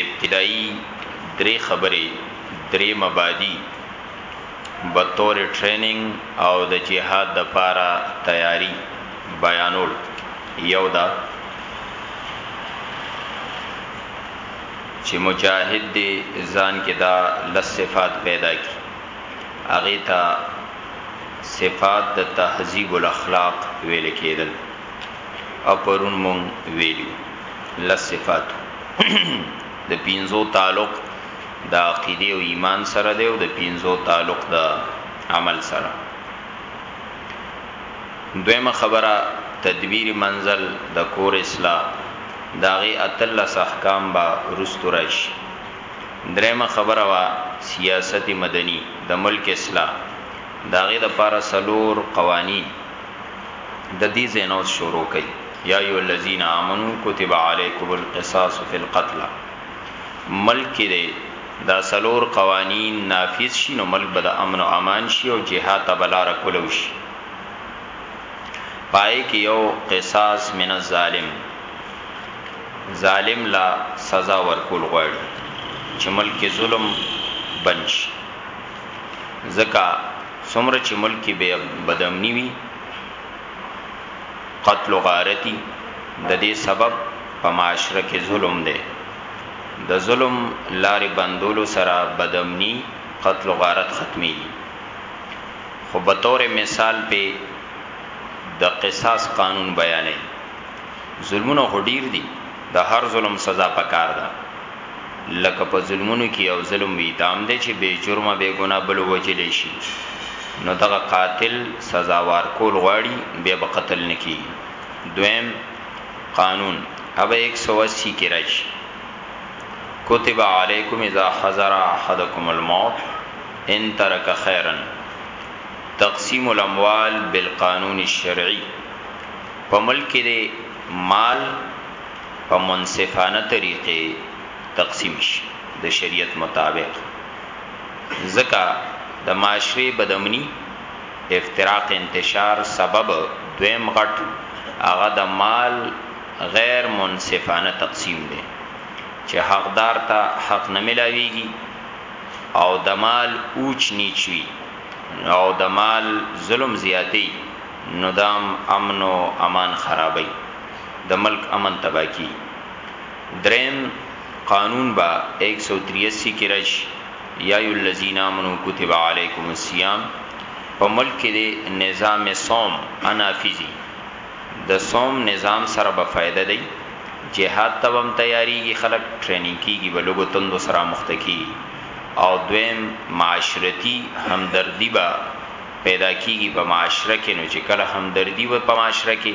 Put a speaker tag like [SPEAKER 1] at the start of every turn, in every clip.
[SPEAKER 1] ابتدائی درې خبرې درې مبادی بطور ټریننګ او د جهاد د پاره تیاری بیانول یو دا چې مجاهد دې ځان کې دا لس صفات پیدا کی هغه ته صفات د تهذیب الاخلاق ویل کېدل او پرون مونږ ویلو لس صفات د پینزو تعلق د عقیده او ایمان سره دی او د پینزو تعلق د عمل سره دویمه خبره تدبیر منزل د کور اصلاح داغه اتلس احکام با رستو راشي دریمه خبره وا سیاست مدنی د ملک اصلاح داغه د پارا سلور قوانین د دې ځای نه اوس شروع کوي یا ایو الذین آمنو کتب علیکم القصاص فی القتل ملک دی دا سلور قوانین نافذ شي نو ملک به د امن او امان شي او جهاد ته بلار کولو شي پای کې یو قصاص من الظالم ظالم لا سزا ورکول غواړي چې ملک ظلم بنش زکه څومره چی ملک کی بدامنی وی قتل او غارتی ددی سبب په معاشره کی ظلم دی د ظلم لاری بندولو سره بدامنی قتل او غارت ختمیږي خو به تور مثال په د قصاص قانون بیانې ظلمونه هډیر دي د هر ظلم سزا پکار ده لکه په ظلمونو کې یو ظلم وي دام دی چې بې جرمه بې ګناه بل ووژلی شي نو دغه قاتل سزاوار کول غواړي بیا به قتل نه کیږي دویم قانون ابه 180 کې راشي کتب علیکم اذا حضر احدکم الموت ان ترک خیرا تقسیم الاموال بالقانون الشرعی په ملک کې مال په منصفانه طریقه تقسیم شي د شریعت مطابق ځکه د معاشرې بدامني افتراق انتشار سبب دویم غټ هغه د مال غیر منصفانه تقسیم دی چې حقدار ته حق نه ملاویږي او د مال اوچ نیچ وي او د مال ظلم زیاتی نو دام امن او امان خرابي د ملک امن تباه کی دریم قانون با ایک سو تریاسی کی راشی یا ایو الذین آمنو کتب علیکم الصیام په ملک کی دی نظام صوم انافیزی د صوم نظام سره به فائدہ دی جهاد ته هم تیاریږي خلک ټریننګ کیږي به لوګو تندو سره مخته کی او دویم معاشرتی همدردی به پیدا کیږي په معاشره کې نو چې کله همدردی و په معاشره کې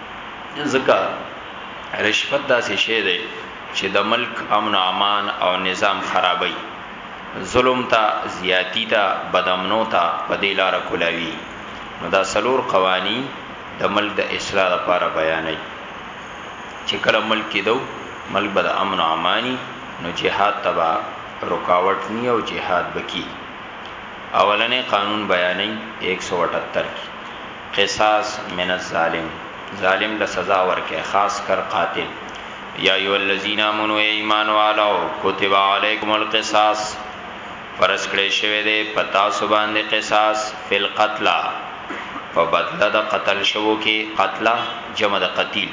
[SPEAKER 1] ځکه رشوت داسې شی دی چې د ملک امن او امان او نظام خرابوي ظلم ته زیاتی ته بدامنو ته په دې لار کولاوي نو دا سلور قواني د ملک د اصلاح لپاره بیانې چې کله ملک کې دو ملک به د امن او امانی نو جهاد تبا رکاوټ نی او جهاد بکی اولنې قانون بیانې 178 کې قصاص من الظالم ظالم له سزا ورکه خاص کر قاتل یا ایو الذین امنو ای ایمان والو کتب علیکم القصاص فرض کړی شوی دی پتا سو باندې قصاص فل قتل په بدله د قتل شوو کې قتل جمع د قتیل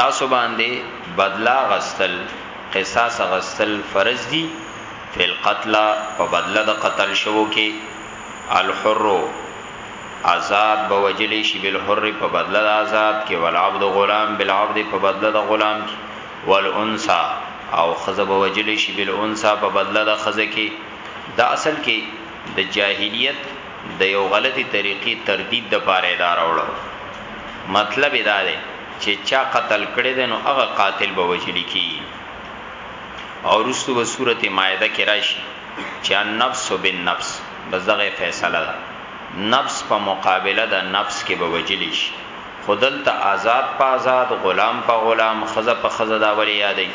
[SPEAKER 1] تاسو باندې بدلا غستل قصاص غستل فرض دي فل قتل په بدله د قتل شوو کې الحر ازاد به وجلی شی بالحر په بدله د ازاد کی والعبد غلام بالعبد په بدله د غلام کی والانثی او ښځه به وجلی شی بالانثی په بدله د ښځه کی دا اصل کی د جاهلیت د یو غلطی طریقی تردید د پاره دا راوړو مطلب دا دی چه چا قتل کړی دی نو هغه قاتل به وجلی کیږی او رستو به سورت مائده کی راشی چې النفس بالنفس بس دغه فیصله ده نفس په مقابله د نفس کې به وجلی شي خو دلته آزاد په آزاد غلام په غلام خزه په خزه دا ولې یادې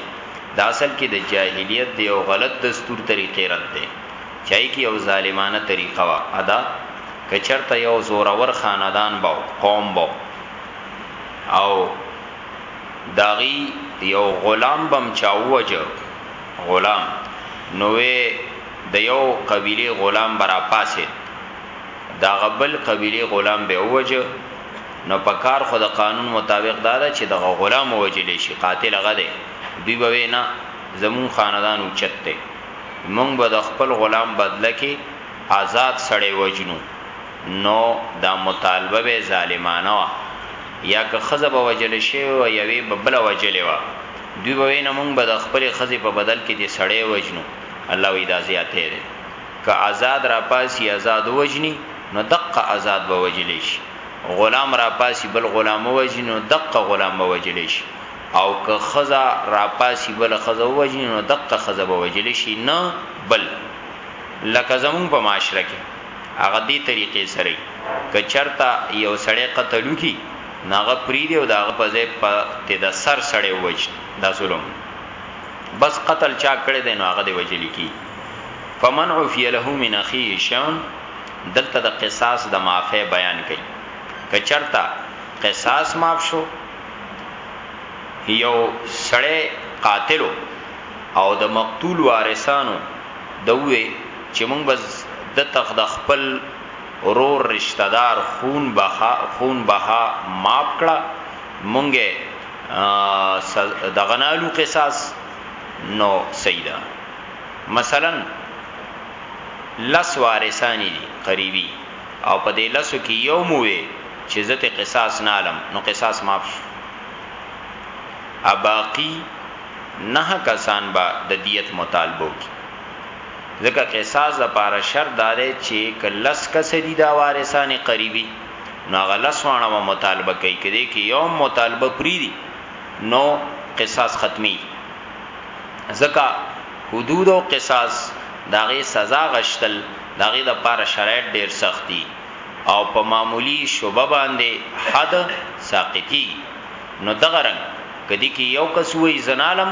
[SPEAKER 1] دا اصل کې د جاهلیت دی او غلط دستور طریقې رد دی چای کې یو ظالمانه طریقه وا ادا کچرته یو زورور خاندان باو قوم باو او داغي یو غلام بم چاوجه غلام نو وې د یو قبیلې غلام به را پاسید د هغه بل قبیلې غلام به ووجه نو په کار خو د قانون مطابق دا ده چې دغه غلام ووجلې شي قاتل هغه دی دوی به وې نه زمون خاندان اوچت دی مونږ به د خپل غلام بدله کې آزاد سړی وجنو نو دا مطالبه به ظالمانه وه یا که خزه به وجل شوی و یوې به بل وجلې وه دوی به وی نه مونږ به د خپلې ښځې په بدل کې دې سړی وژنو، الله وی دا زیاتی دی، که ازاد راپاڅي ازاد ووژني نو دقه ازاد به وژل شي، غلام راپاڅي بل غلام ووژني نو دقه غلام به وژل شي او که ښځه راپاڅي بله ښځه ووژني نو دقه ښځه به وژل شي نه بل لکه زمونږ په معاشره کې هغه دې طریقې سره وي که چرته یو سړی قتل وکړي نو هغه پریدی او د هغه په ځای په ته د سر سړی وجد دا ظلم بس قتل چا کړی دی نو هغه دی وجلی کی فمن عفی له من اخیه شون دلته د قصاص د معافی بیان کئ کچرتا قصاص معاف شو یو سړی قاتلو او د مقتول وارثانو دوی چې مونږ بس د تخ د خپل ورور رشته دار خون بخا خون بها ماپ کړه مونږه دغنالو قصاص نو سیدا مثلا لس وارثانی دي قریبی او په دې لسو کې یو مو وي چې زته قصاص نه علم نو قصاص معاف شو اباقی نه کسان با د دیت مطالبه کی ځکه قصاص د پاره شرط داره چې کلس کس دي دا وارثان قریبي نو غلس وانه و مطالبه کوي کدي کې یو مطالبه پری دي نو قصاص ختمي ځکه حدود او قصاص داغه سزا غشتل داغه د پاره شرایط ډیر سختي او په معمولی شوبه باندې حد ساقطي نو دغه رنګ کدي کې یو کس وې زنالم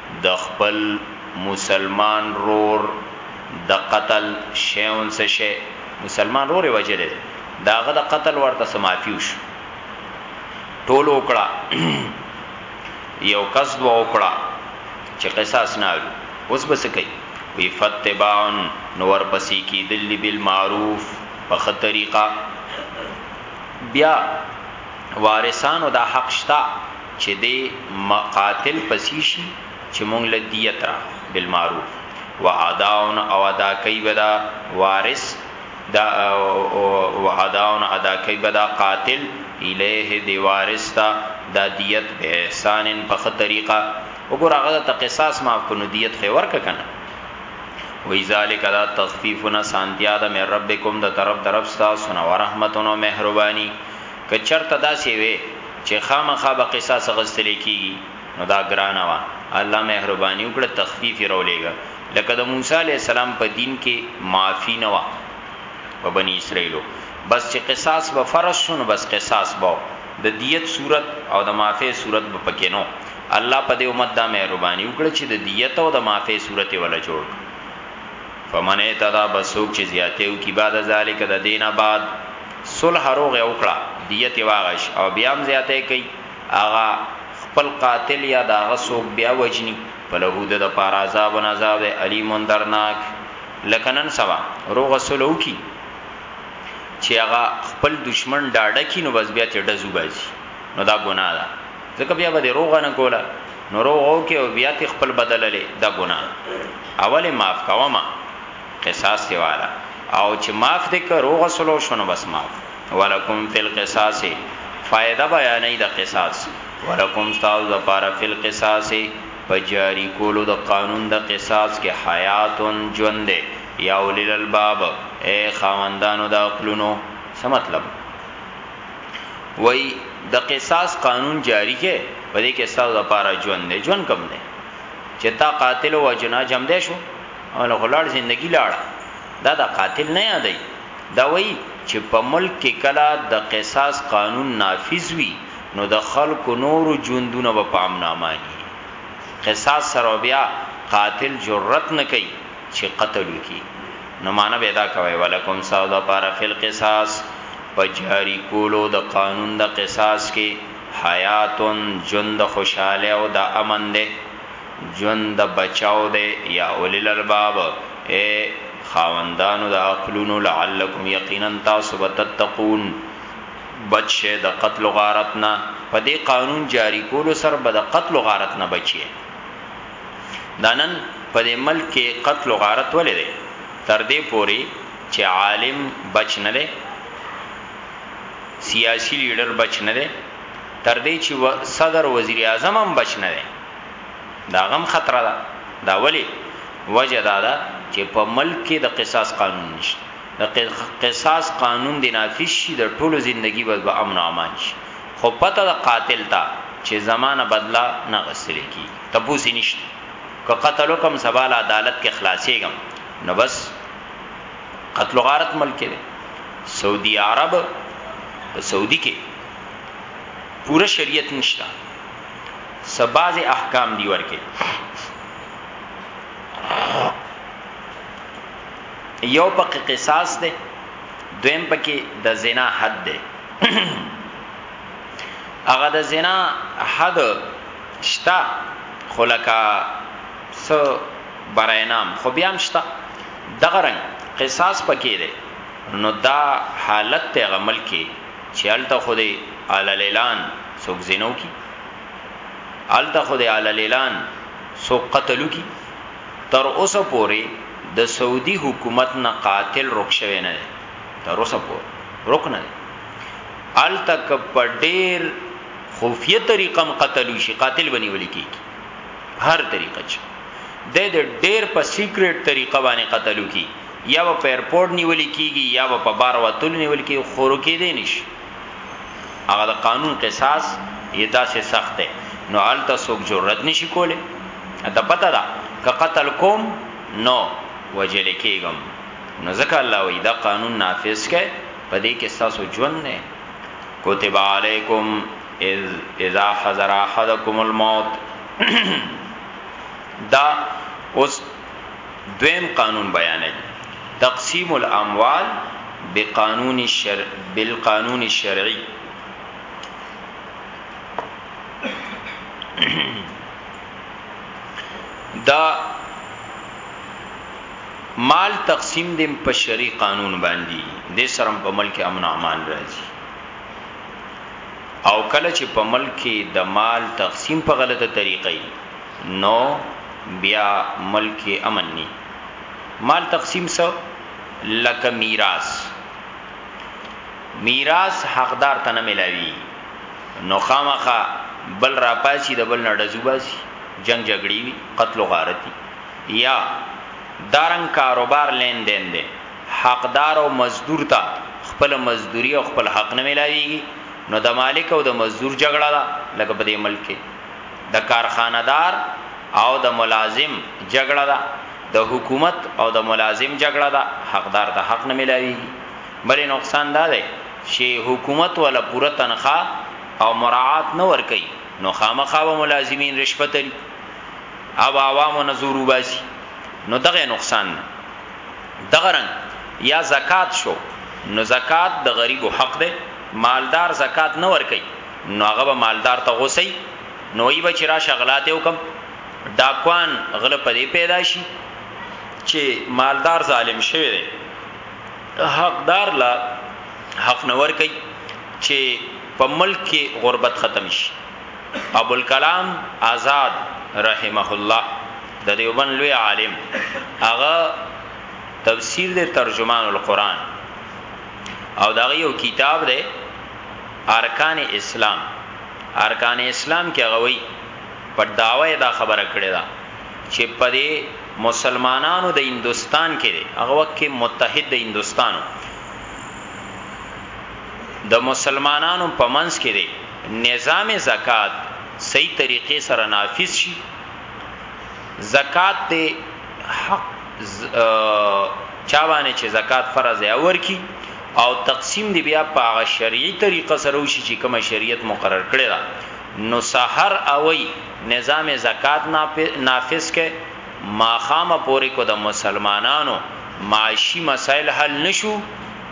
[SPEAKER 1] د خپل مسلمان رور د قتل شیون څه شی؟ مسلمان رور یې وژلی دی، د هغه د قتل ورته څه معافي وشو؟ ټولو وکړه؟ یو کس دوه وکړه چې قصاص نه اړو، اوس به څه کوي؟ وی فاتباع نو ورپسې کیدل دی بالمعروف په ښه طریقه، بیا وارثانو دا حق شته. چه دی مقاتل پسی شی چه مونږ له دیت را بالمعروف و اداون او ادا کوي به دا وارث دا و اداون ادا کوي به دا قاتل الیه دی وارث تا دا دیت به احسان په خ طریقه وګور هغه ته قصاص معاف کنو دیت خې ورک کنه وی ذالک دا تخفیفنا سانتیا دا من ربکم دا طرف طرف ستا سنا ورحمتنا مهربانی که چرته داسی وی چی خامخا به قصاص اخستلی کیږی نو دا ګرانه وه الله مهربانی وکړه تخفیف یی راولیږه لکه د موسی علیه السلام په دین کی معافی نه وه په بنی اسرایلو بس چی قصاص به فرض شو نو بس قصاص به د دیت صورت او د معافی صورت به پکی نه وو الله په دی امت دا مهربانی وکړه چی د دیت او د معافی صورت یی وله جوړ کړ. فمن اعتدا بسوک چې زیاته او کی بعد ذالک د دینه بعد صلح روغه وکړه دیت واغش او بیا هم زیاته کوي اغا خپل قاتل یا دا غسوک بیا وجنی فلهود د پار عذاب و عذاب علیم درناک لکنن سوا روغه صلح وکي چې اغا خپل دشمن ډاډه کینو بس بیا ته دزو بازی نو دا ګناه ده ځکه بیا به روغه نه کوله نو روغو کې او بیا تی خپل بدللې دا ګناه اوله معاف کوما قصاص دی والا او چې معاف دې که روغه سلو شنو بس معاف ولکم فی القصاص فائدہ بیانې د قصاص ولکم استاد د پارا فی القصاص په جاری کولو د قانون د قصاص کې حیاتن ژوند دی یا اولل الباب اے خاوندانو د عقلونو څه مطلب وای د قصاص قانون جاری کې په دې کې ستاسو لپاره ژوند دی ژوند کم دی چې تا قاتل او جنا جام دی شو او له غلاړ ژوندۍ لاړه دا د قاتل نه یادای دا وای چې په ملک کې کلا د قصاص قانون نافذ وي نو د خلکو نورو ژوندونه به پام نه مانی قصاص سره بیا قاتل جرأت نه کوي چې قتل وکي نو معنا به دا کوي ولکم ساده پر فل قصاص په جاری کولو د قانون د قصاص کی حیات ژوند د خوشحالی او د امن دی، ژوند د بچاو دی، یا اولی الالباب، ای خاوندانو د عقلونو، لعلکم یقینا تاسو به تتقون بچ شی د قتل او غارت نه، په دی قانون جاری کولو سره به د قتل او غارت نه بچ یی، دا نن په دی ملک کی قتل او غارت ولی دی تر دی پوری. چه عالم بچ نه ده سیاسی لیډر بچ نه ده تر دې چې صدر وزیر اعظم هم بچ نه دی دا غم خطر ده دا ولی وجه دا ده چې په ملک کې د قصاص قانون نشته د قصاص قانون دی نافذ شي د ټولو ژوندۍ بس به امن او امان شي خو پته د قاتل ته چې زمانہ بدلا نه غسل کی تبوسی نشته که قتل وکم سبال عدالت کې خلاصېږم نو بس قتل غارت ملک دی سعودي عرب په سعودي کې پوره شریعت نشته سباز احکام دی ورکه یو پکې قصاص دی دویم پکې د زنا حد دی هغه د زنا حد شتا خلکا سو برای نام خو بیا هم شته دغه رنګ قصاص پکې دی نو دا حالت ته غمل کې چې الته خو دی عللیلان څوک زینو کی الته خو دی عللیلان څوک قتلو کی تر اوسه پورې د سعودي حکومت نه قاتل رک شوی نه تر اوسه پورې رک نه الته ک په ډیر خفیه طریقم قتلو شي قاتل بنی ولي کیږي هر طریقه چې د دې ډیر په سیکریټ طریقه باندې قتل کی یا په ایرپورټ نیول کیږي یا په بار وتل نیول کی خورو کې دي نش هغه د قانون قصاص یې داسې سخت دی نو الته څوک جرأت نشي کوله ته پته ده که قتل کوم نو وجل کېږم نو ځکه الله وی دا قانون نافذ کړي په دې کې تاسو ژوند نه کتب علیکم اذا حضر احدکم الموت دا اوس دویم قانون بیانې تقسیم الاموال بقانون الشرع بالقانون الشرعي دا مال تقسیم دیم په شری قانون باندې د سرم په ملک امن امان راځي او کله چې په ملک کې د مال تقسیم په غلطه طریقه ای نو بیا ملک کې امن نی مال تقسیم سو لکه میراث میراث حقدار ته نه ملاوي نو خامخه بل را پاسي د بل نړه زوباسي جنگ جګړی وی قتل و غارتی یا دارن کاروبار لین دین دی حقدار او مزدور ته خپله مزدوري او خپل حق نه ملاويږي نو د مالک او د مزدور جګړه ده لکه په دې ملک کې د کارخانه دار او د ملازم جګړه ده د حکومت او د ملازم جګړه ده حقدار ته حق نه ملاويږي بلې نقصان دا دی چې حکومت ولا پوره تنخواه او مراعات نه ور کوي نو خامخا به ملازمین رشوت لري او عوامو نزور وباسي نو دغه نقصان نه دغه رنګ یا زکات شو نو زکات د غریبو حق دی مالدار زکات نه ورکوي نو هغه به مالدار ته غوسه وي نو وایي به چې راشه غلا دې وکم ډاکوان غله په دې پیدا شي چې مالدار ظالم شوی دی حقدار لا حق نه ورکوي چې په ملک کې غربت ختم شي ابو الکلام آزاد رحمه الله د دیوبند لوی عالم هغه تفسیر د ترجمان القرآن او دغه یو کتاب دی ارکان اسلام ارکان اسلام کې غوي پر داوی دا خبره کړې ده چې پدې مسلمانانو د هندستان کې هغه وخت کې متحد د هندستان د مسلمانانو په منځ کې دی نظام زکات صحیح طریقې سره نافذ شي زکات دی حق چا باندې چې زکات فرض دی اور کی او تقسیم دی بیا په هغه شرعي طریقه سره وشي چې کومه شریعت مقرر کړی دا نو سحر اوي نظام زکات نافذ کې ماخامه پورې کو د مسلمانانو معاشي مسائل حل نشو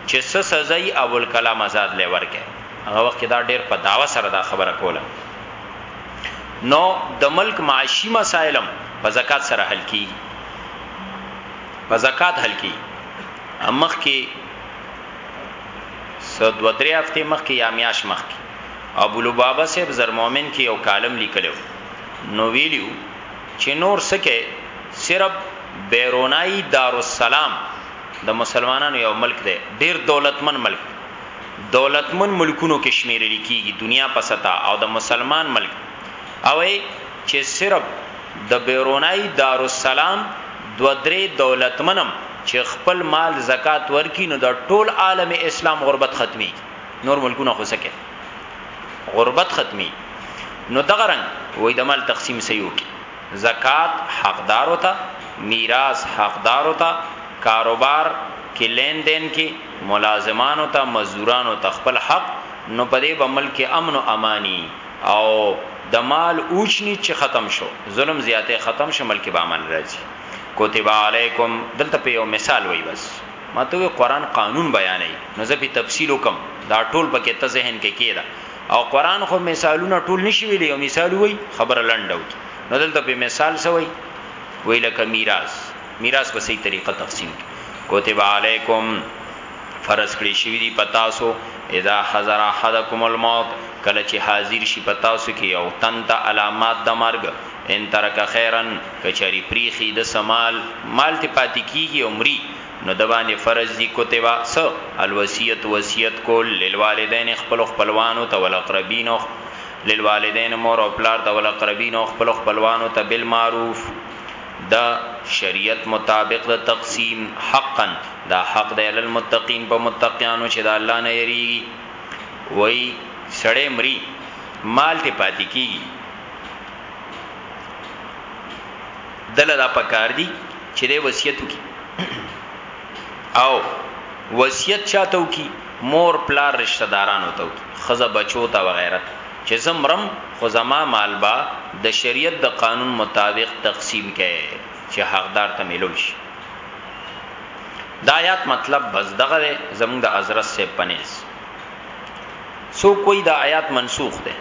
[SPEAKER 1] چې څه سزای ابو الکلام آزاد لور کې هغه وخت دا ډېر په داوا سره دا خبره کوله نو د ملک معاشي مسائلم په زکات سره حل کی په زکات حل کی مخ کې سو دو درې هفته مخ کې یا میاش مخ کې ابو لبابه صاحب زر مؤمن کې یو کالم لیکلو نو ویلیو چې نور سکه صرف بیرونای دارالسلام د مسلمانانو یو ملک دی ډیر دولتمن ملک دولتمن ملکونو کې شمېرل کېږي دنیا په سطح او د مسلمان ملک او ای چې صرف د بیرونای دارالسلام دوه درې دولتمن هم چې خپل مال زکات ورکړي نو د ټول عالم اسلام غربت ختمي نور ملکونه خو سکه غربت ختمي نو دغه رنګ وای د مال تقسیم سيو کی زکات حقدارو ته، میراث حقدارو ته، کاروبار کی لین دین کی، ملازمانو ته، مزدورانو ته خپل حق نو په دی به ملک کی امن او امان یی او د مال اوچ نیچ چی ختم شو، ظلم زیاتی ختم شو ملک کی به امن راځی. کتب علیکم دلته په یو مثال وایی بس ماته وی قرآن قانون بیانوی نو زه پی تفصیل وکم دا ټول پکی ته ذهن کی کیږده. او قران خو مثالونه ټول نشي ویلي او مثال وای خبره لنډه وي نو دلته په مثال سوی وی لکه میراث میراث په صحیح طریقه تقسیم کی کتب علیکم فرض کړی شوی دی پتاسو اذا حضر احدکم الموت کله چې حاضر شي پتاسو کې او تنت علامات د مرګ ان ترک خیرن کچری پریخي د سمال مال ته پاتې کیږي عمرې نو د باندې فرض دي کتبه س الوصیت وصیت کول للوالدین خپل خپلوانو ته ولقربین او للوالدین مور او پلار ته ولقربین او خپل خپلوانو ته بالمعروف د شریعت مطابق د تقسیم حقا دا حق دی للمتقین په متقینانو چې د الله نه یریږي وای سړی مری مال ته پاتې کیږي دله دا پکار دی چې دی وصیت وکي او وصیت چاته وکي مور پلار رشتہ دارانو ته وکي خزه بچو ته وغیرہ چې زمرم خو زما مال با د شریعت د قانون مطابق تقسیم کړي چې حقدار ته ملول شي دا آیات مطلب بس دغه زموږ د حضرت سے پنیس سو کوئی دا آیات منسوخ ده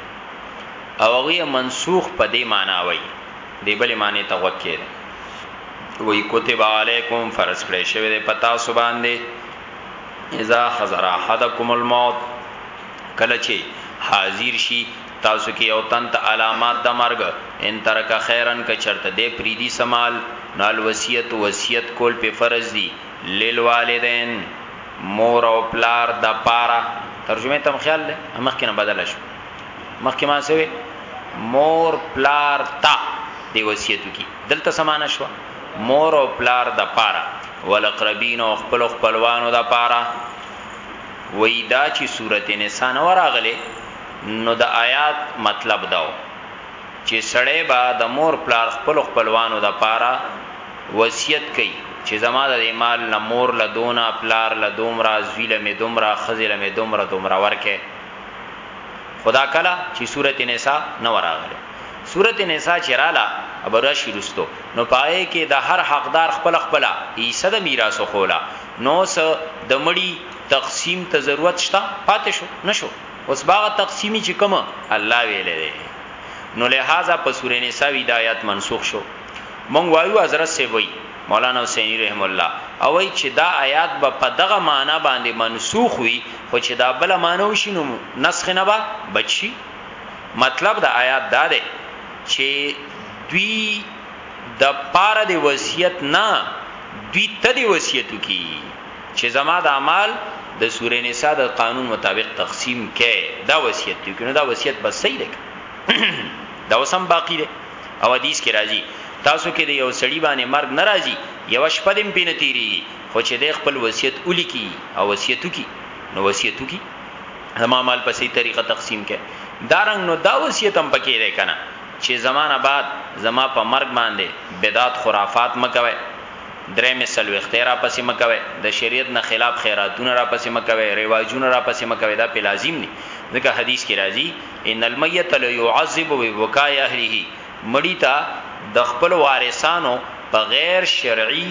[SPEAKER 1] او هغه منسوخ په دې معنی وایي دی بلې معنی ته غوږ کېږده. وایي کتب علیکم فرض کړی شوی دی په تاسو باندې اذا حضر احدکم الموت کله چې حاضر شي تاسو کې یو تن ته علامات د مرګ ان ترک خیرن که چرته دی پریدي سمال نو الوصیت وصیت کول په فرض دي للوالدین مور او پلار د پاره ترجمه تم خیال له مخکې نه بدل شو مخکې ما سوي مور پلار تا دی وصیت کی دلته سمانه شو مور او پلار د پاره ولقربین او خپل خپلوانو د پاره وای دا چې سورته نساء نه وراغله نو د آیات مطلب داو چې سړی با د مور پلار خپل خپلوانو د پاره وصیت کوي چې زما د مال نه مور لدونه پلار لدومره زویله می دومره خزیله می دومره دومره ورکه خدا کلا چې سورته نساء نه وراغله سورته نساء چې رااله ابرا شروستو نو پائے کې د هر حقدار خپل خپل حصہ د میراث خولا نو س د مړی تقسیم ته ضرورت شته پاتې شو نشو اوس باغ تقسیمی چې کوم الله ویلې دی نو لہذا په سورې نساء ہدایت منسوخ شو مونږ وایو حضرت سی وی مولانا حسینی رحمه الله او وایي چې دا آیات به په دغه معنی باندې منسوخ وي خو چې دا بل معنی وشي نو نسخ نه به بچي مطلب د آیات دا دی چې دوی د پاره دی وصیت نه دوی ته دی وصیت کی چې زما د اعمال د سورې نساء د قانون مطابق تقسیم کړي دا وصیت دی کنه دا وصیت بس صحیح دی دا وسم باقی دی او حدیث کې راځي تاسو کې د یو سړي باندې مرګ ناراضي یو شپه دیم پینې تیری خو چې د خپل وصیت اولی کی او وصیتو کی نو وصیتو کی زما مال په سي طریقه تقسیم کړي دارنګ نو دا وصیت هم پکې دی کنه چې زمانہ بعد زما په مرګ باندې بدعت خرافات مکوي درې مثال وختیرا پسې مکوي د شریعت نه خلاف خیراتونه را پسې مکوي ریواجونه را پسې مکوي دا په لازم دي ځکه حدیث کې راځي ان المیت لیعذب ببکاء اهله مړی ته د خپل وارثانو په غیر شرعي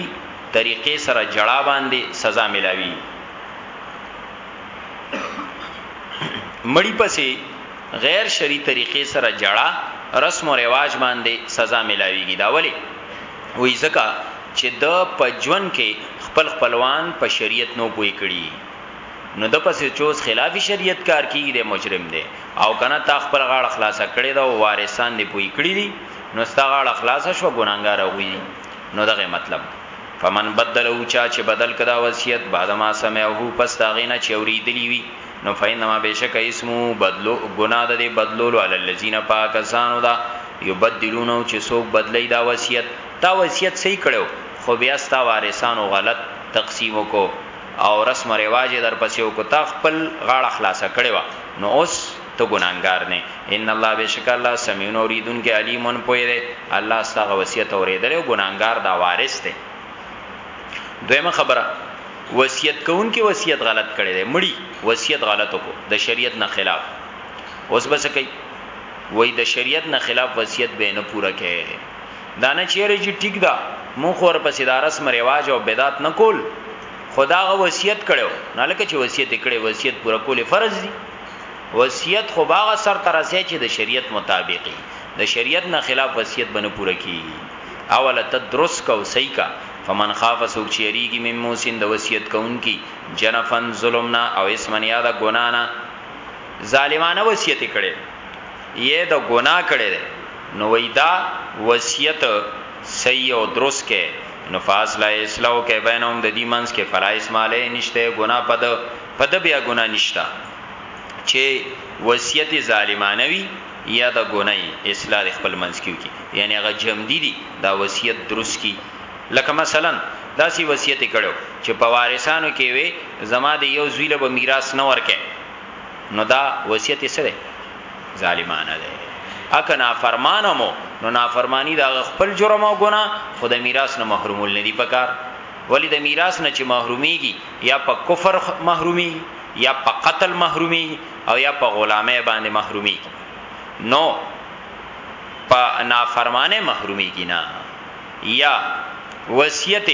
[SPEAKER 1] طریقې سره جړا باندې سزا ملاوي مړی پسې غیر شرعي طریقې سره جړا رسم او رواج باندې سزا ملاويږي دا ولی وې ځکه چې د پجون کې خپل خپلوان په شریعت نو پوي کړی نو د پسې چوز خلاف شریعت کار کیږي د مجرم دی او کنه تا خپل غاړه خلاصه کړې دا او وارثان دی پوي کړی دي نو ستا غاړه خلاصه شو ګناګار وي نو دغه مطلب فمن بدلو چا چې بدل کدا وصیت بعد ما سمعه پس دا غینا چې اوریدلی وي نو فینما بشک اسمو بدلو ګنا د دې بدلولو علی الذین پاکسانو دا یبدلونو چې څوک بدلی دا وصیت تا وصیت صحیح کړو خو بیا ستا وارثانو غلط تقسیم کو او رسم و رواج در پسې او کو تا خپل غاړه خلاصه کړې و نو اوس ته ګناګار نه ان الله بشک الله سميع اوریدون کې علیمون پوی دی الله ستغه وصیت اوریدل او ګناګار دا وارث دی دویمه خبره وصیت کون کې وصیت غلط کړی دی مړی وصیت غلط کو د شریعت نه خلاف اوس بس کوي وای د شریعت نه خلاف وصیت به نه پوره کړي دا نه چیری چی ټیک ده مونږ خو ورپسی دا رسم رواج او بدعت نه کول خو دا هغه وصیت کړی وو نو هلکه چی وصیت یې کړی وصیت پوره کول فرض دي وصیت خو به هغه سرته رسوی چی د شریعت مطابق وي د شریعت نه خلاف وصیت به نه پوره کیږي اوله ته درست که او صحیح که فمن خاف څوک چی یریږي من موسین د وصیت کوونکي جنفا ظلم نه او اسما یا د ګناه نه ظالمانه وصیت یې کړی یې د ګناه کړی دی نو وایي دا وصیت صحیح او درست کړئ نو فاصلح اصلاح وکړئ بینهم د دوی منځ کې فلا اثم علیه نشته ګناه په ده په ده بیا ګناه نشته چې وصیت ظالمانه وي یا د ګنای اصلاح د خپل منځ کې کی یعنی هغه جمدی دي دا وصیت درست کی لکه مثلا دا سی وصیت کړو چې په وارثانو کې وي زما د یو زویله به میراث نه ورکه نو دا وصیت یې سره ظالمانه ده اکه نافرمانه مو نو نافرمانی دا خپل جرم او ګنا خود میراث نه محرومول نه دی پکار ولی د میراث نه چې محرومیږي یا په کفر محرومي یا په قتل محرومي او یا په غلامه باندې محرومي نو په نافرمانه محروميږي نه یا وصیت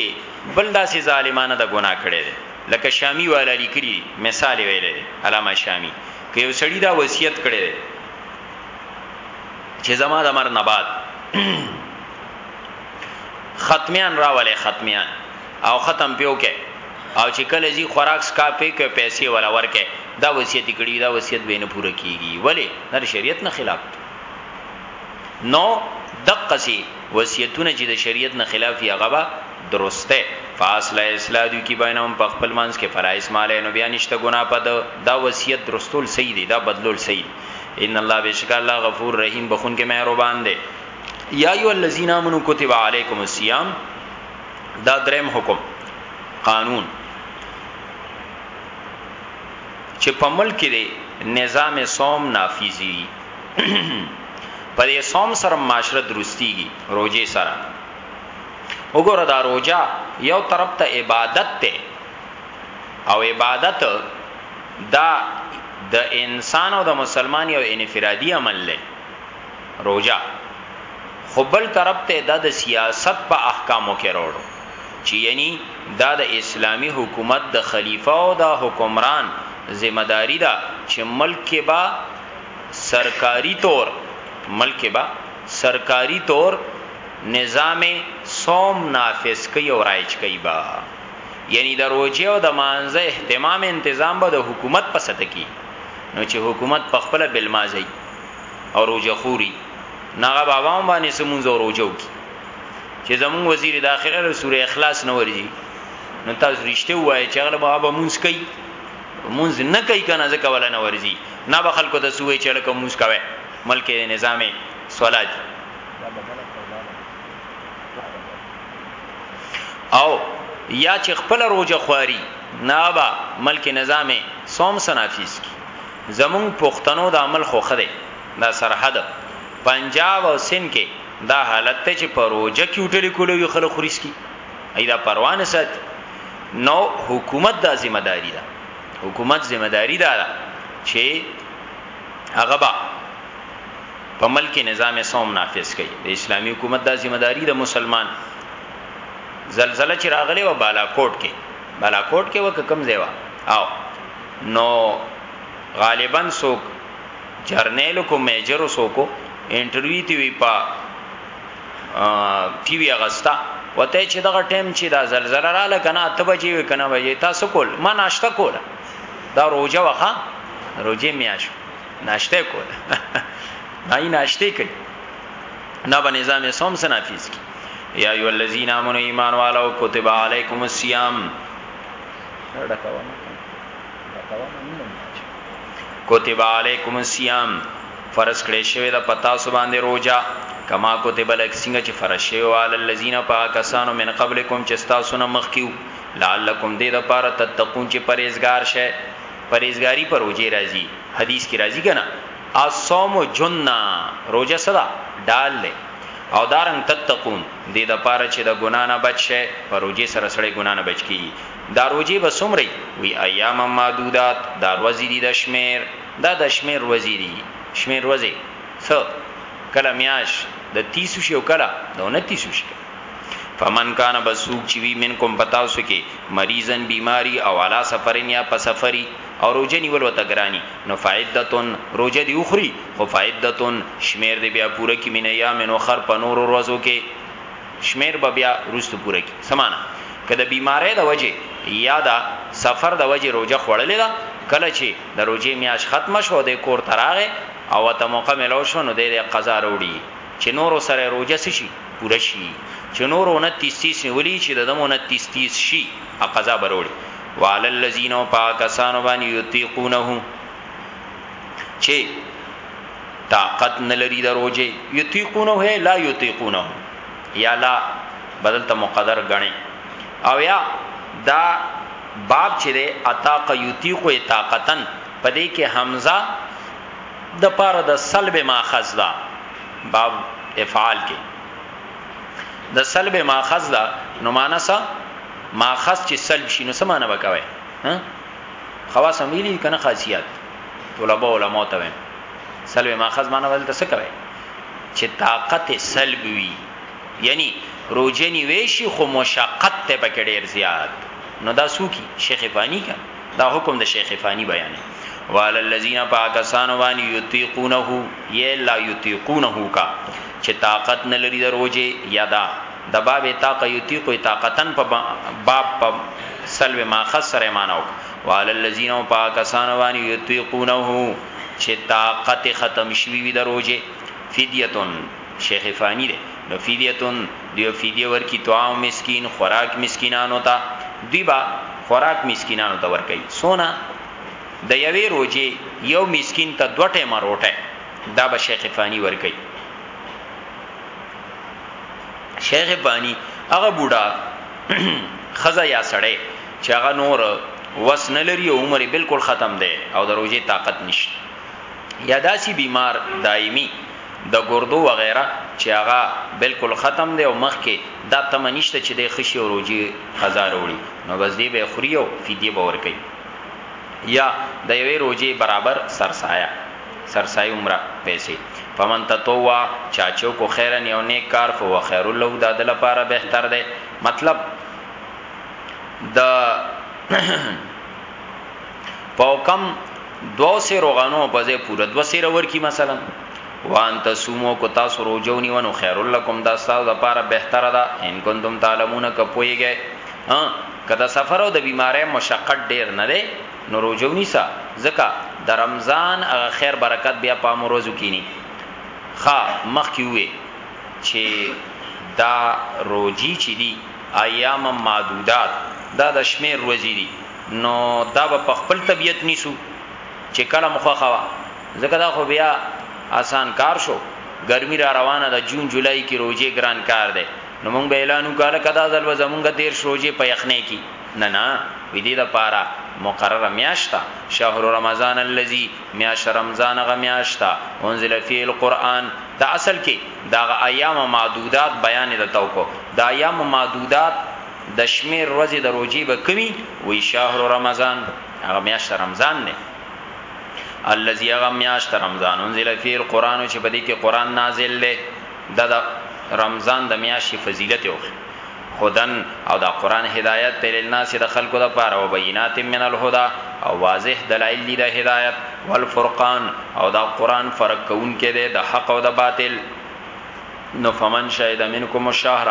[SPEAKER 1] بل داسې ظالمانه د ګناه کړي لکه شامی والا لیکلی دی مثال یې ویلی دی علامه شامی که یو سړی دا وصیت کړی دی چې زما د مر نه بعد ختمیان راولې ختمیان او ختم پیو کې او چې کله زی خوراک سکا پی کې پیسې ولا ورکه دا وصیت کړی دا وصیت به نه پوره کیږي ولی نه شریعت نه خلاف نو دقسی وصیتونه چې د شریعت نه خلاف یا غبا درست ده فاصله اصلاح دوی کی بینهم په خپل منځ کې فلا اسم علی نو بیا نشته ګناه په ده دا وصیت درستول صحیح دی دا بدلول صحیح دی ان الله بشک الله غفور رحیم بخون کې مهربان دی یا ایو الذین آمنو کتب علیکم الصیام دا دریم حکم قانون چې په ملک کې نظام صوم نافذی په دې صوم سره معاشره درستیږي روزه سره وګوره دا روجا یو طرف ته عبادت ته او عبادت دا د انسان او د مسلمان یو انفرادي عمل دی روجا خو بل طرف ته دا د سیاست په احکامو کې وروړو چې یعنی دا د اسلامی حکومت د خلیفہ او د حکمران ذمہ داری ده چې ملک کې با سرکاری طور ملک کې با سرکاری طور نظام صوم نافذ کوي او رایج کوي به یعنی د روجه او د مانزه اهتمام انتظام به د حکومت په سطح کې نو چې حکومت په خپل بل مازي او روجه خوري نغه بابا هم باندې سمونځ او روجه وکي چې زمون وزیر داخله له سوره اخلاص نه ورځي نو تاسو رښتیا وایي چې هغه بابا مونږ کوي مونږ نه کوي کنه ځکه ولا نه ورځي نه به خلکو ته سوې چې لکه مونږ کوي ملک نظام صلات او یا چې خپل روزه خواري نابا ملک نظام سوم سنافیس کی زمون پښتنو د عمل خو خده دا سرحد پنجاب او سن کې دا حالت ته چې پروژه کې وټلې کولوي خلک خوريس کی ایدا پروانه سات نو حکومت دا ذمہ داری ده دا. حکومت ذمہ داری ده چې هغه با په ملک نظام سوم نافذ کړي د اسلامي حکومت د ذمہ داری د مسلمان زلزلہ چې راغلی و بالاکوټ کې بالاکوټ کې وک کم ځای و او نو غالبا سوک جرنیل کو میجر سوکو انټرویو تی وی پا ټي وی اغستا وته چې دغه ټیم چې دا زلزلہ را لکنه ته بجې وکنه بجې تاسو کول ما ناشته کوله دا روزه وخه روزه میاشو ناشته کوله نه ناشته کوي نه به نظام سوم سنافیز کی یا ایو الذین آمنوا ایمان والو کتب علیکم الصیام کتب علیکم الصیام فرض کړی شوی د پتا سو باندې روزه کما کتب لک څنګه چې فرض شوی وال الذین پاکسانو من قبلکم چې تاسو نه مخکیو لعلکم دې لپاره تتقون چې پرهیزګار شئ پرهیزګاري په روژې راځي حدیث کې راځي کنه الصوم جنہ روژه څه ده ډال دی او دارنګ تتقون دې د پاره چې د ګنا نه بچ شي پر روجي سره سره ګنا نه بچ کی دا روجي به سمري وی ایام معدودات دا روزي دي د شمیر دا د شمیر روزي دي شمیر روزي څو کله میاش د 30 شو کله د 29 شو فمن کان بسوک چی وی منکم پتاسو کی مریضن بیماری او علا سفرن یا په سفری او روجه نیول وته ګرانی نو فعدتن روجه دی اخری خو فعدتن شمیر دی بیا پوره کی من ایامن اخر په نور ورځو کی شمیر به بیا روست پوره کی سمانا که د بیماری د وجه یا د سفر د وجه روجه خوړلی دا کله چی د روجه میاش ختم شو د کور تراغه او ته موقع ملو شو نو د قضا روړی چې نورو سره روژه څه شي؟ پوره شي. چې نور انتیس تیس نیولي چې د دم انتیس تیس شي هغه قضا به راوړي. وعلی الذین او په کسانو باندې یطیقونه چې طاقت نه لري د روژې یطیقونه هي لا یطیقونه یا لا بدلته مقدر غني او یا دا باب چې ده اطاق یطیق طاقتن پدې کې حمزه د پاره د سلب ماخذ دا باب افعال کې د سلب ماخذ دا نو مانسا ماخذ چې سلب شي نو سمانه وکوي ها خواص ملي کنه خاصيات طلبه علماء ته وي سلب ماخذ معنی ولته څه کوي چې طاقت سلب وي یعنی روجنی ویشي خو مشقت ته پکې ډیر زیات نو دا سوکی شیخ فانی کا دا حکم د شیخ فانی بیانې وعلى الذين پاکستان باندې یطيقونه ی لا یطيقونه کا چې طاقت نه لري دروځي یادا د باب طاق یطيق طاقتن په باب په سلب ماخذ سره مانو وعلى الذين پاکستان باندې یطيقونه چې طاقت ختم شوی وي دروځي فدیتون شیخ فانی ده نو فدیه دوی فدیه ورکړي طعام مسکین خوراک مسکینانو ته دوی به خوراک مسکینانو ته ورکړي سونه د یوې روزي یو مسکین ته دوه ټیمه روټه دا به شیخ فانی ورکړي شیخ بانی هغه بوډا خزا یا سړی چې هغه نور وس نه لري او عمر بالکل ختم دی او د روزي طاقت نشته یا داسي بیمار دایمي د ګردو وغیره چې هغه بلکل ختم دی او مخکې دا تمه نشته چې دی ښه شي او روژې قضا راوړي نو بس دی به یې خوري او فدیه به ورکوي یا د یوې روژې برابر سرسایه سرسایه عمره پیسې فمن تطوع چا چې کو خیرن یو نیک کار فو خیر له دا د لپاره بهتر دی مطلب د پوکم دو سیرو غنو په ځای پوره دو سیره ورکی مثلا وان تاسو کو تاسو روجو نیونو خیر لکم دا تاسو د پاره بهتره ده ان کنتم تعلمون ک پویږي ها کدا سفر او د بیماری مشقت ډیر نه دی نو روجو نیسا زکا د رمضان هغه خیر برکت بیا په امروزو کینی خا مخ کیوي چې دا روجی چې دی ایاما معدودات دا د شمیر ورځي دي نو دا به په خپل طبیعت نیسو چې کله مو خوښه وه ځکه دا خو بیا اسان کار شو ګرمي را روانه ده جون جولای کې روزې ګران کار دی نو مونږ به اعلان وکاله کدا ځل و زمونږ دیر شروزې په یخنې کی نه نه وی دې د پاره مقرره میاشت شهر رمضان الذي میاش رمضان غ میاشت انزل فی القرآن دا اصل کې دغه ایام معدودات بیان یې درته وکړو، د ایام معدودات د شمېر ورځې د روژې به کومې وي، شهر رمضان هغه میاشت رمضان دی، الذي هغه میاشت رمضان انزل فيه القرآن چې په دې کې قرآن نازل دی، دا د رمضان د میاشتې فضیلت یې وښی. هدن او دا قران هدایت ته لناس د خلکو د پاره او بینات من الهدى او واضح دلایل دي د هدایت والفرقان او دا قران فرق کون کې ده د حق او د باطل نو فمن شهد منکم الشهر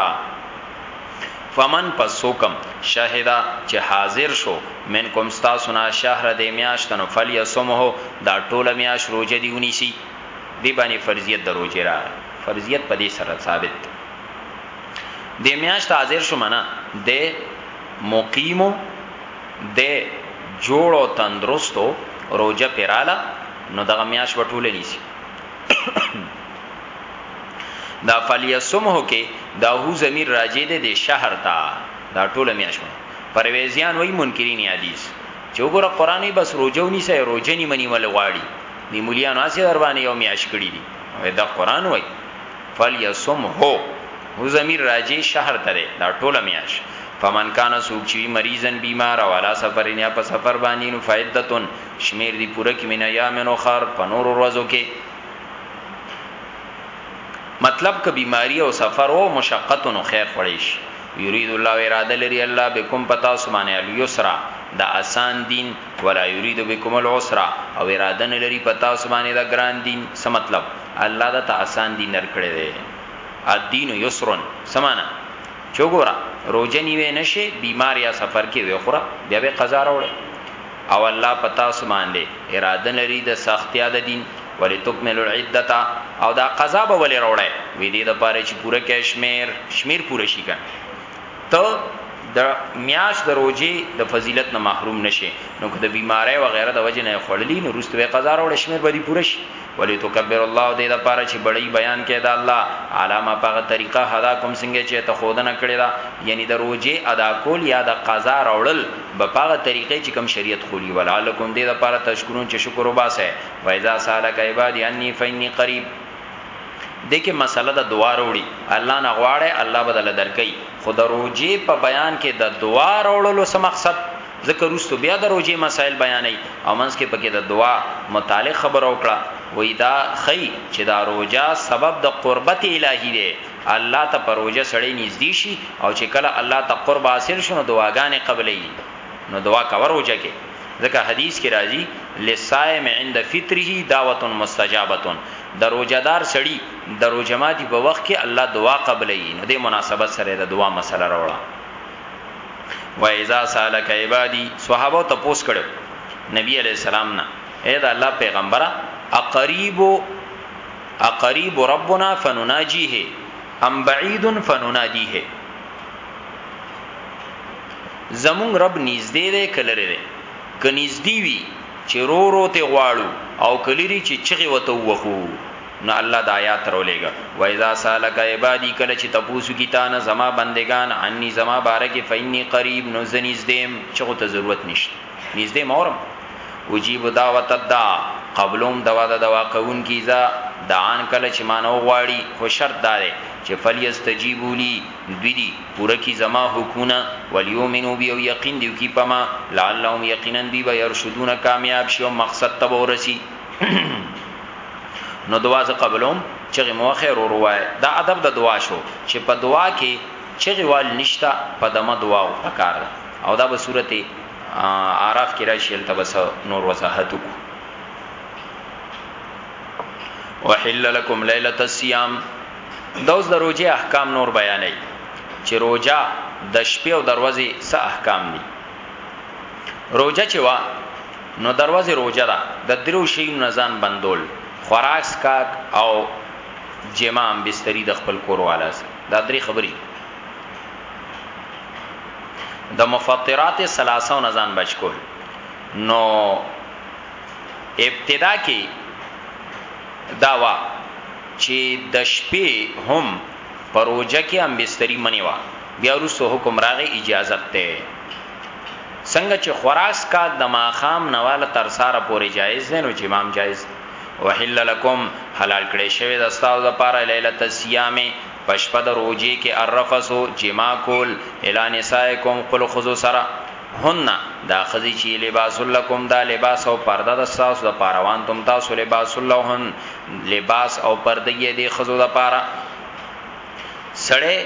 [SPEAKER 1] فمن پسوکم شهدا چې حاضر شو من کوم ستا سنا شهر د میاشتنو فلی سمه دا ټوله میاش روزه دیونی سی دی باندې فرضیت دروځي را فرضیت په دې سره ثابت دې میاشت حاضر شوم نه دې مقیمو دې جوړ او تندرستو روژه پې راله نو دغه میاشت به ټوله نیسی دا فلیسمه کې دا هو ضمیر راجی دی د شهر تا دا ټوله میاشت پرویزیان وای منکرین حدیث چې وګوره قرآنی بس روجو نیسه روجنی منی مل غواړي دی مولیان هسې در باندې یو میاش کړی دی دا قرآن وای فلیصم هو هو زمیر راجی شهر تره دا ټوله میاش فمن کان سوک چوی مریضن بیمار او علا سفرین یا په سفر باندې نو فعدتن شمیر دی پوره کی من ایامن اخر په نور ورځو کې مطلب که بیماری او سفر او مشقت نو خیر خوړیش یرید الله اراده لري الله بكم پتا سبحانه الیسرا د آسان دین ولا یرید بكم العسر او اراده نه لري پتا سبانه دا ګران دین څه مطلب الله دا ته آسان دین درکړي دی الدین یسرن سمانا چوغورا روزه نیوي نشي بیمار یا سفر کې وي خورا بیا به قضا راوړي او الله پتا سبحان دې اراده لري د سختیا د دین ولتکمل العدته او دا قضا به ولې راوړي وې دې د پاره چې پوره کې شمیر شمیر پوره شي کنه ته د میاش د روزي د فضیلت نه محروم نشي نو که د بیماری و غیره د وجه نه خړلې نو روست به قضا وروړې شمیر به دي پوره شي ولی تو کبر الله دې د پاره چې بړی بیان کې دا الله علامه پاغه طریقه هدا کوم څنګه چې ته خودنه کړی دا یعنی د روزي ادا کول یا د قضا وروړل په پاغه طریقې چې کوم شریعت خولي ولعلکم دې د پاره تشکرون چې شکر وباسه وایذا سالک عبادی انی فینی قریب دې کې مسله د دعا وروړي الله نه غواړي الله بدل درکې خو د روجي په بیان کې د دعا وروړلو سم مقصد ذکر وستو بیا د روجي مسائل بیانې او منځ کې پکې د دعا متعلق خبر او کړه وې دا خی چې دا روجا سبب د قربت الهی دی الله ته پروژه سړی نږدې شي او چې کله الله ته قرب حاصل شونه دعاګانې قبلې نو دعا کور وجه کې ځکه حدیث کې راځي لصائم عند فطره دعوت مستجابه د روزدار سړی د روزه ماتي په وخت کې الله دعا قبلې نو د مناسبت سره د دعا مسله راوړه و اذا سالک عبادی صحابه ته پوس کړو نبی علی السلام نه اے دا الله پیغمبره اقریب اقریب ربنا فنناجیه ام بعید فننادیه زموږ رب نږدې دی که لرې دی؟ که نږدې وي چې رو رو ترې غواړو او که لرې چې چغې ورته ووهو؟ نو الله دا آیات راولېږه، واذا سالک عبادي کله چې تپوس وکړي تا نه زما بندګان عني زما باره کې فاني قریب نو زه نږدې یم چغو ته ضرورت نشته نږدې یم اورم اجیب دعوة الداع قبلوم دوا د دوا کوونکي اذا دعان کله چې مانه وغواړي خو شرط دا دی چې فلیستجیبوا لي دوی دي پوره کي زما حکمونه وليؤمنو بي او يقين دي وکي په ما لعلهم يقينا دوی به يرشدون کامياب شي او مقصد ته به ورسي نو دعا ز قبلوم چغه مو خیر ور وای دا ادب د دعا شو چې په دعا کې چغه وال نشتا په دمه دعا او پکار ده او دا به صورت اعراف کې راشي تل بس نور وضاحت کو وحل لكم ليله الصيام دا اوس د روژې احکام نور بیانوي چې روژه د شپې او دروازې څه احکام دي روژه چې وا نو دروازه روژه ده د درو شی نزان بندول خوراک سکاک او جما هم بستری د خپل کور والا سره دا درې خبرې د مفطرات ثلاثه نزان بچ کول نو ابتدا کې دا وا چې د شپې هم پروژه کې هم بستری منی وا بیا وروسته حکم راغی اجازه ته څنګه چې خراس کا د ماخام نواله تر ساره پورې جایز دی نو چې امام جایز وحل لکم حلال کړي شوی د استاو د پاره ليله الصيام پشپد روزي کې الرفسو جما کول اعلان سایکم قل خذو سرا هن، دا ښځي چي، لباس لکم، دا لباس او پرده ده ستاسو د پاره، وانتم تاسو لباس لهن، لباس او پرده يې دې ښځو د پاره. سړی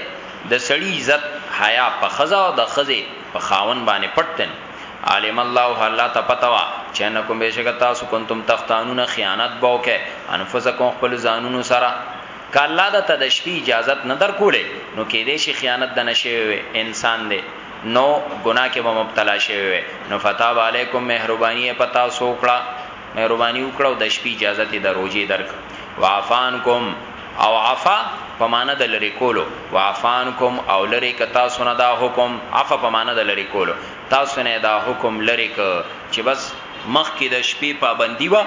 [SPEAKER 1] د سړي عزت، حیا، په ښځه او د ښځي په خاوند باندې پټ دی نو، علم الله، الله ته پته وه چي انکم بېشکه تاسو کنتم تختانون خیانت به وکړئ انفسکم خپلو ځانونو سره، که الله درته د شپې اجازت نه درکولای نو کېدای شي خیانت درنه شوی وای، انسان دی. نو ګناه کې به مبتلا شوی وي نو فتاب علیکم مهرباني پتا سوکړه مهرباني وکړو د شپې اجازه ته د روزي درک وعفان کوم او عفا په معنا د لری کولو وعفان کوم او لری ک تاسو نه دا حکم عفا په معنا د لری کولو تاسو نه دا حکم لری ک چې بس مخ کې د شپې پابندي وا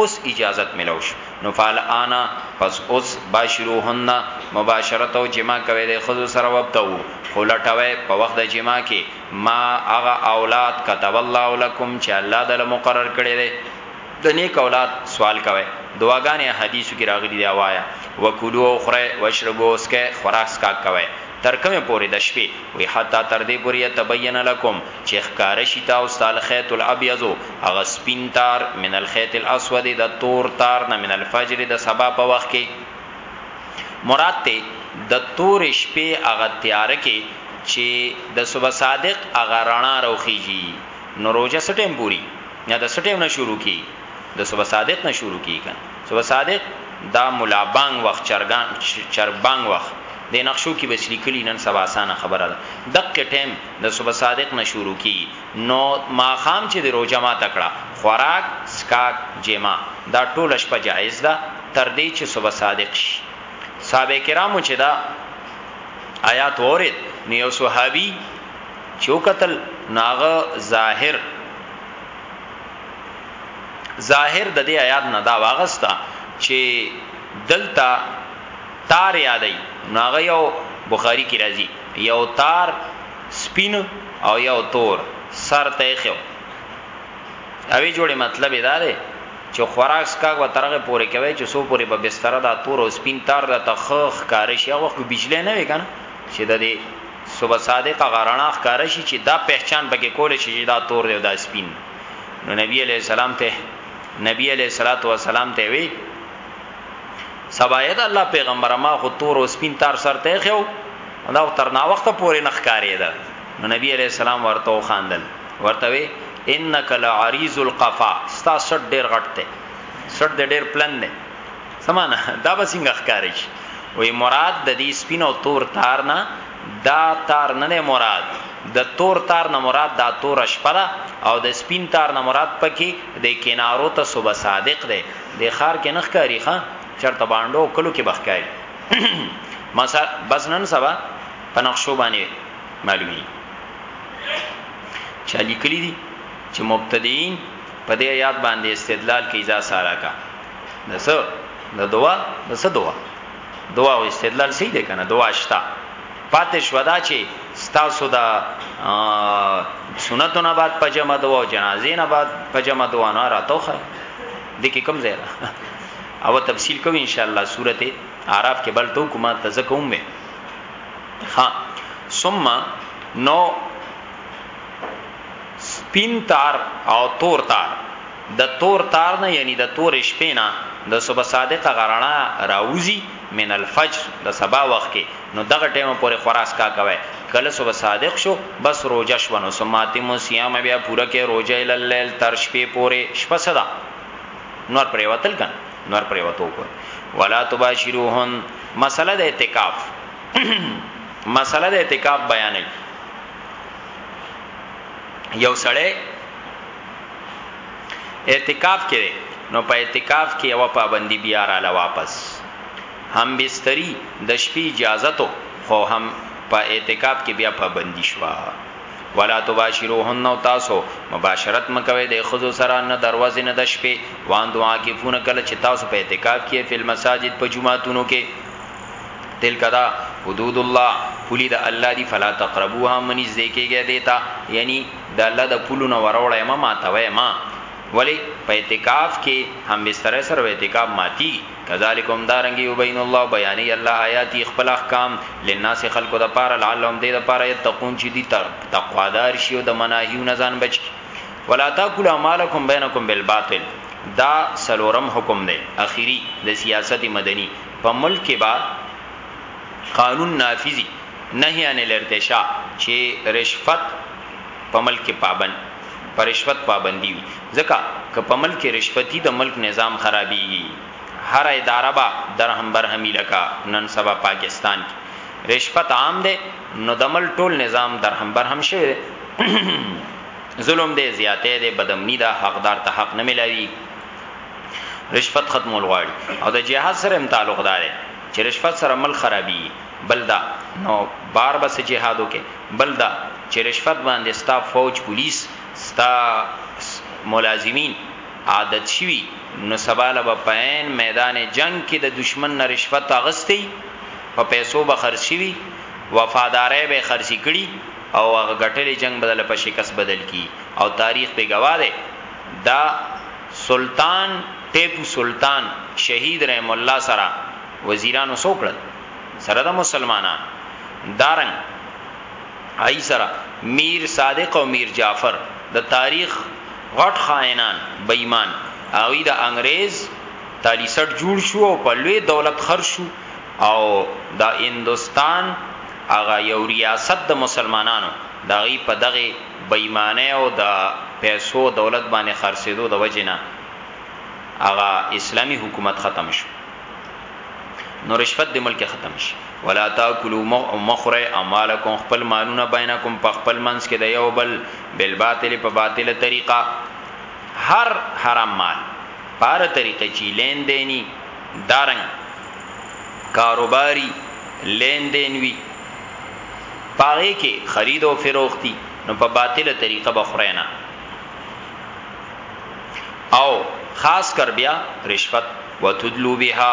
[SPEAKER 1] اوس اجازت ملو شو نو فالآن پس اوس باشروهن مباشرت او جماع کوي د خزو سره وبتو خو لټوي په وخت د جماع کې ما هغه اولاد كتب الله لكم چې الله دل مقرر کړي دي د نیک اولاد سوال کوي دعاګانې حدیثو کې راغلي دی وایا وکلو او خره واشربو اسکه خوراک سکاک کوي تر کومه پورې د شپې وي حتا تر دې پورې تبین لكم چې ښکاره شي تا او ستا الخيط الابيض هغه سپين تار من الخيط الاسود د تور تار نه من الفجر د سبا په وخت کې مراد ته د تور شپې هغه تیاره کې چې د صبح صادق هغه رڼا روخیږي نو روزه سټیم پوری نه د سټیم نه شروع کی د صبح صادق نه شروع کی کنه صبح صادق دا مولا بانګ وخت چرګان چربانګ وخت د نقشو کې بس لیکلی نن سبا اسانه خبره ده دقه ټیم د صبح صادق نه شروع کیږي نو ماښام چې د روژه ماته کړه خوراک څښاک جماع دا ټوله شپه جایز ده تر دې چې صبح صادق شي صحابه کرامو چې دا آیات اورید نو یو صحابي چوکتل ناغه ظاهر ظاهر د دې آیات نه دا واغستا چې دلته تار یادوي نو هغه یو بخاري کې راځي یو تار سپین او یو تور سر ته یې خو اوی جوړې مطلب یې دا دی چې خوراک سکاک و ترغه پورې کوي چې سو پورې به بستر دا تور او سپین تار د تخخ کارش هغه وخت بجلی نه وي کنه چې د دې صبح صادق غرانا ښکار شي چې دا پہچان پکې کول شي چې دا تور دی دا سپین نو نبی علیہ السلام ته نبی علیہ الصلوۃ والسلام ته وی سباید الله پیغمبر ما خو تور او سپین تار سرته خو دا تر نا وخت پورې نخ کارې ده نو نبی علی السلام ورته خواندل ورته وی انک لعریض القفا ستا سټ ډیر غټته سټ د ډیر پلن نه سمانه دا به څنګه ښکارې شي وې مراد د دې سپین او تور تار نه دا تار نه مراد د تور تار نه مراد دا تور شپره او د سپین تار نه مراد پکې د کینارو ته صبح صادق دی د خار کې نخ کاری ښا چرته باندو کلو کې بخکاری مسا بس نن سبا په نقشو باندې معلومی چا لیکلی دي چې مبتدیین په دې آیات باندې استدلال کوي ځا سارا کا دسو د دوا دسو دوا دوا او استدلال صحیح دی کنه دوا شتا پاتې شو دا چې ستاسو دا سنتونه بعد پجما دوا او جنازې نه بعد پجما دوا نه راتوخه د کې کم زیاده او تفصیل کوي ان شاء الله سورته اعراف کې بل ټو کومه تزکوم مې ها ثم نو سپین تار او تور تار د تور تار نه یعنی د تور شپې نه د صبح صادقه غرنا راوزی من الفجر د سبا وخت کې نو دغه ټیم پورې خراس کا کوي کله صبح صادق شو بس روزه شو نو سماتی مو صيام بیا پوره کې روزه ال الليل تر شپې پورې شپه صدا نور پرې وتل کن نور پرې وتو کو ولا تباشروهن مسله د اعتکاف مسله د اعتکاف بیانې یو سړی اعتکاف کړي نو په اعتکاف کې یو پابندي بیا را لواپس همبستري د شپي اجازت و خو هم په اعتکاف کي بیا پابندي شوه ولا تباشروهن او تاسو مباشرت مه کوئ د ښځو سره نه د ورځي نه د شپې وانتم عاکفون کله چي تاسو په اعتکاف کي يئ فی المساجد په جوماتونو کي تلک دا حدود الله پولي د الله دي فلا تقربوها مه نږدې کېږئ دې ته يعني د الله د پولو نه ور وړئ مه ماتوئ مه ولي په اعتکاف کي همبستري سره اعتکاف ماتيږي کذالک هم دارنګ یبین الله بیان الله آیاتی خپل احکام للناس خلق د پاره لعلهم دې د پاره یتقون چې دي تقوادار شي او د مناهیو نه ځان بچ کی ولا تاکلوا مالکم بینکم بالباطل دا سلورم حکم دی اخیری د سیاست مدنی په ملک کې با قانون نافذی نهی عن الارتشاء چې رشوت په ملک کې پابند په رشوت پابندي وي ځکه که په ملک کې رشوت وي د ملک نظام خرابیږي هره اداره به درهم برهم وي لکه نن سبا پاکستان کې رشوت عام دی نو د ملک ټول نظام درهم برهم شوی دی ظلم دی زیاته دی بدمنی دا حقدار ته حق نه ملاوي رشوت ختمول غواړي او د جهاد سره هم تعلق دار چې رشوت سره مل خرابي بل دا نو بار بس جهاد وکي بل دا چې رشوت باندې ستا فوج پولیس ستا ملازمین عادت شوی نو سباله به پاین میدان جنگ کې د دشمن نه رشوت اغستی په پیسو به خرڅوي وفادارې به خرڅی کړي او هغه غټلې جنگ بدل په شکست بدل کی او تاریخ به گواه ده دا سلطان ټیپو سلطان شهید رحم الله سره وزیرانو سو کړل سره د مسلمانان دارنګ ای سره میر صادق او میر جعفر د تاریخ غټ خائنان بېمان اوی د انګريز تالی سټ جوړ شو او په لوی دولت خر شو او د هندستان هغه یو ریاست د مسلمانانو دا غي په دغه بېمانه او د پیسو دولت باندې خرڅېدو د وجنه هغه اسلامی حکومت ختم شو نو رشوت د ملک ختم شي ولا تاکلوا مخره اموالکم خپل مالونه بینکم په خپل منس کې د یو بل بل باطل په باطله طریقه هر حرام مال پاره طریقه چی لین دینی دارنګ کاروباری لین دین وی پاره کې خرید او فروختی نو په باطله طریقه بخره نه او خاص کر بیا رشوت وتدلو بها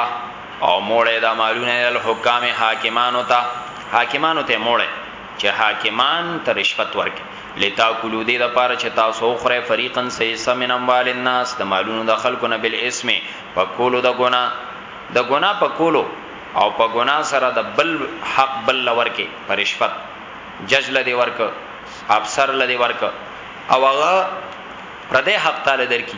[SPEAKER 1] او موړې دا مالونه ال حکام حاکمانو ته حاکمانو ته موړې چې حاکمان ته رشوت ورکړي لتاکلو دې د پاره چې تاسو خره فریقن سې سمن اموال الناس د مالونو د خلکو نه بل اسم په کولو د ګنا د ګنا په کولو او په ګنا سره د بل حق بل لور کې پرشفت جج لدی ورک افسر لدی ورک او هغه پردې حق تعالی درکې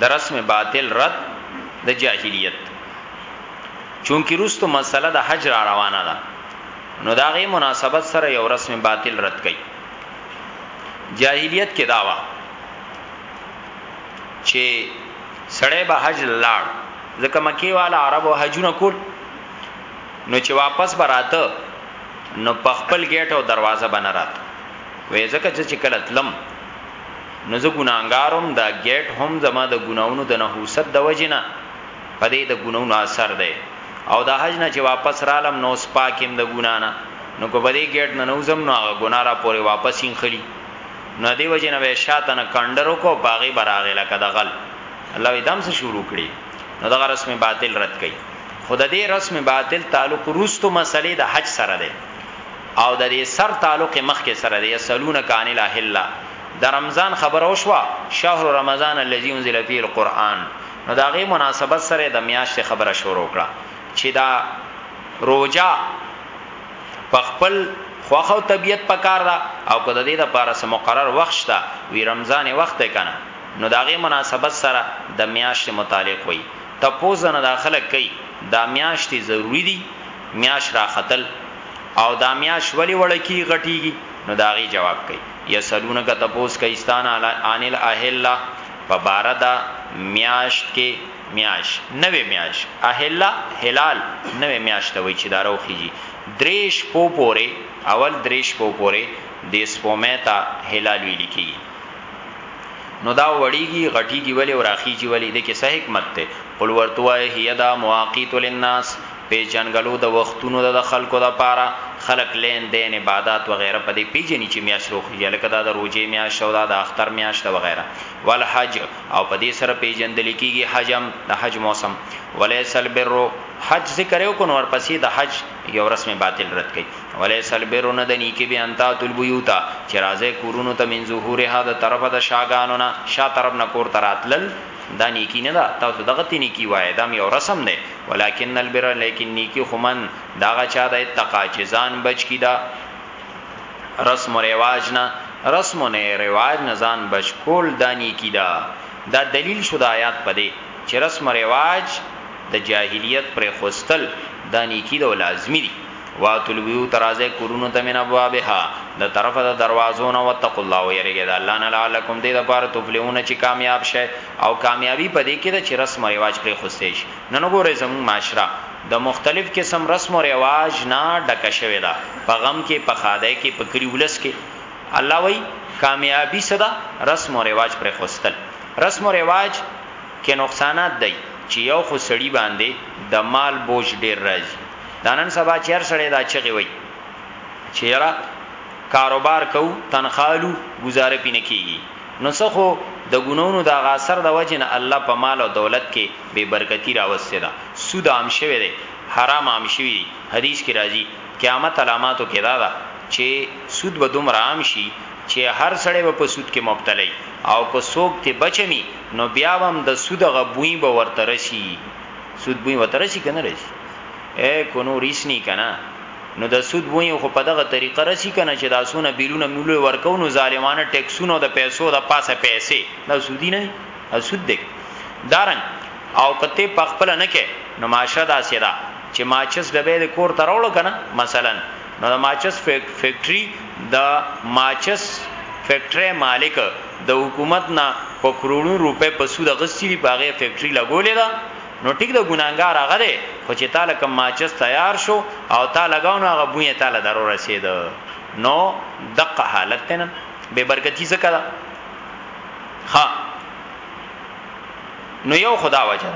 [SPEAKER 1] د رسم باطل رد د جاهلیت چونکی روستو مسله د حج را روانه ده نو دا غي مناسبت سره یو رسم باطل رد کړي جاهلیت کې داوا چې سړی به حج لاړ ځکه مکی والا عربو حجونه کول نو چې واپس براته نو په خپل گیټ او دروازه بنرات وې ځکه چې کله تلم نو زه ګناګارم دا ګیټ هم زما د ګناونو د نحوست د وجنه په دې د ګناونو اثر دی او د حج نه چې واپس رالم نو سپاکم د ګنا نه نو کو په دې ګیټ نه نوزم نو هغه ګنا را پورې واپس یې خلی نو دې وجنه به شاته نه کندرو کو باغی براغه لکه د غل الله دې دم سره شروع کړي نو دغه رسم باطل رد کړي خود دې رسم باطل تعلق روستو مسلې د حج سره دی او د دې سر تعلق یې مخکې سره دی، یسألونک عن الاحلة، د رمضان خبره وشوه، شهر رمضان الذی انزل فیه القرآن، نو د هغې مناسبت سره یې د میاشتې خبره شروع کړه، چې دا روژه په خپل خوښه او طبیعت پکار ده او که د دې لپاره څه مقرر وخت شته، وي رمضان وخت دی کنه، نو د هغې مناسبت سره د میاشتې متعلق وایي، تپوس ځنه دا خلک کوي، دا میاشتې ضروري دي؟ میاشت راختل او دا میاشت ولی وړکی غټیږي نو دا غي جواب کوي یسلونک تپوس کوي ستان عن الاهله په بار دا میاشت کې میاش نوې میاش اهله هلال نوې میاشت وي چې دا روخیږي دریش پو پوري اول دریش پو پوري د سپومیتا هلال ویل کیږي نو دا وړیږي غټیږي ولی او راخیږي ولی د کې څه حکمت ته قل ورتوه هي دا مواقیت للناس پیژنګلو د وختونو د خلکو د پاره خلک لین دین عبادات وغیره په دې پیژني چې میاشت روخیږي لکه دا د روژې میاشت او دا د اختر میاشت ده وغیره والحج او په دې سره پیژندل کیږي حج هم د حج موسم ولیس البر حج ذکر یو کو نور پسې د حج یو رسم باطل رد کړي ولیس البر نه د نیکی به انتا تل بیوتا چې راځي کورونو ته من ظهورها د طرفه د شاګانو نه شا طرف نه کور تراتلل دا نیکی نه ده تاسو دغه تی نیکی وای دا یو رسم ده ولکن البر لیکن نیکی خمن دا غچا د اتقا چې ځان بچ کی دا رسم و رواج نه رسم و رواج نه ځان بچ کول دا نیکی دا دا دلیل شو د آیات پدې چې رسم و رواج د جاهلیت پر خوستل دا نیکی دا لازمی دی واتل ویو ترازه کورونو ته من ابوابها د طرفه د دروازو نه وتق الله ويرګه د الله نه لعلکم دې د پاره تفلحون چې کامیاب شئ او کامیابي په دې کې ده چې رسم او رواج پرېښوستی شي. نن وګورئ زموږ معاشره د مختلف قسم رسم او رواج نه ډکه شوې ده، په غم کې، په ښادۍ کې، په کلي ولس کې. الله وايي، کامیابي څه ده؟ رسم او رواج پرېښوستل. رسم او رواج کې نقصانات دا دي چې یو خو سړي باندې د مال بوج ډېر راځي. دا نن سبا چې هر سړی دا چغې وهي چې یاره کاروبار کوو، تنخوا اخلو، ګوزاره پرې نه کېږي. نو څه خو د ګناهونو د هغه اثر د وجې نه الله په مال او دولت کې بې برکتي راوستې ده، سود عام شوی دی، حرام عام شوي دي، حدیث کې راځي، قیامت علاماتو کې دا ده چې سود به دومره عام شي چې هر سړی به په سود کې مبتلا وي او که څوک ترې بچمي نو بیا به هم د سود هغه بوی به ورته رسي، سود بوی ورته رسي که نه رسي؟ ای کونو ریسني که نه؟ نو د سود وای خو په دغه طریقه رسی کنه چې دا سونه بیلونه مولوی ورکو نو ظالمانه ټیکسونو د پیسو د پاسه پیسې دا سودی نه دی سود دی دارنګ او کته په خپل نه کې نو ماشه دا سیدا چې ماچس ډبې د کور ته راوړو کنه مثلا نو د ماچس فیکټری د ماچس فیکټری مالک د حکومت نه په کروڑو روپې په سود غستی دی په هغه فیکټری لګولې ده نو ټیک د ګناګار هغه دی خو چې تعالی کوم ماچس تیار شو او تا لګاو نو هغه بوی تعالی درو رسید نو دقه حالت تنن به برکتی څه کړه ها نو یو خدا وجه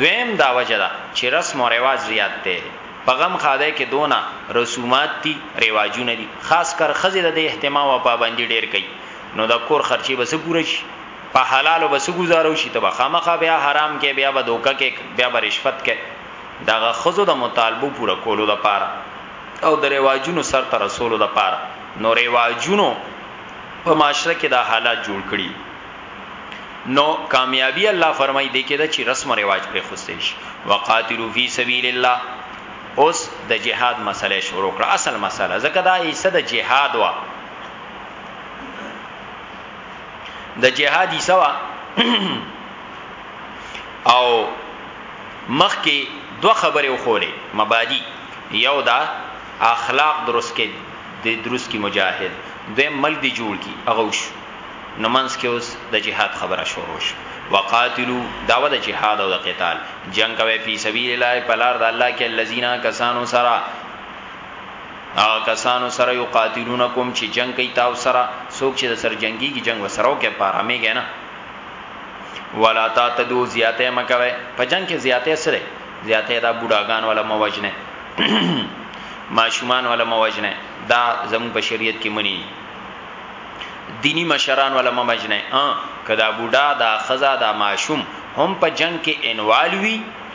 [SPEAKER 1] دویم دا وجه دا چې رسم او رواج زیات دی په غم خاده کې دونه رسومات دي رواجونه دي خاص کر خزه د اهتمام او پابندي ډیر کوي نو د کور خرچي بس پوره شي په حلالو به څه ګوزاره وشي ته به خامخا بیا حرام کې بیا به دوکه کې بیا به رشوت کې دغه ښځو د مطالبو پوره کولو لپاره او د رواجونو سر ته رسولو لپاره نو رواجونو په معاشره کې دا حالات جوړ کړي نو کامیابی الله فرمای دی کې دا چې رسم او رواج پر خوستې شي وقاتلو فی سبیل الله اوس د جهاد مسله شروع کړه اصل مسله ځکه دا ایسه د جهاد وا د جهاد یې سوا او مخ کې دوه خبرې وخولې مبادی یو دا اخلاق درست کې د درست کې مجاهد د ملک دی جوړ کی هغه وش نو منس کې اوس د جهاد خبره شروع شو وقاتلو داوه د جهاد او د قتال جنگ کوي په سبیل الله په لار د الله کې الذين کسانو سره هغه کسانو سره یو قاتلون کوم چې جنگ کوي تاسو سره څوک چې د سر جنگي کی جنگ وسرو کې پاره میږي نه ولا تا تدو زیاته مکوي په جنگ کې زیاته سره زیاته دا بوډاګان ولا موجنه ماشومان ولا موجنه دا زمو په شریعت کې منی دینی مشران ولا موجنه ا کدا بوډا دا خزا دا ماشوم هم په جنگ کې انوالوي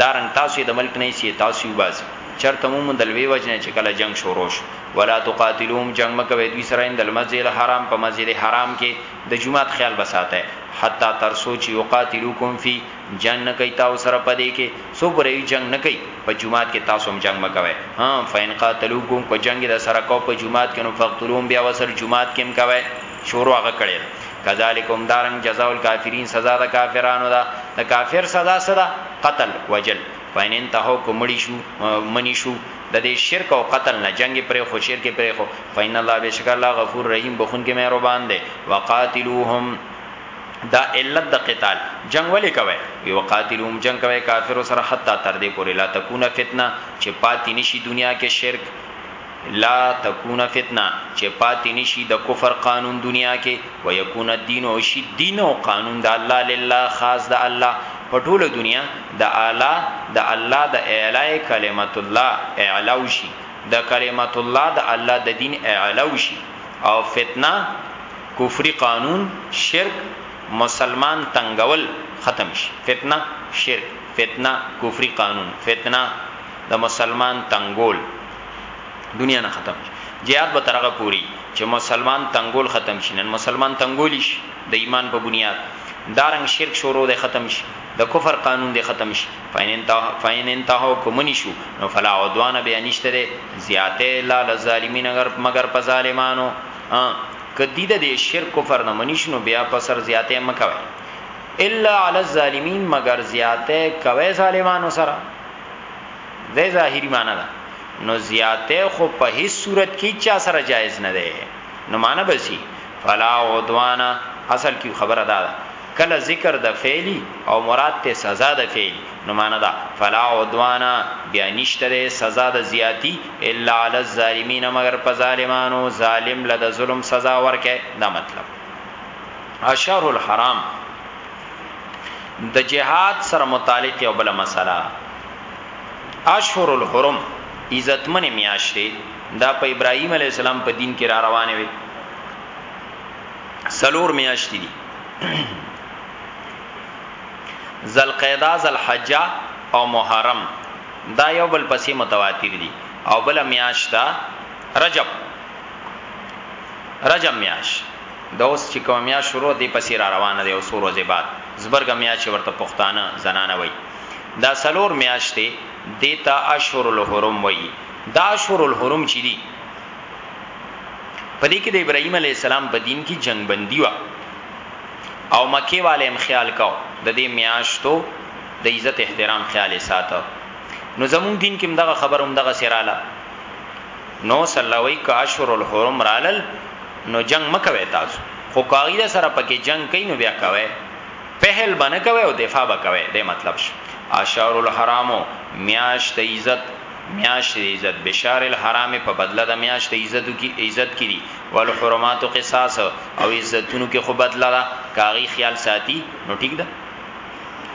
[SPEAKER 1] دا رنګ تاسو یې د ملک نه ایسي تاسو یې وباسي چرته مو موندل وی وجنه چې کله جنگ شروع شو ولا تقاتلوهم جنگ مکوي دوی سره اند المسجد الحرام په مسجد حرام کې د جمعات خیال بساته حتا تر سوچ یو قاتلوکم فی جنگ نه کوي تاسو سره پدې کې سو پرې جنگ نه کوي په جمعات کې تاسو هم جنگ مکوي ها فین قاتلوکم کو جنگ د سره کو په جمعات کې نو فقتلوهم بیا وسر جمعات کې مکوي شروع هغه کړی ده کذالک هم دارنګ جزاء الکافرین سزا د کافرانو ده د کافر سزا سره قتل وجل فین انتهو کومړی شو منی شو د دې شرک او قتل نه جنگ پر خو شرک پر خو فین الله بشک الله غفور رحیم بخون کې مهربان دی وقاتلوهم دا علت د قتال جنگ ولې کوي وی وقاتلوهم جنگ کوي کافر سره حتا تر دې پورې لا تکونه فتنه چې پاتې نشي دنیا کې شرک لا تکون فتنه، چې پاتې نه شي د کفر قانون دنیا کې، ویکون الدین او شي دین او قانون د الله لله خاص د الله په ټوله دنیا، د اعلی د الله د اعلاء کلمة الله اعلاء وشي، د کلمة الله د الله د دین اعلاء وشي او فتنه، کفري قانون، شرک، مسلمان تنګول ختم شي، فتنه، شرک، فتنه، کفري قانون، فتنه، د مسلمان تنګول. دنیا نه ختم شي جهاد به ترغه پوری چې مسلمان تنگول ختم شي نن مسلمان تنگول شي د ایمان په بنیاد دارنګ شرک شروع د ختم شي د کفر قانون د ختم شي فین انتها فین انتها کومنی شو نو فلا عدوان به انشتره زیاته لا للظالمین اگر مگر په ظالمانو ها کدی د شرک کفر نه منی شنو بیا په سر زیاته مکوي الا علی الظالمین مگر زیاته کوي ظالمانو سره د ظاهری معنی ده نو زیاته خو په هیڅ صورت کې چا سره جایز نه ده نو معنی بسی فلا عدوانا اصل کی خبره ده دا کله ذکر د فعلی او مراد ته سزا د فعل نو معنی ده فلا عدوانا بیا نشته ده سزا د زیاتی الا علی الظالمین مگر په ظالمانو ظالم لد ظلم سزا ورکه دا مطلب اشهر الحرام د جهاد سره متعلق یو بل مسله اشهر الحرم عزتمن میاشتې دا په ابراهیم علی السلام په دین کې را روانې وي سلور میاشتې دي ذلقعده ذلحجه او محرم دا یو بل پسې متواتر دي او بل میاش دا رجب رجب میاش د اوس چې کوم میاش شروع دی پسې را روانه دی او سور ورځې بعد زبرګ میاش ورته پښتانه زنانه وای دا څلور میاشتې دې ته اشهر الحرم وایي دا اشهر الحرم چې دي په دې کې د ابراهیم علی السلام په دین کې جنگ بندي و او مکه والے هم خیال کاو د دې میاشتو د عزت احترام خیال ساته نو زمون دین کې دغه خبر هم دغه سراله نو صلی الله علیه کا اشهر الحرم رالل نو جنگ مکوي تاسو خو قاعده سره پکې جنگ کین نو بیا کوي پهل بنه کوي او دفاع به کوي د مطلب شو اشهر الحرام میاشت عزت میاشت عزت بشار الحرام په بدله د میاشت عزت کی عزت کی دي ول حرمات قصاص او عزتونو کې خو بدله دا کاغي خیال ساتي نو ټیک ده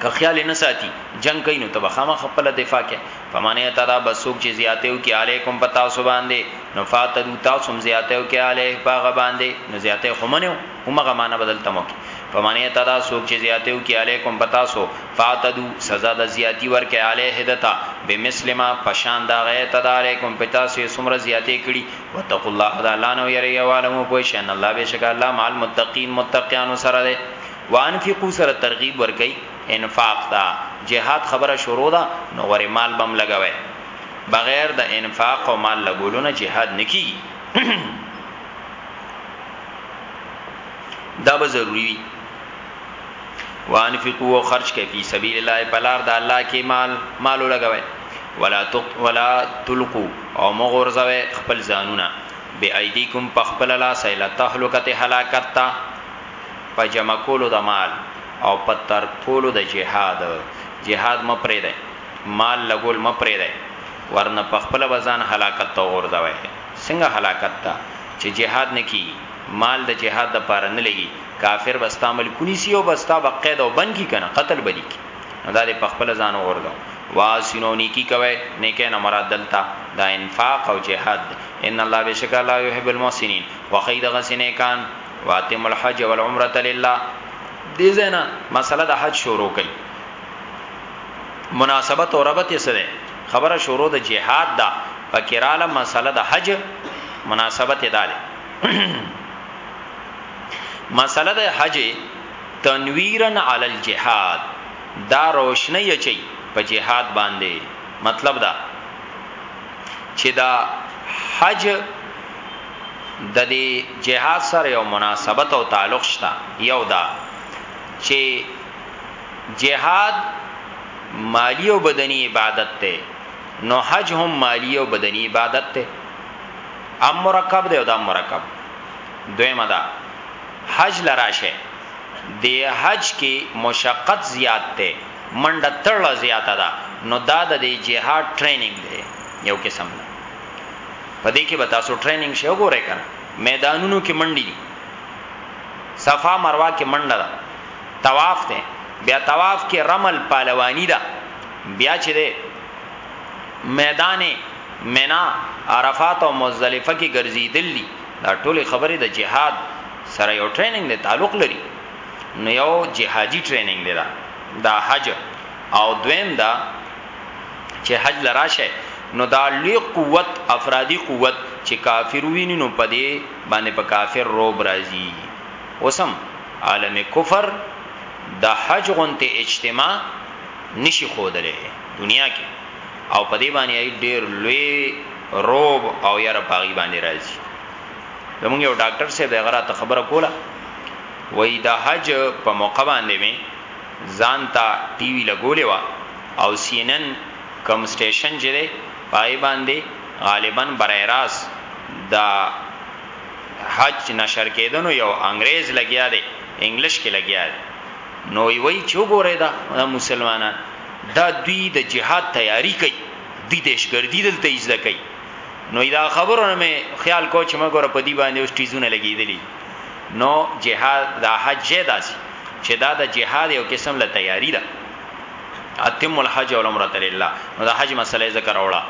[SPEAKER 1] که خیال نه ساتي جنگ کین ته بخامه خپل دفاع کې فمانه تعالی بسوک چې زیاتیو کې علیکم پتا سو باندې نو فاتدو تاسو زیاتیو کې علیه باغ باندې نو زیاته خو منو همغه معنی بدل تمو کی فمن اعتدا سوک چې زیاته وکي علیکم پتاسو فاتدو سزا د زیاتی ورکه علیه دتا بمثل ما پشان دا غی اعتدا علیکم پتاسو سمره زیاته کړي وتقوا الله دا لانو یری والمو پوه شان الله بشک الله مال متقین متقیان سره ده وانفقوا سره ترغیب ورکي انفاق دا جهاد خبره شروع ده نو ور مال بم لګوي بغیر د انفاق او مال لګولو نه جهاد نکی دا به ضروری وي وانفقوا او خرج کوي په سبیل الله پلار د الله کې مال مال لګوي ولا تق ولا تلقوا او مغرزوي خپل ځانونه بی ایدیکم پخپل لا سیل تهلکت هلاکت تا په جمع کولو د مال او په تر کولو د جهاد جهاد م پرې ده مال لګول م پرې ده ورنه پخپل وزن هلاکت ته غورځوي څنګه هلاکت ته چې جهاد نه کیږي مال د جهاد د پاره نه لګي کافر به ستا ملک نیسي او به ستا به قید او بند کی کنه قتل به دي کی نو دا دې په خپل ځان وغورځو واسینو نیکی کوي نیکه نه مراد دلته دا انفاق او جهاد ان الله بشک الله يحب المحسنين وخید غسنه کان واتم الحج والعمره لله دې زنه مسله د حج شروع کړي مناسبت او ربط یې سره خبره شروع د جهاد دا پکراله مسله د حج مناسبت ادا ده مسله د حج تنویرن علی الجهاد دا روشنی چي په جهاد باندې مطلب دا چې دا حج د دې جهاد سره یو مناسبت او تعلق شته یو دا چې جهاد مالی او بدنی عبادت ته نو حج هم مالی او بدنی عبادت ته ام مرکب دی او دا مرکب دویمه دا حج لراشه دی حج کې مشقت زیات ته منډه تړه زیات ده نو دا د جهاد ټریننګ دی یو قسم نه پدې کې به تاسو ټریننګ شی وګورئ کنه میدانونو کې منډي صفا مروه کې منډه ده طواف ده بیا طواف کې رمل پهلوانی ده بیا چې ده میدان منا عرفات او مزدلفه کې ګرځیدل دي دا ټول خبره د جهاد سره یو ټریننګ دی تعلق لري نو یو جهادي ټریننګ دی دا دا حج او دویم دا چې حج لراشه نو دا لوی قوت افرادی قوت چې کافر ویني نو پدې باندې په کافر روب راځي اوسم عالم کفر د حج غونته اجتماع نشي خودلې دنیا کې او په دې باندې ای ډیر لوی روب او یاره پاغي باندې راځي زمونږ یو ډاکټر سه به غره ته خبره کوله وای د حج په موقع باندې می ځان ته ټي وي لګولې وا او سی ان ان کم سټیشن چې دی پای باندې غالبا برای راس د حج نشر کېدنو یو انګريز لګیا دی انګلیش کې لګیا دی نو وی چې وګوره دا مسلمانان دا دوی د جهاد تیاری کوي دوی دهشګردي دلته یې زده کوي نو دا خبرونه مې خیال کو چې مګور په دې باندې اوس ټیزونه لګېدلې نو جهاد دا حج داسي چې دا د جهاد یو قسم له تیاری ده اتم الحج والعمره لله نو دا حج مسله ذکر اوړه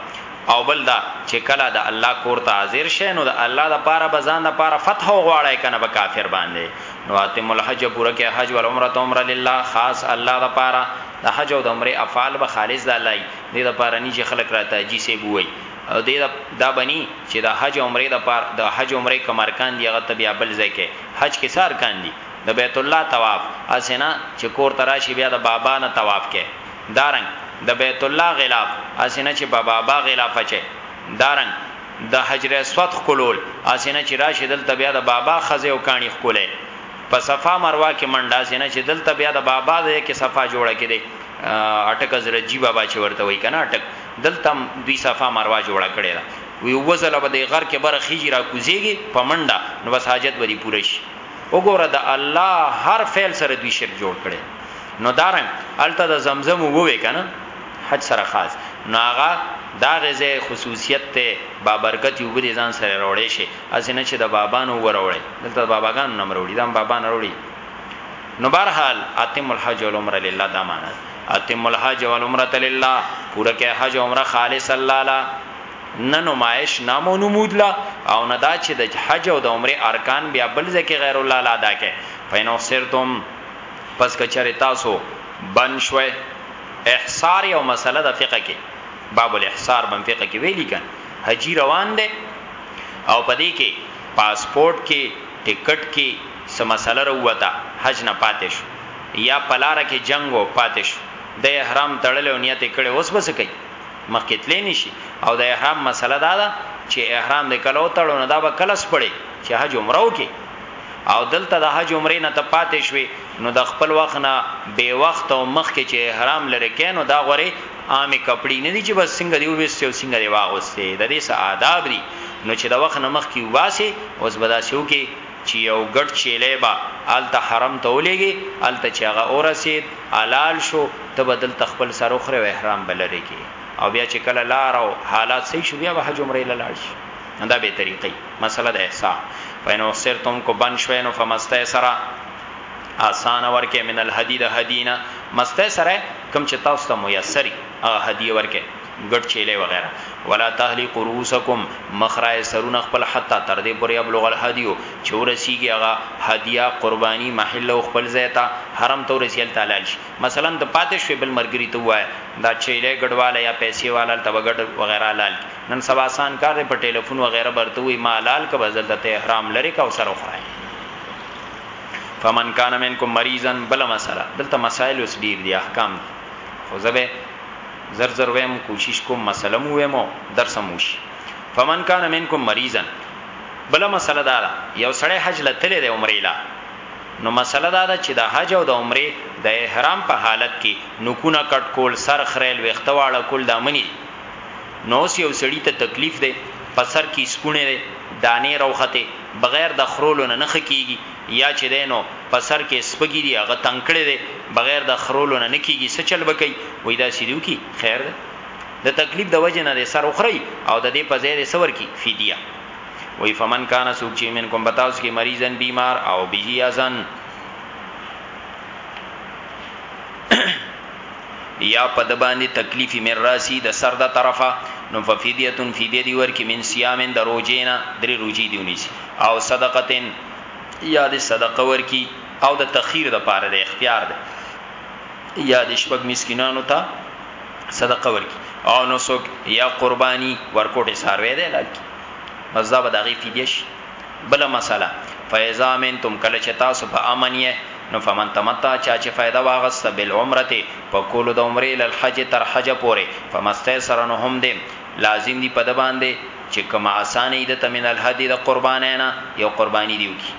[SPEAKER 1] او بل دا چه کله د الله کور ته حاضر شی نو د الله د پاره به ځان د پاره فتح وغواړی کنه به کافر باندی نو اتم الحج پوره کې حج والعمره عمره لله خاص الله د پاره د حج او د عمره افعال به خالص د الله دی د پاره نه چې خلق راته جی سی بوي او دی دا بنی چې د حج عمره د پاره د حج عمره کوم ارکان دی هغه تبیا بل ځای کې حج کې سار کان دی د بیت الله طواف اسنه چې کور تراشی بیا د بابا نه طواف کې دارنګ د بیت الله غلاف هسې نه چې په بابا غلاف اچئ، دارنګ د حجر اسود ښکلول هسې نه چې راشئ دلته بیا د بابا ښځې او کاڼي ښکلئ، په صفا مروه کې منډه هسې نه چې دلته بیا د بابا ځای کې صفا جوړه کړئ، اټک حضرتجي بابا چې ورته وایي کنه اټک، دلته هم دوی صفا مروه جوړه کړې ده، وایي اووه ځله به دې غر کې بره خیژي راکوزیږي په منډه نو بس حاجت به دې پوره شي. وګوره د الله هر فعل سره دوی شرک جوړ کړي نو دارنګ الته د زمزم ووې کنه حج سره خاص ناغه دا غزه خصوصیت ته بابرکت یو بری ځان سره راوړې شي اسنه چې د بابانو وروړې دلته باباګانو نم وروړي دا بابا نه وروړي نو برحال اتم الحج والعمره لله دا معنا اتم الحج والعمره لله پوره کې حج عمره خالص الله لا نه نمایش نام او نمود له او نه دا چې د حج او د عمرې ارکان بیا بل ځای کې غیر الله له ادا کړئ فان احصرتم پس که چېرې تاسو بند شوئ احصار یو مسله د فقه کې باب الاحصار بن فقه کې ویلي کن حجی روان دی او پدې کې پاسپورت کې ټیکټ کې سم مسله وروته حج نه پاتې شو یا پلار کې جنگ او پاتې شو د احرام تړل او نیت کړي اوس بس کوي مخکې تلې نشي او د احرام مسله دا ده چې احرام دې کله وتړو نه دا به کله سپړي چې حج عمره وکي او دلته د حج عمره نه ته پاتې شوي نو د خپل وخت نه بے وخت او مخکې چې احرام لري کینو دا غوري عامه کپړې نه دي چې بس څنګه دی وېستي او څنګه دی واغوستي د دې څه آداب دي نو چې د وخت نه مخکې وباسي اوس بداسیو کې چی یو ګډ چیلی به هلته حرم ته ولیږی هلته چی هغه ورسید حلال شو ته به دلته خپل سر وخری او احرام به لری کی او بیا چی کله لاره او حالات صحیح شو بیا به حج عمره له لاړ شی نو دا بهتری قی مسله ده احسان فین احصرتم کو بند شوی نو فمستیسر آسان ورکه من الهدی ده هدی نه مستیسر کم چی تاسو ته میسری هغه هدی ورکه. ګډ چیلې وغیره ولا تهلکو روسکم مخرای سرونه خپل حتا تر دې پورې ابلغ الهدیو چې ورسیږي هغه هدیه قربانی محل او خپل ځای ته حرم ته ورسیږي هلته حلال شي مثلا ته پاتې شوې بل مرګري ته وایه دا چیلې ګډواله یا پیسې والا هلته به ګډ وغیره حلال کړي نن سبا اسان کار دی په ټلیفون وغیره به ورته وایي ما حلال که به دلته ته احرام لرې که او سره وخورای فمن کان منکم مریضا بل مسله دلته مسائل اوس ډیر دي احکام دي خو زه به زر زر ویم کوشش کوم مسله مو ویم درس هم وشي فمن کان منکم مریضا بل مسله دا ده یو سړی حج لتلې ده عمره لا نو مسله دا ده چې د حج او د عمره د احرام په حالت کې نکونه کټ کول سر خریل وختواړه کول د امنی نو سی یو سړی ته تکلیف ده په سر کې سکونه ده دانې روخته بغیر د خرولو نه نخ کیږي یا چې دی نو په سر کې سپږي دي هغه تنګ کړی دی بغیر د خرولو نه نکیږي څه چل بکی وای دا سیدو کی خیر ده د تکلیف د وجه نه د سر اخري او د دې په ځای د سور کی فدیه وای فمن کان سوق چې من کوم بتاوس کې مریضن بیمار او بیجی ازن یا په د باندې تکلیف مر راسی د سر د طرفه نو ففیدیتون فیدیه دی ور کې من صيامن د روزینا درې روزي دیونی او صدقتن یا دې صدقه ورکی او د تخیر د پاره د اختیار ده یا دې شپږ مسکینانو ته صدقه ورکی او نو سوک یا قربانی ورکوټه ساروی ده لاکی بس دا به دغه فدیش بل مسله فیضا منتم کله چې تاسو په امن یې نو فمن تمتع چا چې فائدہ واغسته بالعمرته په کولو د عمره ال حج تر حج پورې فمسته سره نو هم دې لازم دي په ده باندې چې کومه اسانه وي ده ته من الهدی د قربانۍ نه یو قرباني دي وکړي.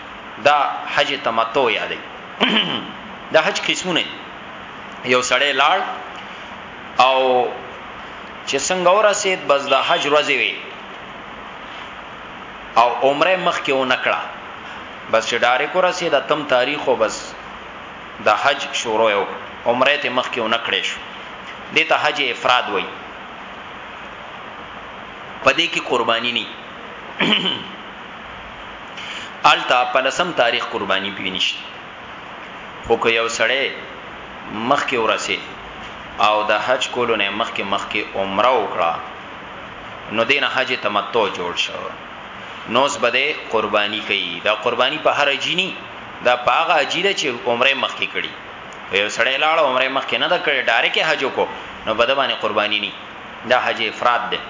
[SPEAKER 1] دا حج تمتع یادوي. د حج قسمونه دي. یو سړی لاړ او چې څنګه ورسید بس د حج ورځې وي او عمره مخکې و نکړه بس چې ډایرک ورسید اتم تاریخ او بس د حج شروع یو عمره ته مخکې و نکړې شو دته حج افراد وای په دې کې قرباني نه التا په لسم تاریخ قرباني پینشت خو که یو سړی مخکې ورسه او د حج کولو نه مخکې مخکې عمره وکړه نو دینه حج تمتع جوړ شو نوز بده قرباني کوي دا قرباني په هر جینی دا پاغه اجیره چې عمره مخکې کړي یو سړی لاړ عمره مخکې نه د کړې ډایرک حج کو نو بده باندې قرباني ني دا حج افراد ده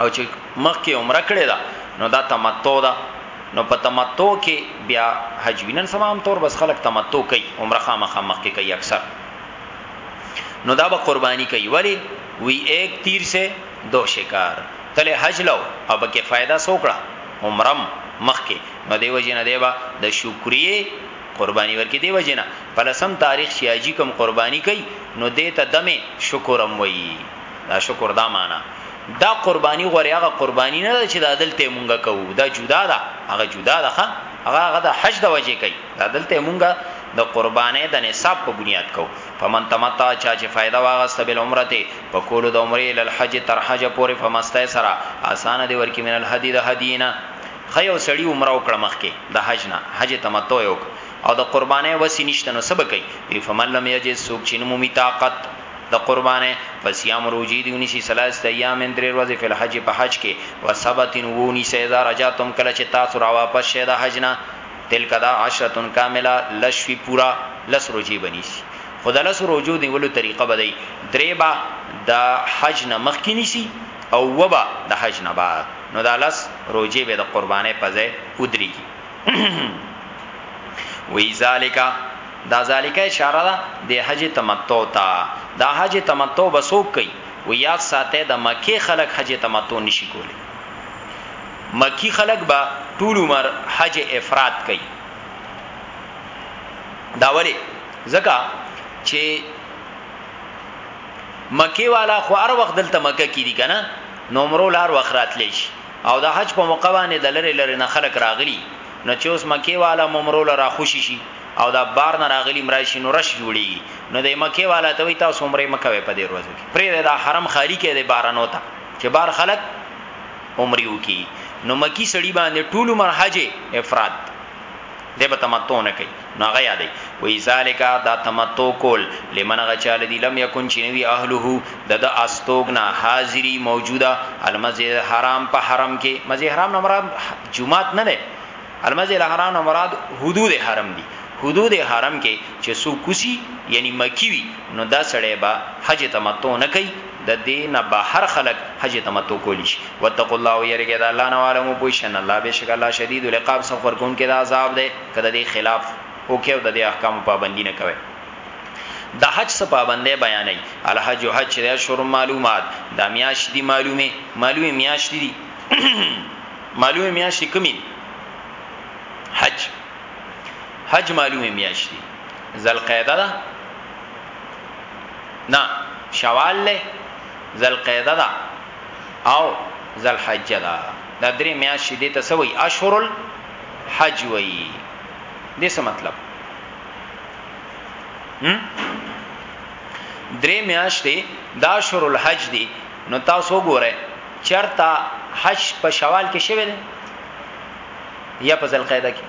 [SPEAKER 1] او چې مخکې عمره کړې ده نو دا تمتع ده نو په تمتع کې بیا حج وینن سمام تور بس خلک تمتع کوي عمره خامخا مخکې کوي اکثر نو دا به قرباني کوي ولی وی ایک تیر سے دو شکار تله حج لو او بکې فائدہ سوکړه عمرم مخکې نو دیو جن دیبا د شکریه قرباني ورکي دی وجنه په لسم تاریخ چې اجي کوم قرباني کوي نو دې ته دمه شکرم وایي دا شکر دا معنا دا قرباني غوري هغه قرباني نه چې دا دلته مونږه کوو دا جدا ده هغه جدا ده هغه هغه د حج د وجې کوي دا دلته مونږه د قربانې د نصاب په بنیاد کو فمن تمتع چا چې فائدہ واغسته بل عمرته په کولو د عمرې ال حج تر حج پورې فمسته سره اسانه دی ورکی من الهدی د هدینا خه یو سړی عمره وکړه مخکې د حج نه حج تمتع یو او د قربانې وسی نشته نو سبا کوي وی فمن لم یجد سوق چین مو میتاقت د قربانې فصيام روجي دیونی سی سلاست ایام درې ورځې په حج په حج کې وسبتن وونی سه اذا رجاتم کله چې تاسو را واپس شه د حج نه تلک دا عشرتن کامله لشفی پورا لس روجي بنیسی خدای لس روجو دی ولو طریقه بدای درې با د حج نه مخکې نیسی او وبا د حج نه بعد نو دا لس روجي به د قربانې په ځای ودري وی ذالک دا ذالک اشاره ده د حج تمتع ته دا حج تمتع بسوک کوي و یاد ساته د مکی خلک حج تمتع نشي کولی مکی خلک با ټول عمر حج افراد کوي دا ولی ځکه چې مکی والا خو هر وخت دلته مکه کې دي کنه نو عمره لار وخت راتلی شي او د حج په موقع باندې د لری لری نه خلک راغلي نو چې اوس مکی والا عمره لرا خوشي شي او دا بار نه راغلي مراشي نو رش جوړيږي نو د مکی والا ته وي تاسو عمره مکه په دې ورځو کې پرې دا حرم خالی کې د بارانو ته چې بار خلک عمره وکي نو مکی سړي باندې ټول مرحجه افراد دې به تمتع نه کوي نو هغه یادوي وایي ذالک دا تمتع کول لمن هغه چا له دي لم یکن چې نه وي اهله د ده استوګنه حاضري موجوده المسجد الحرام په حرم کې مسجد حرام نه مراد جومات نه دی المسجد الحرام نه مراد حدود حرم دي حدود حرم کې چې سو کوسی یعنی مکی وي نو دا سړی به حج تمتع نه کوي د دین بهر خلق حج تمتع کولی شي وتق الله یریګه د الله نه عالم پوښن الله بشک الله شدید العقاب سفر کون کې د عذاب ده که د دې خلاف وکړئ او د دې احکامو پابندي نه کوئ. د حج څه پابندۍ بیانوي، الحج حج چې دی اشهر معلومات، دا میاشتې دي معلومې، معلومې میاشتې دي معلومې میاشتې کومې دي؟ حج حج معلومې میاشتې دي ذوالقعده ده نه شوال له ذوالقعده ده او ذوالحجه ده دا درې میاشتې دي ته سوي اشهر حج وایي دې څه مطلب درې میاشتې دا شهر الحج دی نو تاسو وګورئ چرته حج په شوال کې شوی دی یا په ذلقعده کې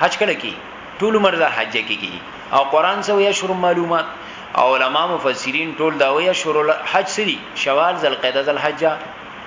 [SPEAKER 1] حج کله کې ټول عمر دا حج کې کی او قران سو یا شروع معلومات او علما مفسرین ټول دا وی شروع حج سری شوال ذلقعده ذلحجه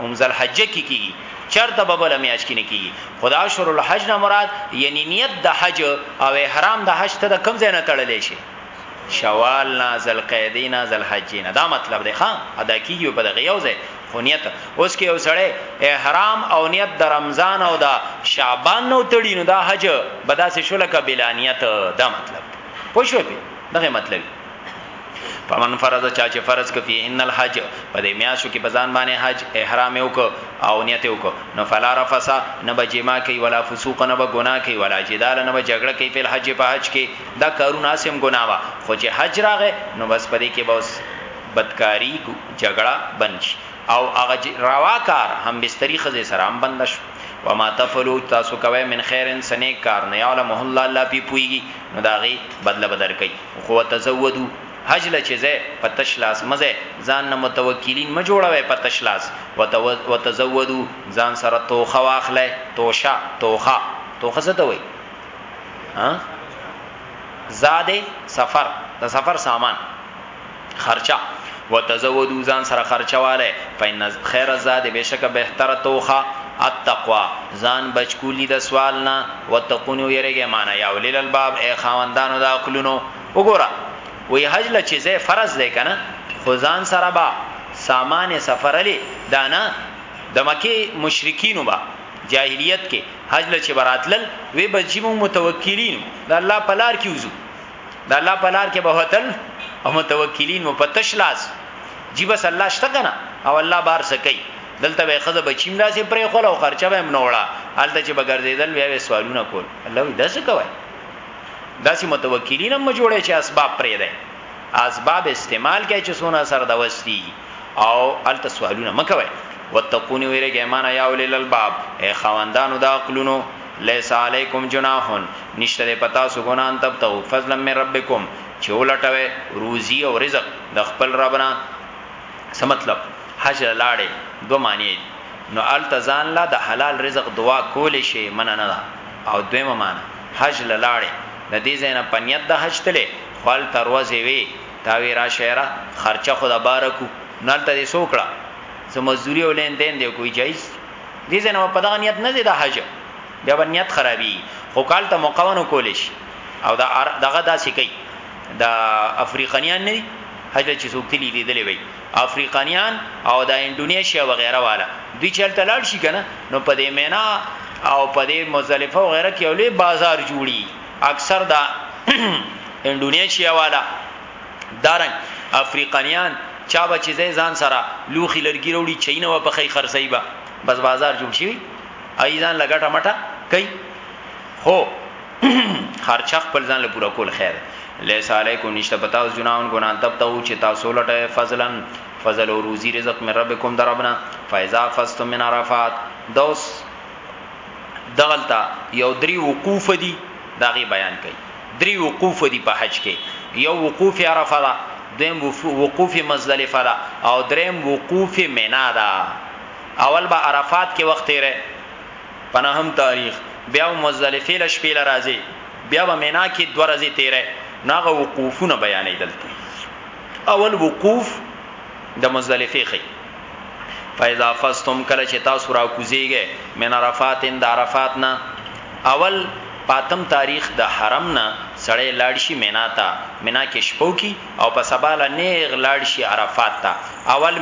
[SPEAKER 1] هم ذوالحجه کې کیږي چرته به بل میاش کې نه کیږي خدا اشهر الحج نه مراد یعنی نیت د حج او احرام د حج ته د کم ځای نه تړلې شي شوال نه ذوالقعده نه ذوالحج نه دا مطلب دی ښا ادا کیږي په دغه یو ځای خو نیت اوس کې یو سړی احرام او نیت د رمضان او د شعبان نو تړي نو دا حج بداسې شو لکه بلانیت دا مطلب پوه شو دغه مطلب فمن فرض چا چې فرض ک فيهن الحج په دې میاشو کې بزان باندې حج احرام یو ک او نیت یو ک نو فلا رفسا نه به جما کوي ولا فسوق نه به ګنا کوي ولا جدال نه به جګړه کوي په حج په حج کې دا کارونه سم ګنا وا خو چې حج راغې نو بس پدې کې بوس بدکاری جګړه بنش او هغه رواکار هم بستری خزه سره هم بندش وما تفلو تاسو کوي من خیرن سنیک کار نه علم الله الله پی پویږي نو داغي بدله بدر کوي خو وتزودو، حج له چې ځئ په تش لاس مه ځئ، ځان نه متوکلین مه جوړوئ په تش لاس، وتزودو، ځان سره توښه واخلئ، توشه، توښه، توښه څه ته وایي؟ ها؟ زاد سفر، د سفر سامان. خرچه وتزودو ځان سره خرچه واله فإن خیر الزاد بشک بهتره توخه التقوی ځان بچ کول دي د سوال نه وتقون او یریږي معنی یا اولل الباب ای خاوندانو د عقلونو وګوره وی حج له چې زه فرض دی کنه خو ځان سره با سامان سفر لې دانا د مکه مشرکین وبا جاهلیت کې حج له چې براتلل وی بجیمو متوکلین د الله پلار کیوزو د الله په لار کې به وتل او متوکلین مو په تش لاس جی بس الله شته کنه او الله بار سکی دلته به خزه بچیم داسې پرې خو له خرچه به منوړه الته چې بغرزیدل بیا به سوالونه کول الله وی داسې کوي داسې متوکلین هم جوړه چې اسباب پرې ده اسباب استعمال کوي چې سونه سر د وستی او الته سوالونه مکوي وتقونی ویرګه معنا یا اولل الباب اے خواندانو دا عقلونو لیس علیکم جناحون نشته پتا سو ګنان تب تو فضل من ربکم چې ولټوي روزي او رزق د خپل ربنا څه مطلب حج لاړې دو معنی نو ال تزان لا د حلال رزق دعا کول شي من نه دا او دویمه معنی حج لاړې د دې زینه پنیت د حج تله خپل تروازې وي تا وی راشه یاره خرچه خو د باره کو نو هلته دې څه وکړه څه مزدوري او لین دین دی کوی جایز دې ځای نه په دغه نیت نه ځې د حج بیا به نیت خرابي خو کال ته مقاونو کول شي او دا دغه داسې کوي دا افریقانیان نه دي حج چې څوک تللی دي دلې وي افریقانیان او دا انډونیشیا وغیرہ والا دوی چلته لاړ شي کنه نو په دې مینا او په دې مزدلفه وغیرہ کې اولې بازار جوړي اکثر دا انډونیشیا والا دارنګ افریقانیان چا به چې ځان سره لوخي لرګي وروړي چینه و په خی خرڅي با بس بازار جوړ شي ای ځان لګټه مټه کوي هو خرچه خپل ځان له پورا کول خیر لیس علیکم نشته پتا اوس جناون ګنان تب ته چې تاسو لټه فضلا فضل او روزي رزق من ربکم دربنا فایزا فستم من عرفات دوس دغلته یو دری وقوف دی داغه بیان کړي دری وقوف دی په حج کې یو وقوف عرفه دا دویم وقوف مزدلفه دا او دریم وقوف مینا دا اول به عرفات کې وخت یې رې پنه هم تاریخ بیا مزدلفه لش پیل راځي بیا به مینا کې دوه ورځې تیرې ناغه وقوفونه بیانې دلته اول وقوف د مزدلفه خي فاذا فستم کله چې تاسو را کوزیږئ من عرفات د عرفات نه اول پاتم تاریخ د حرم نه سړی لاړ شي مینا ته مینا کې شپو کی او په سبا له نیغ لاړ شي عرفات ته اول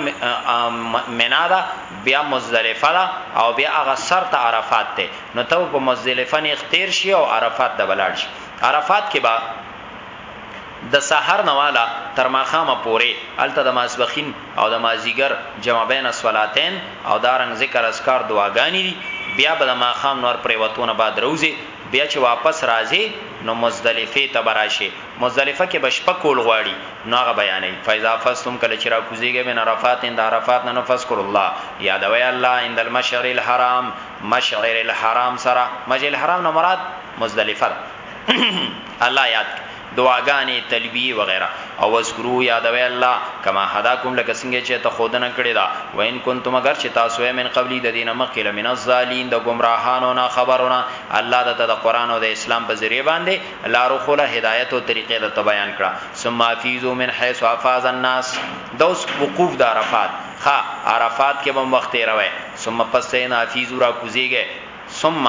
[SPEAKER 1] مینا دا بیا مزدلفه دا او بیا هغه سر ته عرفات ته نو ته په مزدلفه نه اختیر شي او عرفات ته بلاړ شي عرفات کې با د سحر نه واله تر ماښامه پورې هلته د ماسپښین او د مازیګر جمع بین الصلاتین او دا رنګ ذکر اذکار دعاګانې دي بیا به د ماښام نور پریوتو نه بعد روځې بیا چې واپس راځې نو مزدلفه ته به راشې مزدلفه کې به شپه کول غواړي نو هغه بیانوي فاذا افضتم کله چې راکوزیږئ من عرفات د عرفات نه نو فذکروا الله یادوئ الله عند المشعر الحرام مشعر الحرام سره مشعر الحرام نه مراد مزدلفه ده الله یاد کی دعاګانې تلبیه وغیرہ او اذکرو یادوي الله کما هداکم لکه څنګه چې ته خودنه کړی دا وین کنتم اگر چې تاسو من قبلی د دینه مخکې لمن الظالین د گمراهانو نه خبرونه الله د ته د قران او د اسلام په ذریعہ باندې لارو خوله هدایت او طریقې د ته بیان کړه ثم فیزو من حيث افاز الناس دوس وقوف د عرفات خا عرفات کې به وخت روي ثم پس نه فیزو را کوزیږي ثم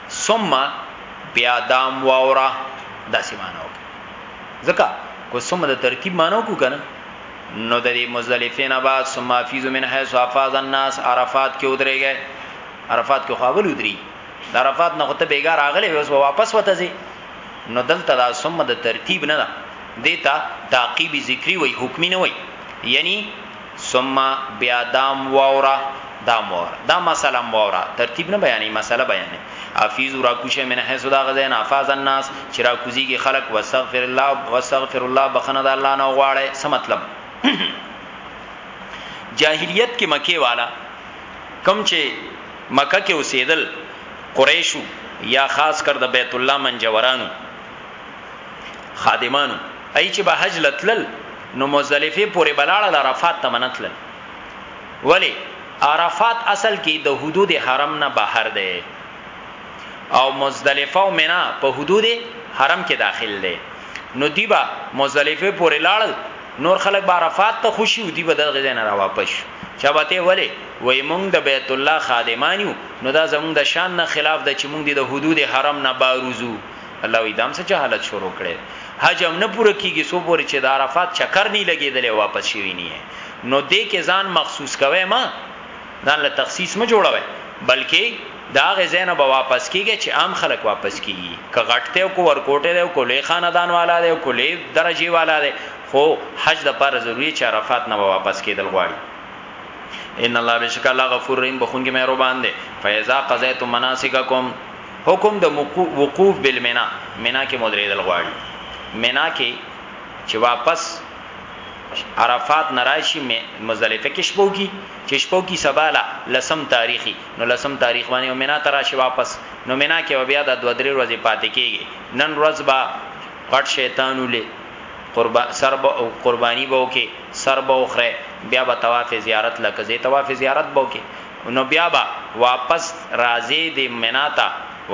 [SPEAKER 1] ثم بیا دام واورا داسې معنی وکړه ځکه کو ثم د ترتیب معنی وکړو کنه نو د دې مزدلفه نه بعد ثم فیز من حيث افاز الناس عرفات کې ودرېږي عرفات کې خواول ودري د عرفات نه خطه بیګار اغله اوس واپس وته زی نو دلته دا ثم د ترتیب نه ده دیتا تعقیب ذکری وای حکمی نه وای یعنی ثم بیا دام واورا دام واورا دا مسله واورا ترتیب نه بیانې مسله بیانې افیز را کوشه من حیث دا غزین افاز الناس چې را کوزیږي خلق واستغفر الله واستغفر الله بخنه د الله نه غواړي څه مطلب جاهلیت کې مکی والا کم چې مکه کې اوسېدل قریشو یا خاص کر د بیت الله منجورانو خادمانو ای چې به حج لتلل نو مزدلفه پورې بلاړه عرفات ته منتلل ولی عرفات اصل کې د حدود حرم نه بهر دی او مزدلفه او منا په حدود حرم کې داخل دی نو دیبا مزدلفه پورې لاړل نور خلک به عرفات ته خوشي ودی به دغه ځای نه را واپس چا وته ولی وای مونږ د بیت الله خادمانیو نو دا زمونږ د شان نه خلاف د چې مونږ د حدود حرم نه باروزو الله وی دام څه جهالت شروع کړي حج هم نه پوره کیږي سو پوری چې د عرفات چکر نه لګیدل واپس شوی نه نو دې کې ځان مخصوص کوي ما ځان له تخصیص ما جوړوي بلکې دا غ زینب واپس کیږي چې عام خلک واپس کیږي که غټته او کو ورکوټه دی او کو لوی خاندان والا دی او کو لوی درجه والا دی خو حج د پر ضروری چې عرفات نه واپس کیدل غواړي ان الله بشک الله غفور رحیم بخون کې مهربان دی فیزا قضیتم مناسککم حکم د وقوف بالمنا، منا کې مو درېدل غواړي، منا کې چې واپس عرفات نه راشي مزدلفه کې شپه وکړي، چې شپه وکړي سبا له لسم تاریخ وي، نو لسم تاریخ باندې به منا ته راشي واپس، نو منا کې به بیا دا دوه درې ورځې پاتې کېږي، نن ورځ به غټ شیطان ولې، سر به قرباني به وکړې، سر به وخورې، بیا به طواف زیارت لکه ځې طواف زیارت به وکړې. نو بیا به واپس راځې دې منا ته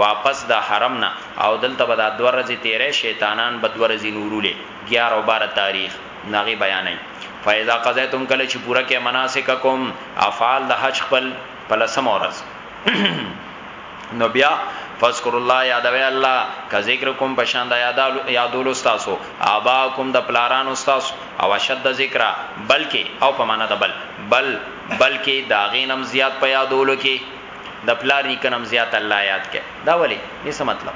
[SPEAKER 1] واپس د حرم نه او دلته به دا دوه ورځې تیرې شیطانان به دوه ورځې نورولې ګیاره او باره تاریخ نو هغه بیانوي فاذا قضیتم کله چې پوره کړئ مناسککم افعال د حج خپل په لسمه ورځ نو بیا فذكر الله یادوي الله ک ذکرکم بشان د یادالو یادول استاسو اباکم د پلاران استاسو او شد ذکر بلکې او په معنا د بل بل بلکې دا غینم زیات په یادولو کې د پلار نیکنم زیات الله یاد کې دا ولی یې څه مطلب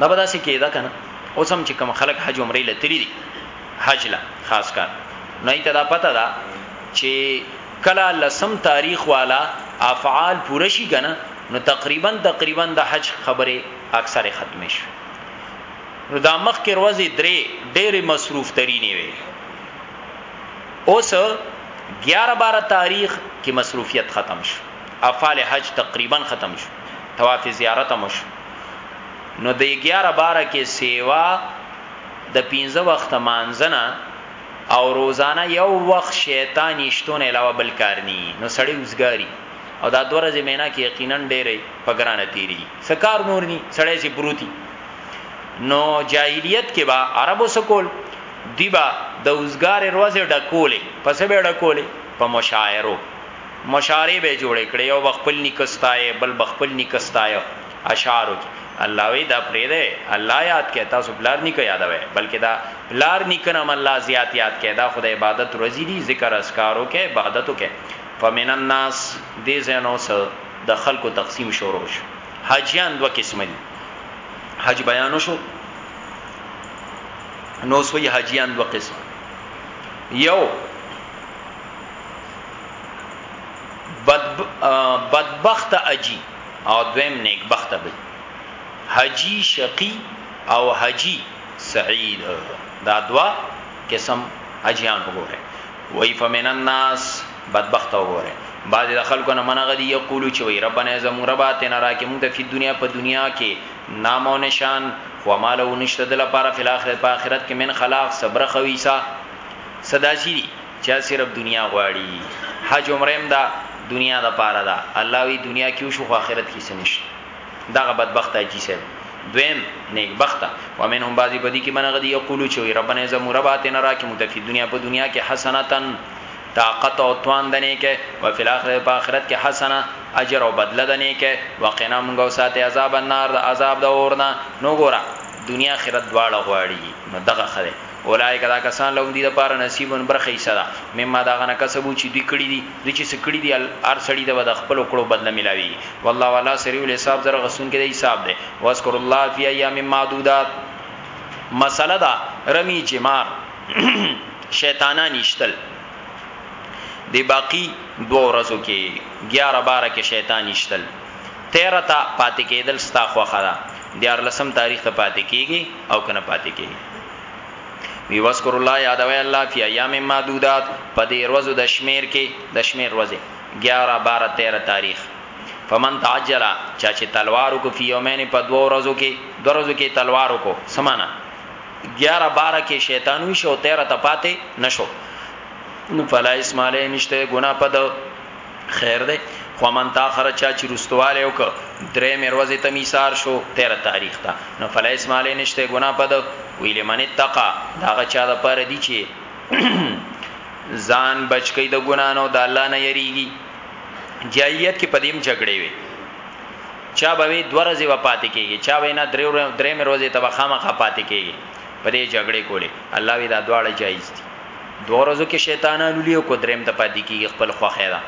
[SPEAKER 1] دا به داسې کېده کنه اوس هم چې کوم خلک حج عمرې لتلی دي حج لا خاص کار نه ته دا پته ده چې کله لسم تاریخ والا افعال پوره شي کنه نو تقریبا تقریبا د حج خبره اکثره ختم شي نو دا مخ کې ورځې درې ډېرې مصروف ترينې وي اوس 11 12 تاریخ کې مصروفیت ختم شو افعال حج تقریبا ختم شو طواف زیارت هم شو نو د 11 12 کې سیوا د 15 وخت مانځنه او روزانه یو وخت شیطان یی شتون علاوه بل کار نی نو سړی اوزګاری او دا دوه ورځی مینا کی یقینا ډیری په ګرانه تیری څه کار نور نی سړی هسی پروت یی نو جاهلیت کی با عربو څه کول دوی با د اوزګاری روزی ډکولی په څه به یی ډکولی په مشاعرو مشاعری به یی جوړی کړی یو به خپل نیکه ستایه بل به خپل نیکه ستایه. اشعارو کې الله وایي دا پرېږدی الله یاد کړئ تاسو پلار نیکه یادوئ بلکې دا پلار نیکه نه هم الله زیات یاد کړئ دا خو د عبادت ورځې دي ذکر اذکار وکړئ عبادت وکړئ فمن الناس دې ځای نه اوس د خلکو تقسیم شروع شو حاجیان دوه قسمه دي حج بیان شو نو سوی حاجیان دوه قسم یو بد بدبخت اجی او دویم نیک بخت دی حجی شقی او حجی سعید دا دوا قسم حجیان وګوره وای فمن الناس بدبخت وګوره بعضی د خلکو نه منغه دی یقولو چې وای ربنا زمون ربا ته نه راکې مونږ د فی دنیا په دنیا کې نام او نشان خو مال او نشته د لپاره فی الاخره په اخرت کې من خلاق صبر خویسا صداسی چا صرف دنیا غواړي حج عمره هم دا دنیا د پاره ده الله وی دنیا کیو شو خو اخرت کی سنشت دغه بدبخت حاجی صاحب دویم نیک بخت ومنهم بعضی بدی کی منغه دی یقولو چوی ربنا زمو رب اتنا راکی متفی دنیا په دنیا کې حسنتن طاقت او توان دنه کې او فل اخرت په اخرت کې حسنه اجر او بدله دنه کې وقنا موږ ساته عذاب النار د عذاب د اورنا نو ګورا دنیا اخرت دواړه غواړي نو دغه خره اولائک دا کسان لهم دی لپاره نصیبن برخه حصہ ده مما دا غنه کسبو چې دوی کړی دي دوی چې څه کړی دي هر سړی د ود خپل کړو بدله ملاوي والله والا سریع الحساب زره غسون کې د حساب ده واذکر الله فی ایام معدودات مسله دا رمی جمار شیطانان اشتل دی باقی دو ورځو کې 11 12 کې شیطان اشتل 13 تا پاتې کېدل ستا خوخه ده دیار لسم تاریخ ته پاتې کیږي او کنه پاتې کیږي وی وذکر الله یادوي الله فی ایام معدودات په دې ورځو د شمیر کې د شمیر ورځې 11 12 13 تاریخ فمن تعجل چا چې تلوار کو فی یومین په دوه ورځو کې دوه ورځو کې تلوار کو سمانا 11 12 کې شیطان وی شو 13 ته پاتې نشو نو فلا اسماله نشته ګنا پد خیر دی خو من تاخر چا چې رستواله او ک درې مروزه ته میثار شو 13 تاریخ ته نو فلیس مالې نشته ګنا پد ویل من اتقا داغه چا د پر دی چې ځان بچ کید د ګنا نو د الله نه یریږي جاهلیت کې پدیم جګړې وي چا به وی دوه ورځې و پاتې کېږي چا وینا درې درې مروزه ته خامخا پاتې کېږي پدې جګړې کولې الله وی دا دواړه جایز دي دوه ورځو کې شیطانانو لیو کو دریم ته پاتې کیږي خپل خوخه ده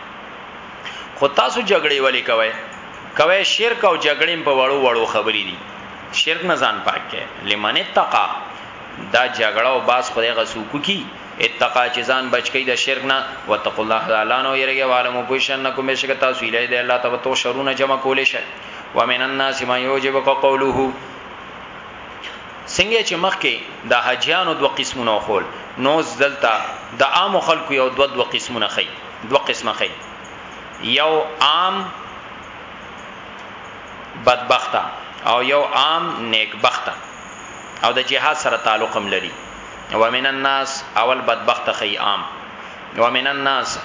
[SPEAKER 1] خو تاسو جګړې ولې کوي کوي شرک او جګړې په وړو وړو خبرې دي شرک نه ځان پاک کې لمن اتقا دا جګړه او باس خدای غسوکو کی اتقا چې ځان بچ کی د شرک نه وتق الله تعالی نو یریږي عالم او پوښنکم بشک تاسو اله دی الله تبارک تو شرونه جمع کولې شه ومن الناس ما یوجبک قوله څنګه چې مخکې د حاجیانو دوه قسمونه وښول، نو اوس دلته د عامو خلکو یو دوه دوه قسمونه ښيي، دوه قسمه ښيي، یو عام بدبخته او یو عام نیکبخته او د جهاد سره تعلق هم لري. ومن الناس اول بدبخته ښيي عام، ومن الناس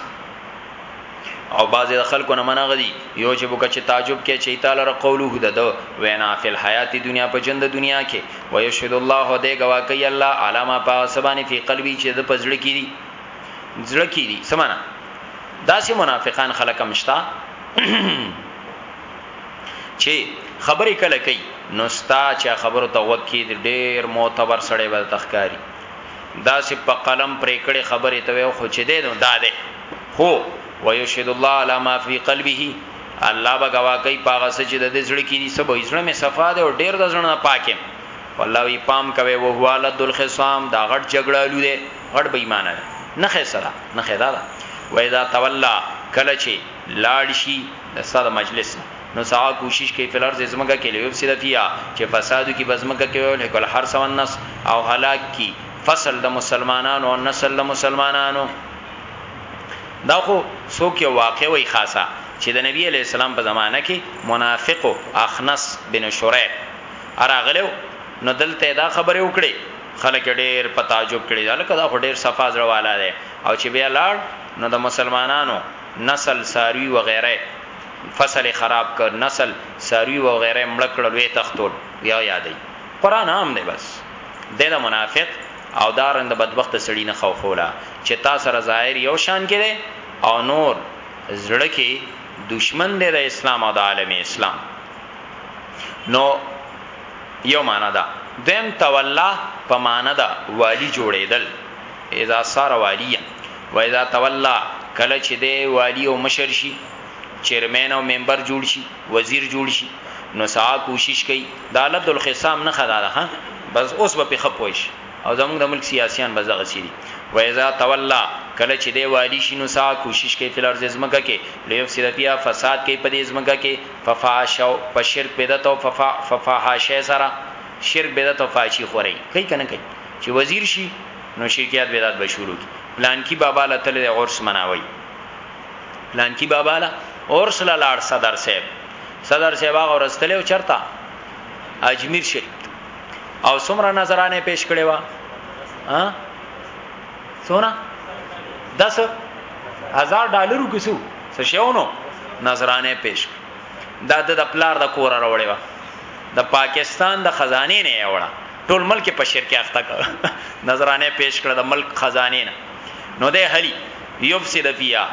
[SPEAKER 1] او بعض خلکو نه منغه دي یو چې بوکه چې تعجب کې چې تعالی را قوله د دو وینا فل حیات دنیا په جند دنیا کې و یشهد الله دې گوا کوي الله علامه په سبانه فی قلبی چې د پزړه کې دي زړه کې دي سمانا داسې منافقان خلک مشتا چې خبرې کله کوي نو ستا چې خبرو ته وکی ډېر معتبر سړی به تخکاری داسې په قلم پرې کړې خبرې ته وې خو چې دې نو دا دې خو ويشهد الله على ما في قلبه الله به گواکې پاغه سچ د دې زړه کې دي سبا یې زړه مې صفا ده او ډېر د زړه نه پاکم والله وی پام کوي او هو علد الخصام دا غټ جګړه لوده غټ بې ایمان نه نه خسره نه خدا دا و اذا تولى کله چې لاړ شي د ساده مجلس نه نو سعی کوشش کوي فی الارض ځمکه کې لیفسد فیها چې فساد وکړي په ځمکه کې ویهلک الحرث والنسل او هلاک کړي فصل د مسلمانانو او نسل د مسلمانانو دا خو څوک یو واقع وي خاصه چې د نبی علی السلام په زمانه کې منافق اخنس بن شریح اراغلو نو دلته دا خبره وکړي خلک ډېر په تعجب کړي ځکه دا ډېر صفا زړه والا دی او چې بیا لاړ نو د مسلمانانو نسل ساروی وغیرہ فصل خراب ک نسل ساروی و غیره مړ کړل وی تختول یا یادی قران عام دی بس د منافق او دارنګ د بدبخت سړی نه خوفولا چې تا سره ظاهر یو شان کړي او نور زړه کې دشمن دی د اسلام او د عالم اسلام نو یو معنا ده دیم تولا په معنا ده والی جوړیدل اذا صار والیا و اذا تولا کله چې دی والی او مشر شي چیرمن او ممبر جوړ شي وزیر جوړ شي نو سا کوشش کوي دا لد الخصام نه خدا ده بس اوس به په خپوش او زموږ د ملک سیاسيان به زغه سي و اذا تولى کله چې دی والی شي نو سا کوشش کوي فل ارض زمګه کې لیف سیدتیا فساد کوي په دې زمګه کې ففاحش او په شرک بدعت او ففا ففاحش سره شرک بدعت او فاشي خوري کوي کنه کوي چې وزیر شي نو شرکیات بدعت به شروع کی پلان کی بابا لتل عرس مناوي پلانکی بابا لا اورس لا لاړ صدر صاحب صدر صاحب هغه ورستلې او چرتا اجمیر شي او سمره نظرانه پیش کړي وا ها سونا 10 هزار ډالرو کیسو څه شاونو نظرانه پیش دا د پلار د کور راوړې وا د پاکستان د خزانه نه یوړه ټول ملک په شرک اخته نظرانه پیش کړه د ملک خزانه نه نو ده هلی یفسد فیها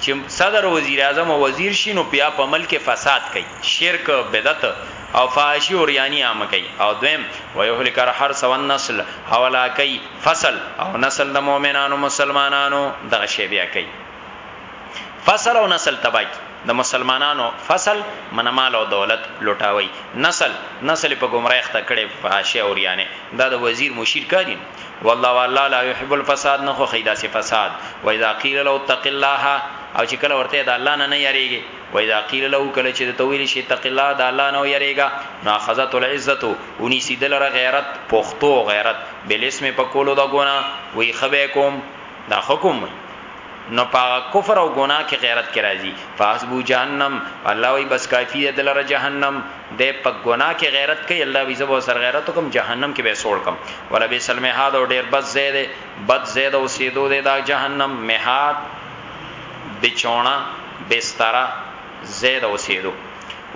[SPEAKER 1] چی صدر وزیراعظم او وزیر شی نو بیا په ملک کی فساد کوي شرک بدعت او فحاشی اوریانی عامه کوي او دویم ویهلک الحرث والنسل هلاکوي فصل او نسل د مؤمنانو مسلمانانو دغه شی بیا کوي فصل او نسل تباه کوي د مسلمانانو فصل من مال او دولت لوټاوي نسل نسل په ګمراه اخته کړي فحاشی اوریانی دا د وزیر مشیر کاری والله والله لا يحب الفساد نه خو خیدا سي فساد و اذا قيل لو اتق الله او چې کله ورته د الله نه نه یریږي و اذا قيل له کله چې د تویل شي تق الله د الله نه یریګا نو خزت العزت اونی سیدل را غیرت پختو غیرت بل اسم په کولو د ګنا وی خبه کوم دا حکم وی نو پا کفر او ګناه کې غیرت کې راځي فاسبو جهنم الله وی بس کافی دلر جهنم دی په ګناه کې غیرت کوي الله وی زبو سر غیرت کوم جهنم کې به سوړ کوم ولا به سلمه هاد او ډیر بد زید بد زید او سیدو دی دا جهنم مهاد بچونا بستر زید او سیدو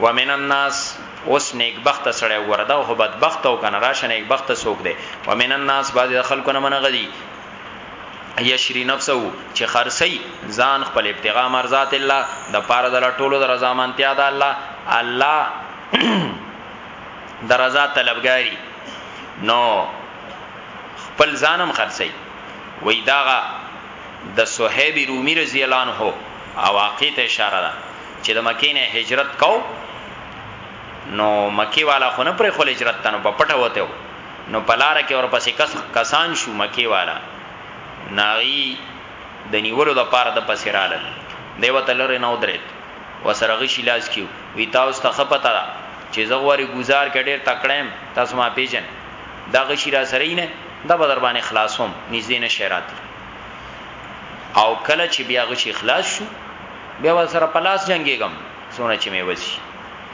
[SPEAKER 1] ومن الناس اوس نیک بخت سره وردا او بدبخت او کنه راشه نیک بخت سوک دی ومن الناس بعض خلکو نه منغدي یشری نفسه چې خرڅي ځان خپل ابتغاء مرضات الله د پاره د لټولو د رضا مانتیا د الله الله د رضا طلبګاری نو خپل ځانم خرڅي وای داغه د صہیب رومی رضی الله عنه او واقع ته اشاره ده چې د مکې نه هجرت کو نو مکی والا خو نه پر خل هجرت تنو په پټه وته نو پلار کې ورپسې کس کسان شو مکی والا ناغي د نیولو د پاره د پسې رالل دی وته لره نه ودرید وسره غشي لاس کیو وی تاسو ته خپتا ده چې زغوري گزار کډیر تکړم تاسو ما پیژن دا غشي را سره نه دا بدر باندې خلاصوم نږدې نه شرات او کله چې بیا غشي خلاص شو بیا وسره پلاس جنگيګم سونه چې مې وځي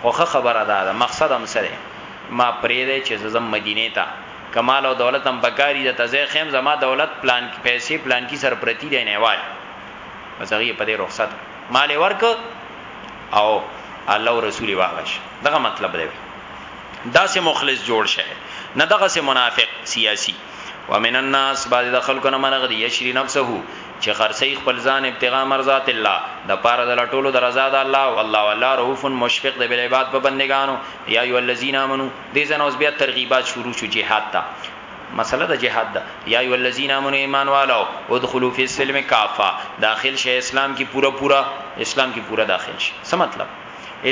[SPEAKER 1] خوخه خبره ده مقصد هم سره ما پرېږدی چه زه ځم مدینې ته که مال او دولت هم پکاری ده ته ځای ښیم زما دولت پلانکی پیسی پلانکی سره پرتی دی نهوالی بس هغه یې په دی رخصت کړ مال یې ورکړ او الله او رسول یې واغش دغه مطلب دی دا سه مخلص جوړ شه نه دغه سه منافق سیاسی ومن الناس بعض د خلکو نه منغ دی یشری نفسه چه خرڅوي خپل ځان ابتغاء مرضات الله دپاره د لټولو د رضا د الله او الله والله رؤف مشفق دی بالعباد په بندګانو یا ایها الذین آمنو دې ځای نه اوس بیا ترغیبات شروع شو جهاد ته مسله د جهاد ده یا ایها الذین آمنو ایمان والو ادخلوا فی السلم کافه داخل شئ اسلام کې پورا پورا اسلام کې پورا داخل شئ څه مطلب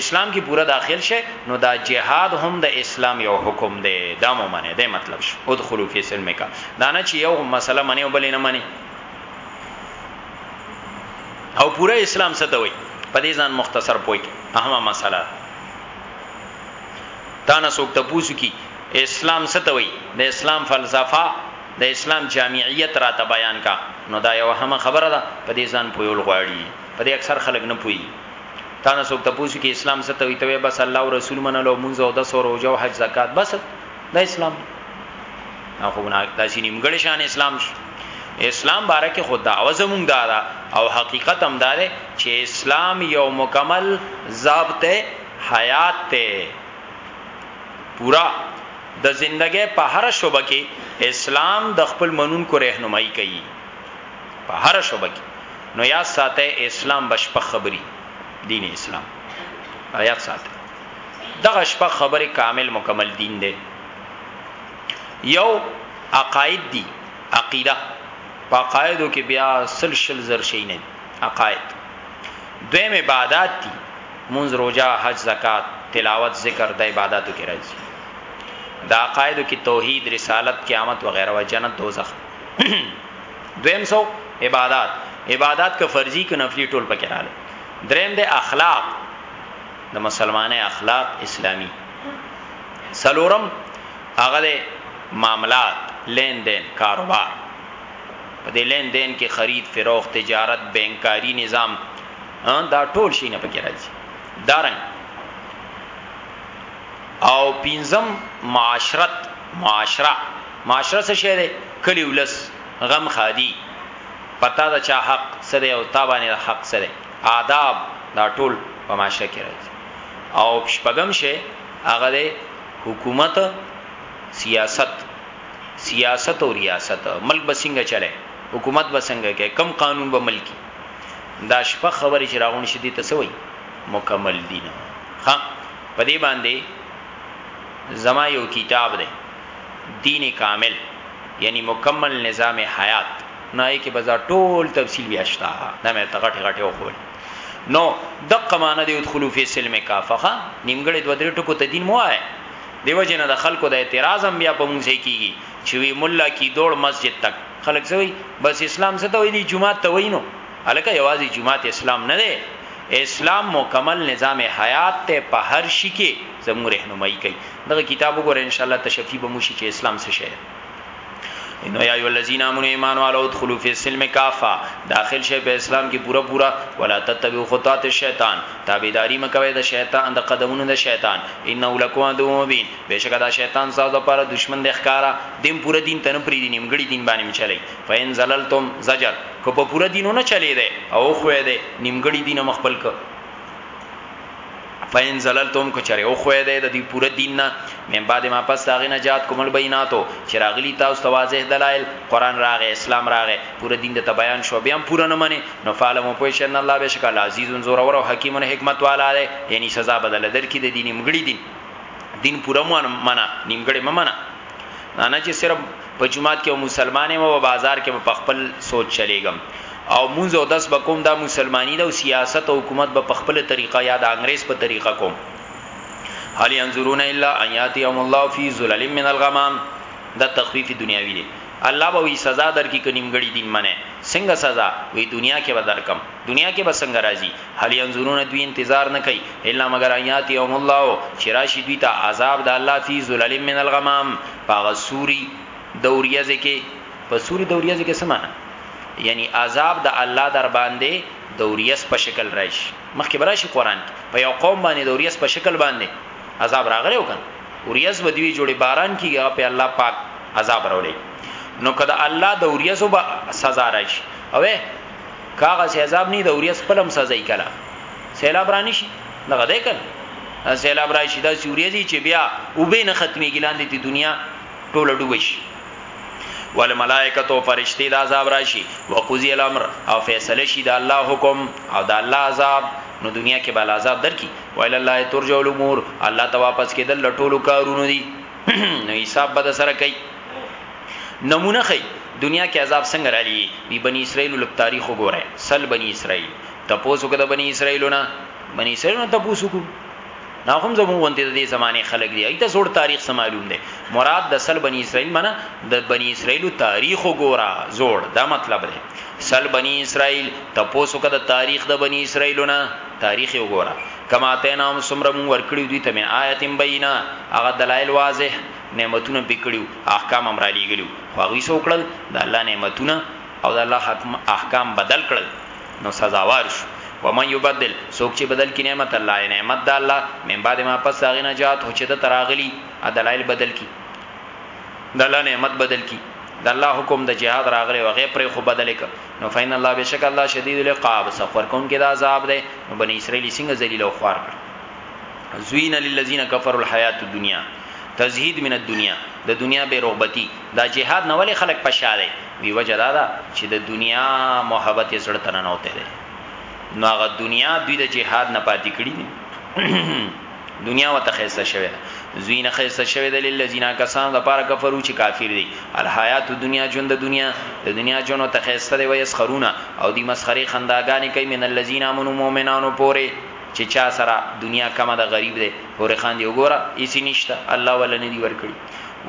[SPEAKER 1] اسلام کې پورا داخل شئ نو دا جهاد هم د اسلام یو حکم دی دا مو منه دی مطلب شو ادخلوا فی السلم کا دا نه چې یو مسله منی او بل نه منی او پورا اسلام څه ته وای په دې ځان مختصر پوي اهمه مسله تا نه څوک ته پوسو کی اسلام څه ته وای د اسلام فلسفه د اسلام جامعیت را ته بیان کا نو دا یو هم خبره ده په دې ځان پویول غواړي په دې اکثر خلک نه پوي تا نه څوک ته پوسو کی اسلام څه ته وای ته بس الله او رسول منلو مونږ او د سور او جو حج زکات بس دا اسلام دی نه خو نه داسې نیمګړی شان اسلام شو اسلام باره کې خود دعوه زمونږ دارا او حقیقت هم داره چې اسلام یو مکمل ضابط حیات ته پورا د زندګۍ په هر شوبه کې اسلام د خپل منونکو رهنمایي کوي په هر شوبه کې نو یا ساته اسلام بشپ خبري دین اسلام یا ساته دغه شپه خبره کامل مکمل دین دی یو عقاید دی عقیده په عقایدو کې بیا سل شل زر شي نه عقاید دویم عبادت دی منځ روزه حج زکات تلاوت ذکر د عبادتو کې راځي دا عقایدو کې توحید رسالت قیامت وغیرہ و جنت دوزخ دویم سو عبادت عبادت که فرضی که نفلی ټول پکې رااله دریم د اخلاق د مسلمانې اخلاق اسلامی سلورم هغه د معاملات لین دین کاروبار په دې لین دین کې خرید فروخت تجارت بانکاری نظام دا ټول شي نه پکې راځي دارن او پینزم معاشرت معاشره معاشره څه شی دی کلی ولس غم خادي پتا دا چا حق سره او تابانه حق سره آداب دا ټول په معاشره کې راځي او شپږم شی هغه دی حکومت سیاست سیاست او ریاست ملک بسنګ چلے حکومت بسنګ کې کم قانون به ملکی دا شپه خبرې چې راغون شې دي تسوي مکمل دي نه ها په دې باندې زما یو کتاب دی دین کامل یعنی مکمل نظام حیات نه کې بازار ټول تفصیل بیاشتا دا مې تغټ غټه وخول نو دقه معنی دی ادخلوا فی سلم کافه نیمګړی دوه درې ټکو ته دین مو آئے دیو جن د خلکو د اعتراض هم بیا په مونږ ځای کیږي چې وی مولا کی دوړ مسجد تک خلک زوی بس اسلام څه ته وی دی جمعه ته وینو الکه یوازې جمعه ته اسلام نه دی اسلام مکمل نظام حیات ته په هر شي کې زموږ رهنمایي کوي دغه کتاب وګورئ ان شاء الله تشفی به مو شي چې اسلام څه شی انو یا ایو الذین امنوا ایمان والو ادخلوا فی السلم کافا داخل شی په اسلام کې پورا پورا ولا تتبعوا خطوات الشیطان تابعداری مکوئ د شیطان د قدمونو د شیطان انه لکم عدو مبین بشک دا شیطان تاسو لپاره دشمن د ښکارا دیم پورا دین تنه پری دین نیمګړی دین باندې چلی فین زللتم زجر کو په پورا دینونه چلی دی او خو دی نیمګړی دین مخبل ک فین زللتم کو چره او خوې ده د دې پوره دین نه من بعد ما پس داغه نجات کومل بیناتو چې راغلی تاسو ته واضح دلایل قران راغې اسلام راغې پوره دین د بیان شو بیا پوره نه منی نو فعلم پوه شن الله بشک العزیز زور او حکیم حکمت والا ده یعنی سزا بدل در کی د دین مګړي دین دین پوره مو منه نیمګړي ممنه نه چې صرف په جومات کې او مسلمان یم او په بازار کې په خپل سوچ چلیږم او مونږ او داس بکوم دا مسلمانی ده او سیاست او حکومت به په خپل طریقه یا د انګريز په طریقه کوم هل ينظرون الا ان ياتيهم الله في ظلل من الغمام دا تخفیف دنیاوی دی الله به وی سزا درکې کنیمګړي دین منه څنګه سزا وی دنیا کې به درکم دنیا کې به څنګه راځي هل ينظرون دوی انتظار نه کوي الا مگر آیات یوم الله چې راشي دوی ته عذاب د الله فی ذلل من الغمام په هغه سوري د وریځې کې په سوري د وریځې کې څه معنی یعنی عذاب د الله در باندې د وریځ په شکل راشي مخکې براشي قران کې په یو قوم باندې د وریځ په شکل باندې عذاب راغلی وکړ وریځ ودوی جوړي باران کیږي په الله پاک عذاب راولي نو کله الله د وریځو به سزا راشي اوه کاغه عذاب نه د وریځ پلم سزا یې کړه سیلاب رانیشي دغه دی کنه سیلاب راشي دا سوریزي چې بیا وبې نه ختميږي لاندې ته دنیا ټوله ډوب شي ول ملائکه تو فرشتي د عذاب راشي وقضي الامر او فیصله شي د الله حکم او د الله عذاب نو دنیا کې بل عذاب درکې ویل الله ترجع الامور الله ته واپس کېدل ټولو کارونو دي نو حساب به سره کوي نمونه خي دنیا کې عذاب څنګه را لې بي بني اسرائیل لک تاریخ وګوره سل بني اسرائیل تپوس وکړه بنی اسرائیلونه بنی اسرائیلونه تپوس وکړو نا هم زمون غونډې د دې زمانه خلک دی ایته زوړ تاریخ سم معلوم دی مراد د سل بنی اسرائیل منه د بنی اسرائیل تاریخ وګوره زوړ دا مطلب دی سل بنی اسرائیل تپوسو کده تاریخ د بنی اسرائیلونه تاریخ وګوره کما تینام سمرم ورکړی دوی ته می آیت بینا هغه دلایل واضح نعمتونه پکړو احکام امر علی ګلو خو غي سو کړل د الله نعمتونه او د الله حکم احکام بدل کړل نو سزاوار شو ومن یبدل سوک چې بدل کی نعمت الله نعمت د الله من بعد ما پس هغه نه جات هو چې د تراغلی دلایل بدل کی د الله نعمت بدل کی د الله حکم د جهاد راغلی او غیر پر خو بدل ک نو فین الله بشک الله شدید العقاب سفر کون کې د عذاب ده نو بنی اسرائیل څنګه ذلیل او خوار کړ زوین للذین کفروا الحیات الدنیا تزهید من الدنیا د دنیا بے رغبتی دا جهاد نه ولې خلک په شا دی وی وجه دا ده چې د دنیا محبت یې زړه تنه نه وته دی نو هغه دنیا دوی د جهاد نه پاتې کړی دي دنیا وته خیسته شوی زوینه خیسته شوی د للذین کسان د پاره کفرو چې کافر دي الحیات دنیا ژوند د دنیا د دنیا ژوند ته خیسته دی ویس خرونه او دی مسخره خنداګانی کوي من الذین امنو مؤمنانو پوره چې چا سره دنیا کمه د غریب دی پوره خان دی وګوره ایسی نشته الله ولنه دی ورکړي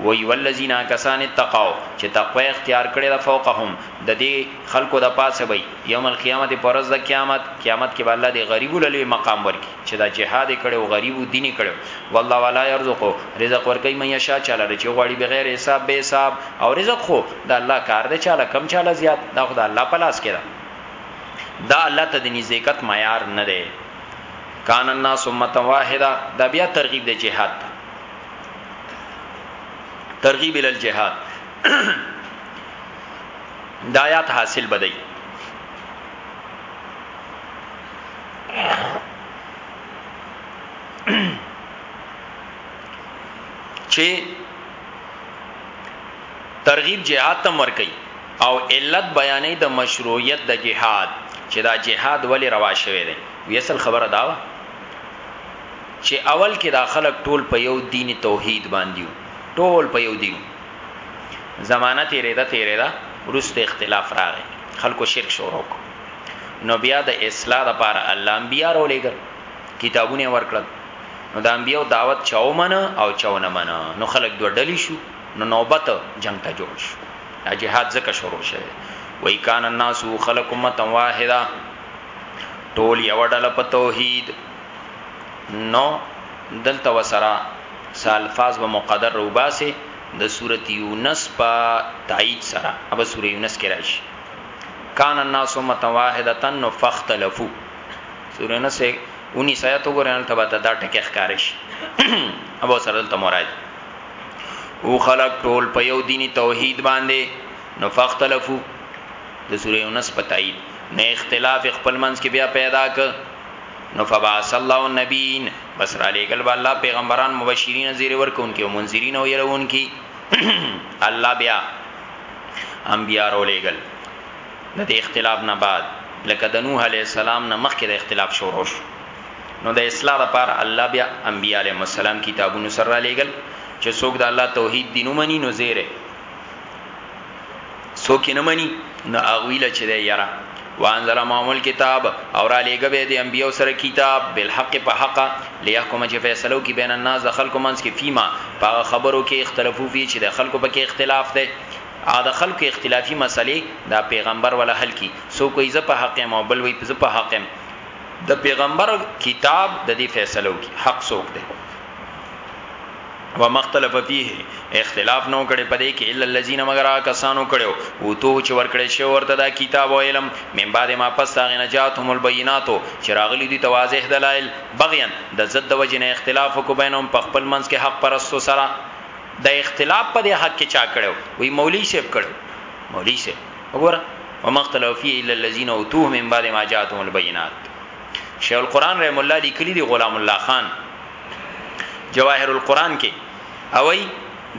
[SPEAKER 1] وی والذین کسان اتقوا چې تقوا اختیار کړی د فوقهم د دې خلکو د پاسه وي یوم القیامت پرز د قیامت قیامت کې به الله دې غریب للی مقام ورکی چې دا جهاد کړي او غریب دیني کړي والله ولا يرزق رزق ورکی مې شا چاله چې غوړي بغیر حساب به حساب او رزق خو د الله کار دی چاله کم چاله زیات دا خو د الله په لاس کې ده دا الله ته د نزدېکت معیار نه دی کان الناس امه واحده دا بیا ترغیب د جهاد ترغیب ال الجهاد د آیات حاصل بدای چې ترغیب جهاد تم ور کوي او علت بیانې د مشروعیت د جهاد چې دا جهاد ولی روا شوی دی وی اصل خبره دا و چه اول کی دا خلک ټول په یو دین توحید باندی وو ټول په یو دین وو زمانه تیریده تیریده وروسته اختلاف راغی خلکو شرک شروع کړ نو بیا د اصلاح لپاره الله انبیا را ولیګل کتابونه ورکړل نو د انبیو دعوت چاو من او چاو نه من نو خلک دوه ډلی شو نو نوبت جنگ ته جوړ شو دا جهاد زکه شروع شوه وای کان الناس خلق امه واحده ټول یو ډله په توحید نو دلته وسرا سالفاظ و مقدر روباسه د سورۃ یونس په تایید سره ابا سورۃ یونس کې راشي کان الناس امه واحده نو فختلفو سورۃ یونس 19 آیات وګورئ ته به دا ټکی ښکار شي ابا سره دلته مراد او خلق ټول په یو دینی توحید باندې نو فختلفو د سورې یونس په تایید نه اختلاف خپل منځ کې بیا پیدا ک نو فبعث الله النبیین بس را لېګل الله پیغمبران مبشرین زیر ورکونکي او منذرین او يرونکي الله بیا انبیا را لېګل د دې اختلاف نه بعد لکه د نوح علی السلام نه مخکې د اختلاف شروع شو نو د اصلاح لپاره الله بیا انبیا علی السلام کتابونو سره را لېګل چې څوک د الله توحید دینو مني نو زیره څوک نه مني نو اغویل چې دی یرا وانزل معمول کتاب اور علی گبه دی انبیو سره کتاب بالحق په حق لیحکم چې فیصلو کې بین الناس د خلکو منځ کې فیما په خبرو کې اختلافو فی چې د خلکو په کې اختلاف دی ا د خلکو اختلافي مسلې دا پیغمبر ولا حل کی سو کوئی ز په حق مو بل وی په حق د پیغمبر کتاب د دې فیصلو کې حق سوک دی و مختلف فيه اختلاف نو کړي پدې کې الا الذين مگر کسانو کړو او تو چې ور کړې شو ورته دا کتاب او علم من بعد ما پس هغه نجاتهم البينات چې راغلي دي تواضح دلایل بغيان د زد د وجنه اختلاف کو بینهم په خپل منځ کې حق پرستو سره د اختلاف په دې حق کې چا کړو وی مولوی صاحب کړو مولوی صاحب وګوره ومختلف فيه الا الذين اوتوه من بعد ما جاءتهم البينات شیخ القرآن رحم الله لیکلی دی غلام الله خان جواهر القرآن کې اوی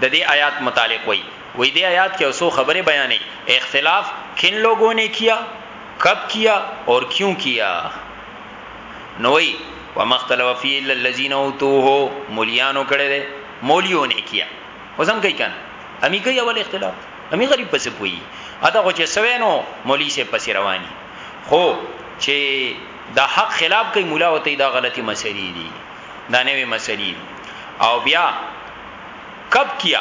[SPEAKER 1] د دې آیات متعلق وای وې دې آیات کې اوسو خبره بیانې اختلاف کن لوګو نے کیا کب کیا اور کیوں کیا نوې ومختلف فی الا الذين اوتوه مليانو کړه دې مولیو نه کیا وزم کوي کنه امی کوي اول اختلاف امی غریب پس پوي اته خو چې سوینو مولی سے پس رواني خو چې د حق خلاف کوي مولا وته دا غلطي مسلې دي دا نوې مسلې او بیا کب کیا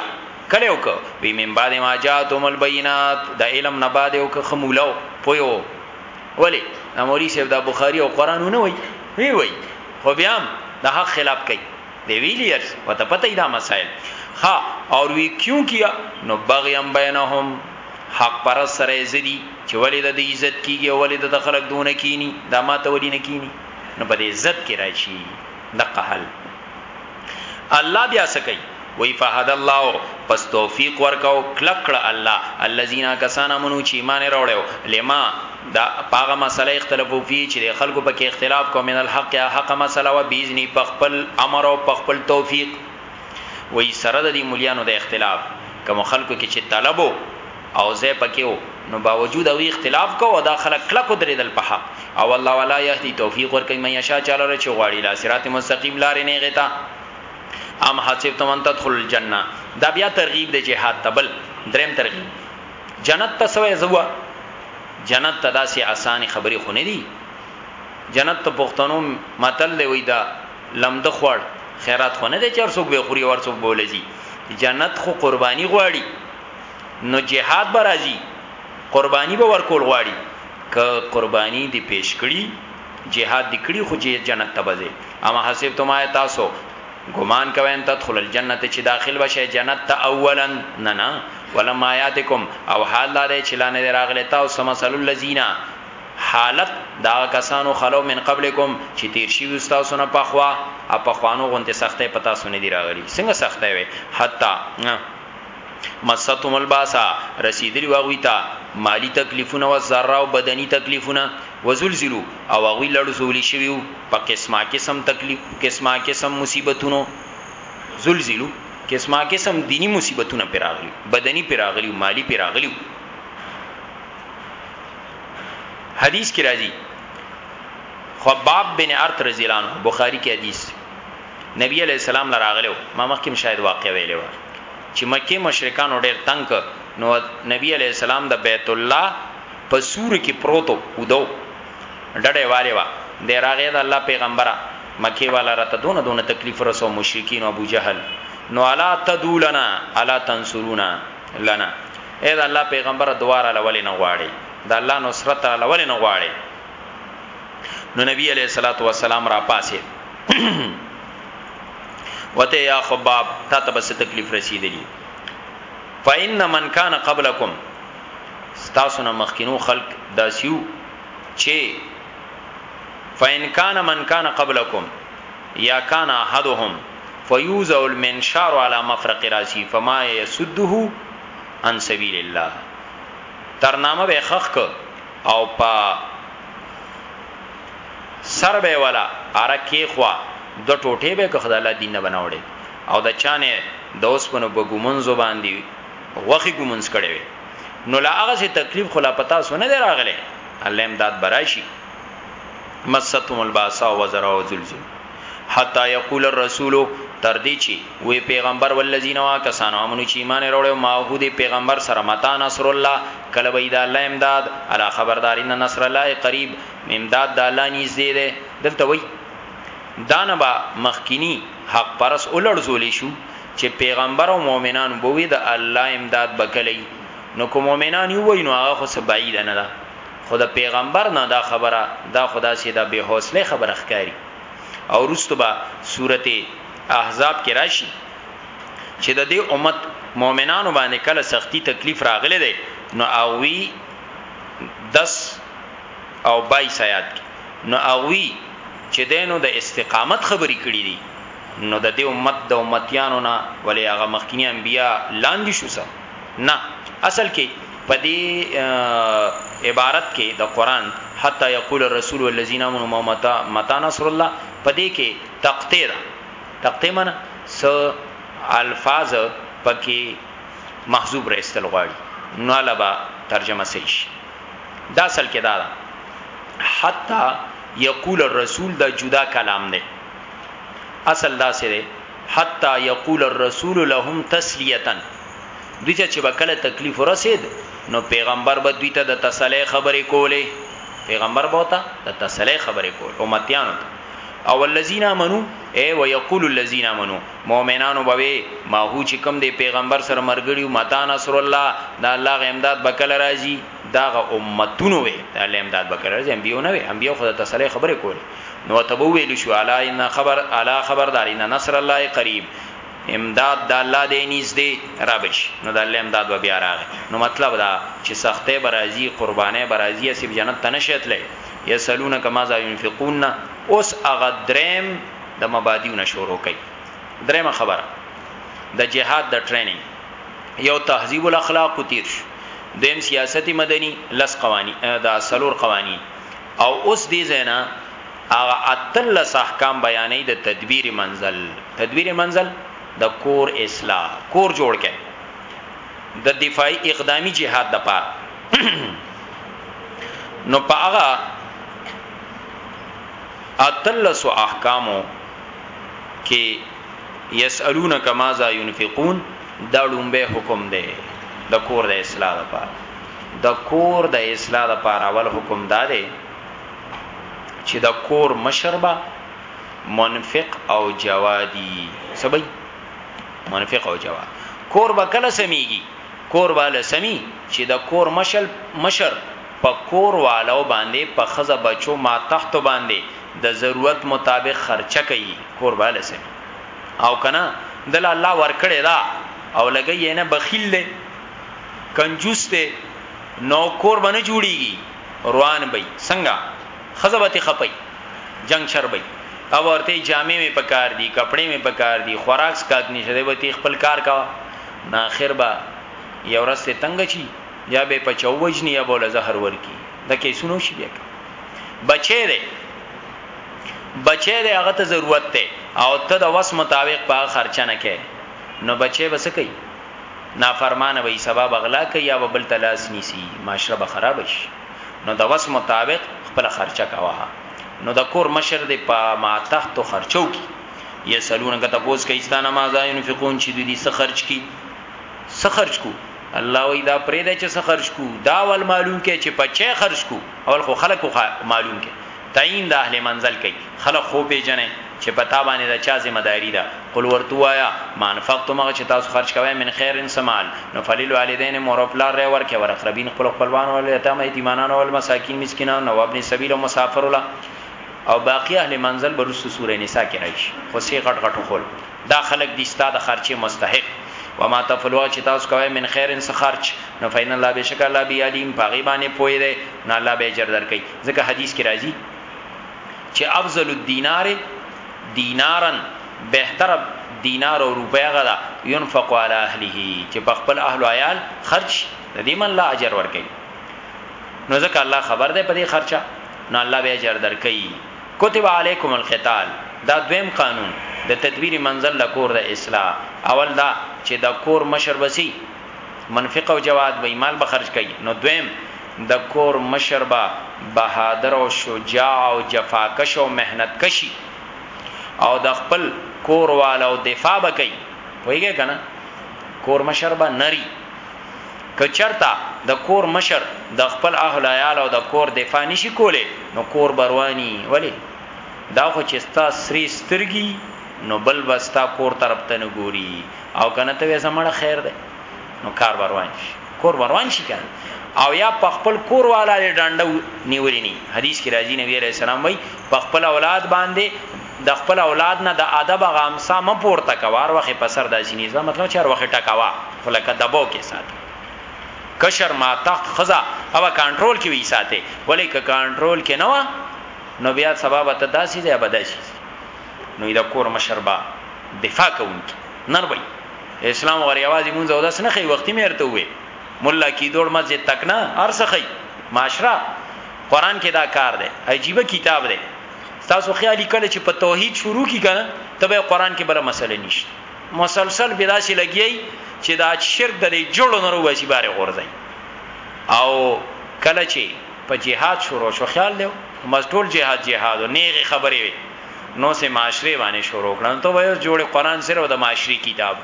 [SPEAKER 1] کله وک وی من بعد ما جاتم البینات د علم نه بعد وک خمولو پویو ولی اموری صاحب د بخاری او قران نه وای وی وی خو بیا د حق خلاف کوي دی ویلیرز وته پته ای دا مسائل ها اور وی کیوں کیا نو بغیم بینهم حق پر سره زدی چې ولې د عزت کیږي او ولې د خلک دونه کینی دا ما ته ولې نه کینی نو په دې عزت کې راشي دغه حل الله بیا سکی وی فهد الله پس توفیق ورکاو کلکړه الله الذين کسان منو چې ایمان راوړیو لما دا پاغه مسله اختلافو فی چې د خلکو په کې اختلاف کو من الحق یا حق مسله و بیزنی په خپل امر او په خپل توفیق وی سره د دې مليانو د اختلاف کوم خلکو کې چې طلبو او زه پکېو نو باوجود او اختلاف کو او دا خلک کله کو درېدل په حق او الله ولا يهدي توفيق ور کوي مې شا چاله چې غواړي لا صراط مستقيم لارې نه غتا ام حسبتم ان تدخل الجنه دا بیا ترغیب د جهاد تبل دریم ترغیب جنت ته سوې زوا جنت ته داسې اسانه خبرې خو نه دي جنت ته پښتنو متل دی وای دا لمد خوړ خیرات خو نه دی چر څوک به خوري ور څوک بولځي جنت خو قرباني غواړي نو جهاد برازي قرباني به ورکول غواړي ک قرباني دی پیش کړي جهاد دی کړي خو جنت ته بځي اما حسب تمه تاسو ګمان کوي ان تدخل الجنه چې داخل بشي جنت ته اولا نه نه ولما یاتکم او حال دا دی چې لانه راغلی تاسو سمسل الذین حالت دا کسانو خلو من قبلکم چې تیر شي وستاسو نه پخوا ا پخوانو غونته سختې پتا سونې دی راغلی څنګه سختې وي حتا مستهم الباسا رسیدلی و هغوی ته مالی تکلیفونه و ذره او بدنی تکلیفونه و زلزلو او هغوی لړزولی شویو په قسمه قسم تکلیف قسمه قسم مصیبتونو زلزلو قسمه قسم دینی مصیبتونه پراغلی بدنی پراغلی مالی پراغلی حدیث کی راځي خباب بن ارت رضی الله عنه بخاری کی حدیث نبی علیه السلام له راغلی وو، ما مخکې هم شاید واقعه ویلې وه چې مکې مشرکانو ډېر تنګ کړ، نو نبی علیه السلام د بیت الله په سوري کې پروت وو، اوده وو، ډډه یې والې وه، دی راغی، د الله پیغمبره! مکې والا راته دونه دونه تکلیف ورسوه، مشرکینو، ابوجهل، نو الا تدعو لنا، الا تنصرون لنا، ای د الله پیغمبره! دعا راله ولې نه غواړې؟ د الله نصرت راله ولې نه غواړې؟ نو نبی علیه الصلوة والسلام راپاڅېد. وته یا خباب تا ته بس تکلیف رسیدلی فإن من کان قبلکم تاسو نه مخکینو خلق داسیو چې فإن کان من کان قبلکم یا کان احدهم فیوزع المنشار علی مفرق راسی فما یسده عن سبیل الله ترنامه به خخ ک او په سر به ولا اره کې خوا د ټوټې به که خدای الله دین نه بنوړي او د چانه د اوسپنو په ګومنځو باندې غوخي ګومنځ کړي وي نو لا هغه سي تکلیف خلا پتا سونه دی راغله الله امداد براشي مستهم الباسا وزرا وزلزل حتی یقول الرسول تر دې چی وی پیغمبر والذین واکسانو امنو چی ایمان وروړو ما هو دې پیغمبر سره متا نصر الله کله به دا الله امداد الا خبردارین نصر الله قریب امداد د الله نږدې ده دلته وی دانه با مخکینی حق پرس اولړزول شو چې پیغمبر او مؤمنان بووی د الله امداد بکلی نو کوم مؤمنان یو وینو هغه خو سبعید نه ده خو د پیغمبر نه دا خبره دا خو داسې د بې حوصلې خبره ښکاري او وروسته به سورت احزاب کې راشي چې د دې امت مؤمنانو باندې کله سختی تکلیف راغلی دی نو هغوی 10 او 22 آیات کې نو هغوی چې دینو د استقامت خبرې کړې دي نو د دې امت د امتیانو نه ولې هغه مخکینی انبیا لاندې شو سره نه اصل کې په دې عبارت کې د قران حتا یقول الرسول والذین آمنوا متا متا نصر الله په دې کې تقطیر تقطیر من س الفاظ پکې محذوب رسل غواړي نو لبا ترجمه صحیح شي دا اصل کې دا ده حتا یقول الرسول دا جدا کلام نه اصل دا سره حتی یقول الرسول لهم تسلیه دوی ته چې به کله تکلیف ورسید نو پیغمبر به دوی ته د تسلی خبرې کولې پیغمبر به ته د تسلی خبرې کول امتیانو ته او الذين امنوا اي ويقول الذين امنوا مؤمنانو بوي ما هو چې کوم دی پیغمبر سره مرګړیو متا نصر الله دا الله غ امداد بکل راځي دا غ امتونو وي دا الله امداد بکل راځي انبيو نه وي انبيو خدای تسلی خبره کوله نو ورته به وویل شو، الا ان خبر، الا خبردار ان نصر الله قریب، امداد د الله دی نږدې را به شي، نو د الله امداد به بیا راغی، نو مطلب دا چې سختۍ به راځي، قربانۍ به راځي، هسې جنت ته نه شئ تلای، یسألونک ماذا ینفقون نه اوس هغه دریم د مبادیو نه شروع کوي، دریمه خبره د جهاد د ټریننګ، یو تهذیب الاخلاق تیر شو، دویم سیاست مدني لس قوانین دا څلور قوانین. او اوس دې ځای نه هغه اتلس احکام بیانوي د تدبیر منزل. تدبیر منزل د کور اصلاح، کور جوړ کړئ د دفاعي اقدامي جهاد د پاره. نو په هغه اتلس احکامو کې یسالونک ماذا ينفقون دا لومبه حکم دی د کور د اصلاح لپاره. د کور د اصلاح لپاره اول حکم دا دی چې د کور مشر به منفق او جوادي سبي منفق او جواد کور به کله سميږي کور والا سمي چې د کور مشل مشر په کور والو باندې په خزه بچو ما تحت باندې د ضرورت مطابق خرچه کوي کور والا سمي او کنه دل الله ورکړي دا او لګي نه بخیل دی کنجوس ته نو کور باندې جوړیږي روان بې څنګه خزبته خپي جنگ شر بې او ورته جامې می پکار دي کپڑے می پکار دي خوراک سکات نشه دی وتی خپل کار کا نه اخر با یو رسته تنگ چی یا به پچو وجنی یا بوله زهر ورکی دا کې سونو شي بیا بچی دی بچی دی هغه ته ضرورت ته او ته د وس مطابق په خرچه نه کې نو بچی بس کوي نافرمانه وي سبا بغلا کوي یا بل تلاس نیسی معاشره به خراب شي نو د وس مطابق خپل خرچه کوا نو د کور مشر د په ما تحت خرچو کی یسلون که تاسو کوي ستانه ما ځای انفقون چې دوی څه خرج کی څه خرج کو الله وی دا پرې د چې څه خرج کو دا ول معلوم کې چې په چه خرج کو اول خو خلکو معلوم کې تعین د اهل منزل کوي، خلق خو وپېژنئ چې په تا باندې د چا ذمه داري ده، قل ورته ووایه، ما انفقتم هغه چې تاسو خرج کوئ، من خیر څه مال، نو فللوالدین مور او پلار له ورکړئ، والاقربین خپلو خپلوانو، والیتامی یتیمانانو، والمساکین مسکینانو، وابن السبیل او مسافرو له، او باقي اهل منزل به وروسته سورة نساء کې راشي، خو څۀ غټ غټ وښول. دا خلک دي ستا د خرچې مستحق. وما تفعلوا هغه چې تاسو کوی من خیر څه خرچ نو فإن الله بېشکه الله به علیم په هغې باندې پوه دی نو الله به اجر درکوي ځکه حدیث کې راځي چې افضل الدینار دینارا بهتر دینار او روپۍ هغه ده ينفق علی اهله چې په خپل اهل او عیال خرج د دې من الله اجر ورکړي نو ځکه الله خبر ده په دې خرچه نو الله به اجر درکړي کتب علیکم القتال دا دویم قانون د تدبیر منزل د کور د اصلاح اول دا چه د کور مشر به څه منفق او جواد وی مال به خرج کوي نو دویم د کور مشر به بهادر او شجاع او جفاکش او محنت کشی او د خپل کور والو دفاع به کوي پوهیږی کنه کور مشر به نری که چرته د کور مشر د خپل اهل و عیال او د کور دفاع نشي کولی نو کور به رواني ولې دا خو چې ستا سرې سترګي نو بل به ستا کور طرف ته نه ګوري او کنه ته وې مړه خیر ده نو کار به روان شي کور به روان شي کنه او یا په خپل کور والا ډانډه نیولې نه حدیث کې راځي نبی عليه السلام وایي په خپل اولاد باندې د خپل اولاد نه د ادب هغه امسا مه پورته کوه، هر وخت یې په سر داسې نیسه، دا مطلب نه چې هر وخت یې ټکوه، خو لکه دبو کې ساته. کشر ماتښت ښځه هغه کانټرول کې وي ساتي، ولې که کانټرول کې نه وه، نو بیا سبا به ته داسې ځې، یا به داسې ځې. نو د کور مشر به دفاع کوونکی نر وي. اسلام غواړي یوازې مونځ اودس نه ښيي، وختي مې درته وویل، ملا کی دوړ مسجد تک نه، هر څه ښيي، معاشره. قرآن کې دا کار دی، عجیبه کتاب دی. تاسو خیالي کله چې په توحید شروع کی کنه ته به قران کې بل مسله نشته مسلسل بلا سي لګي چې دا شرک د جوړ نه وروسي باره غورځي او کله چې په جهاد شروع شو خیال له مزټول جهاد جهاد او نیغه خبرې وي نو سه معاشره باندې شروع کړن ته وایو جوړ قران سره د معاشري کتاب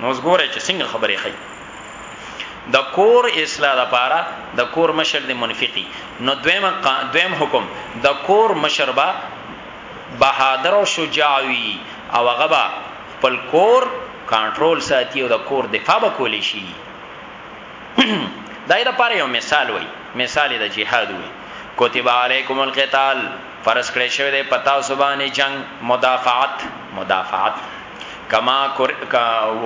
[SPEAKER 1] نو زګوره چې څنګه خبرې خي د کور اصلاح لپاره د کور مشر د منفقي نو دویم دویم حکم د کور مشر با بهادر او شجاع وي او هغه با خپل کور کنټرول ساتي او د کور دفاع وکول شي دای د پاره یو مثال وای مثال د جهاد وای کتب علیکم القتال فرض کړی شوی دی پتا سبانه جنگ مدافعت مدافعت کما کر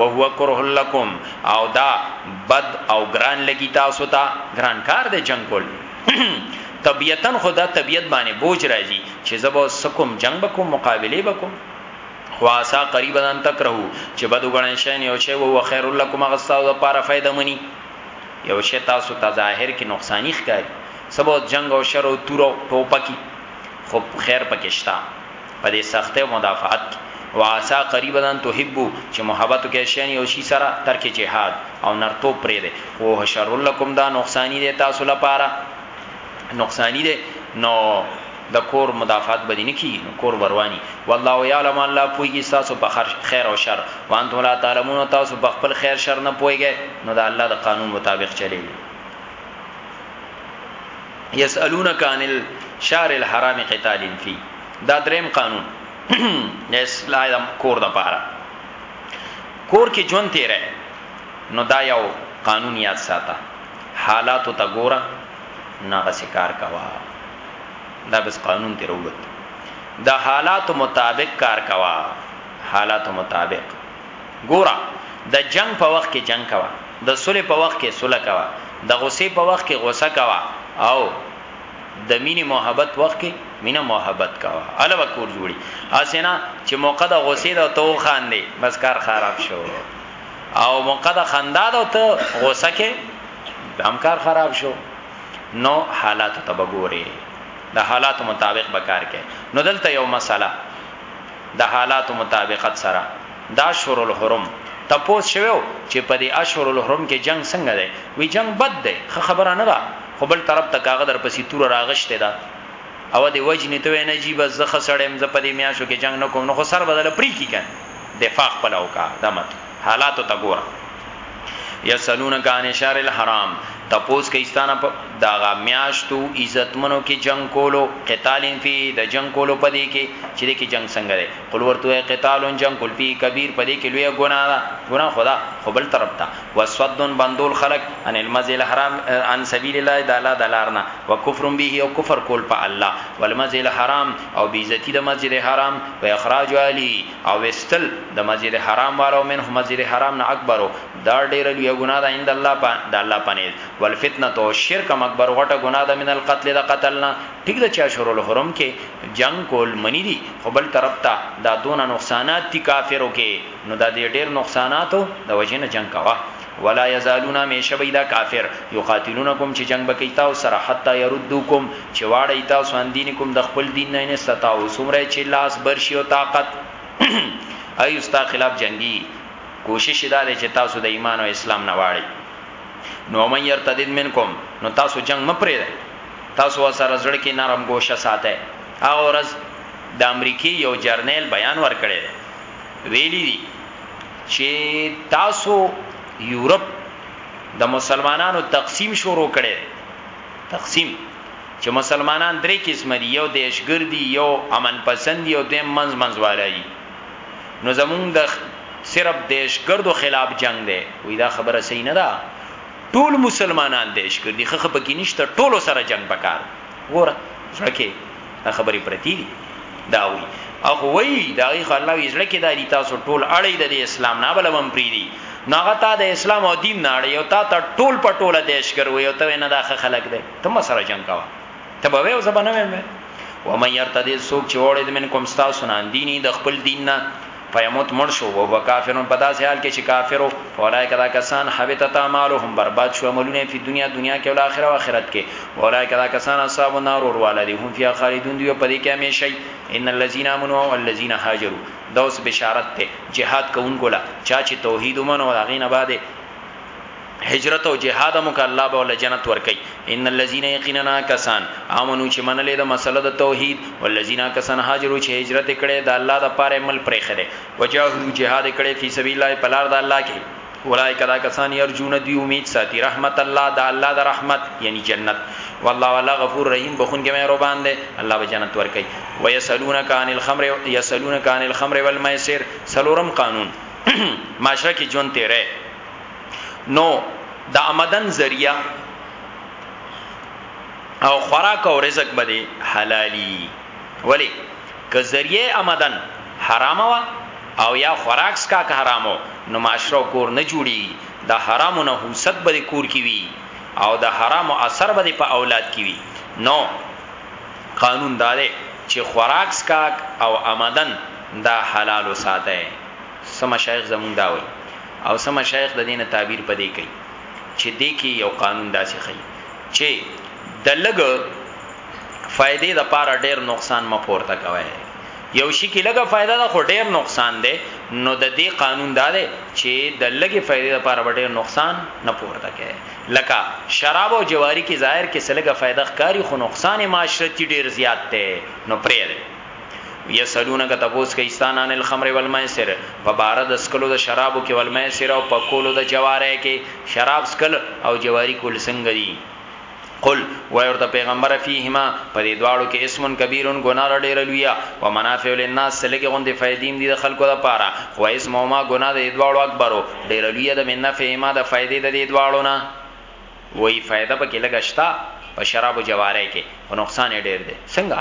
[SPEAKER 1] وهو کره لکم او دا بد او ګران لګی تاسو ته ګران کار دی جنگ کول طبيعتا خدا طبيعت باندې بوج راځي چې زبو سکم جنگ بکم مقابله بکم خواسا قریبا ان تکرهو چې بدو غنن شین یو شی وو خیر لکم غستا او لپاره فائدہ منی یو شی تاسو ته ظاهر کې نقصانی ښکاری سبو جنگ او شر او تور او ټوپکی خو خیر پکشتا په دې سختۍ او مدافعت کې، وعسا قریبا ان تحبوا، چې محبت وکړئ شیئا یو شي سره، ترک جهاد، او نرتوب پرېږدئ، خو هو شر لکم، دا نقصاني دی تاسو لپاره، نقصاني دی، نو د کور مدافعت به دې نه کېږي، نو کور به روان وي، والله یعلم، الله پوهېږي ستاسو په خیر او شر، وانتم لا تعلمون، او تاسو په خپل خیر شر نه پوهېږئ، نو د الله د قانون مطابق چلېږئ. یسألونک عن الشهر الحرام قتال فیه. دا دریم قانون اسلام کور د پاره کور کې ژوند تیرې نو دا یو قانون یاد ساته حالاتو ته ګوره ناغه سکار کوا دا بس قانون دی وروت د حالاتو مطابق کار کوا حالاتو مطابق ګوره د جنگ په وخت کې جنگ کوا د صلح په وخت کې صلح کوا د غصې په وخت کې غصه کوا او د مینې محبت وخت کې مینه محبت کوه اله به کور جوړي اسې نه چې موقع د غوسې ده ته وخاندې بس کار خراب شو او موقع د خندا ده ته غوسه کې هم کار خراب شو نو حالات ته وګوري د حالات مطابق به کار کوي نو دلته یو مسله د حالات مطابقت سره دا شور الحرم تپوس شوو چې په دې اشهر الحرم کې جنگ څنګه دی وی جنگ بد دی خبره نه ده خو بل طرف ته کاغه در پسې تور راغشته ده او د وجنی ته نه جی بس زخه سړیم ز په دې میاشو کې جنگ نکوم نو خو سر بدل پری کی کن دفاع خپل او کا دمت حالات ته ګور یسلون کان شار الحرام تپوس کیستانه په داغه میاشتو عزتمنو کې جنگ کولو قتالین فی د جنگ کولو په دې کې چې دې کې جنگ څنګه دی قل ورته قتالون جنگ کول فی کبیر په دې کې لوی ګناه ده ګناه خدا خپل طرف ته وصد بندول خلق عن المسجد الحرام عن سبیل الله د الله د لار نه وکفر به او کفر کول په الله والمسجد الحرام او بی عزتی د مسجد حرام و اخراج علی او وستل د مسجد حرام والو منه مسجد حرام نه اکبر دا ډیر لوی ګناه ده عند الله په د الله پنه والفتنه تو شرک اکبر غټه ګناه ده من القتل د قتلنا ټیک ده چې شروع الحرم کې جنگ کول منی دي خو بل طرف ته دا دون نقصانات دي کافرو کې نو دا دی ډیر نقصاناتو د وجه نه جنگ کوه ولا یزالون همیشه بی دا کافر یقاتلونکم چې جنگ بکی تاسو سره حتی یردوکم چې واړی تاسو ان دینکم د خپل دین نه نه ستاو سمره چې لاس برشی او طاقت ایو ستا خلاف جنگی کوشش دا دی چې تاسو د ایمان او اسلام نه واړی نو من یرتدد منکم نو تاسو جنگ مپری ده تاسو سره زړه کې نرم گوشه ساته هغه ورځ د امریکای یو جرنیل بیان ورکړی ویلي دي چې تاسو یورپ د مسلمانانو تقسیم شروع کړي تقسیم چې مسلمانان درې قسم دي یو دیشګر دي یو امن پسند یو دیم منځ منځ والي نو زمونږ د صرف دیشګردو خلاف جنگ دی وې دا خبره صحیح نه ده ټول مسلمانان دیشګر دي خخه پکې نشته ټولو سره جنگ پکار ګوره ځکه دا خبرې پرتی دي دا وی او خو وی دا غي خو الله ویزړه کې دا دي تاسو ټول اړې د اسلام نه بل وم پری دي ناغه تا د اسلام او دین نه اړې او تا ته ټول په ټوله دیش کرو یو ته نه دا خلک دی ته ما سره جنگ کوا ته به وې زبنه وې و مې يرتد سوق چې وړې د من کوم ستا سنان دیني د خپل دین نه فیموت مړ شو وهو کافرون په داسې حال کې چې کافر وو فاولائک دا کسان حبطت اعمالهم برباد شو عملونه په دنیا دنیا کې او آخرت او آخرت کې اولائک دا کسان اصحاب النار ور والا دي هم فيها خالدون دی په دې کې همیشه ان الذين امنوا والذين هاجروا دا اوس بشارت ته جهاد کوونکو لا چا چې توحید ومنو هغه نه بعد هجرت او جهاد هم که الله به ول جنت ورکي ان الذين يقيننا کسان امنو چې منلې د مسله د توحید والذین کسان هاجرو چې هجرت کړي د الله د پاره مل پرې خره وجاهدوا جهاد کړي فی سبیل الله په لار د الله کې اولای کدا کسان یرجون دی امید ساتي رحمت الله د الله د رحمت یعنی جنت والله والا غفور رحیم بخون کې مهربان دی الله به جنت ورکي ويسالونک عن الخمر یسالونک عن الخمر والمیسر سلورم قانون معاشره کې جون تیرې نو د آمدن ذریعہ او خوراک او رزق بده حلالي ولی که ذریعہ آمدن حرام وا او یا خوراک سکا که حرامو نو معاشره کور نه جوړي د حرامو نه حوست به کور کی وی او د حرامو اثر به په اولاد کی وی نو قانون دا دی چې خوراک سکا او آمدن دا حلال وساته سم شیخ زمون دا وی او څه مشایخ د دې نه تعبیر په دې کوي چې دې کې یو قانون داسې ښيي چې د لږ فائدې د پاره ډېر نقصان مه پورته کوي یو شي کې لږه فائدہ ده خو ډېر نقصان ده نو د دې قانون دا ده چې د لږې فائدې لپاره ډېر نقصان نه پورته کوي لکه شراب او جواری کې ظاهر کې سلګه فائدہ ښکاری خو نقصان معاشرتي ډېر زیات ده نو پرې ده یسلونک تبوس کې استانان الخمر والمیسر په بار د سکلو د شرابو کې والمیسر او په کولو د جواره کې شراب سکل او جواری کول څنګه دي قل ورته پیغمبر فیهما په دې دواړو کې اسمن کبیرن ګناه ډېر لویه و منافع للناس لګي غوندې فائدین دي د خلکو لپاره خو اسمهما ګناه دې دواړو اکبرو ډېر لویه د منافع ما د فائدې د دې دواړو نه وای فائدہ پکې لګښتا په شراب او جواره کې او نقصان ډېر دی څنګه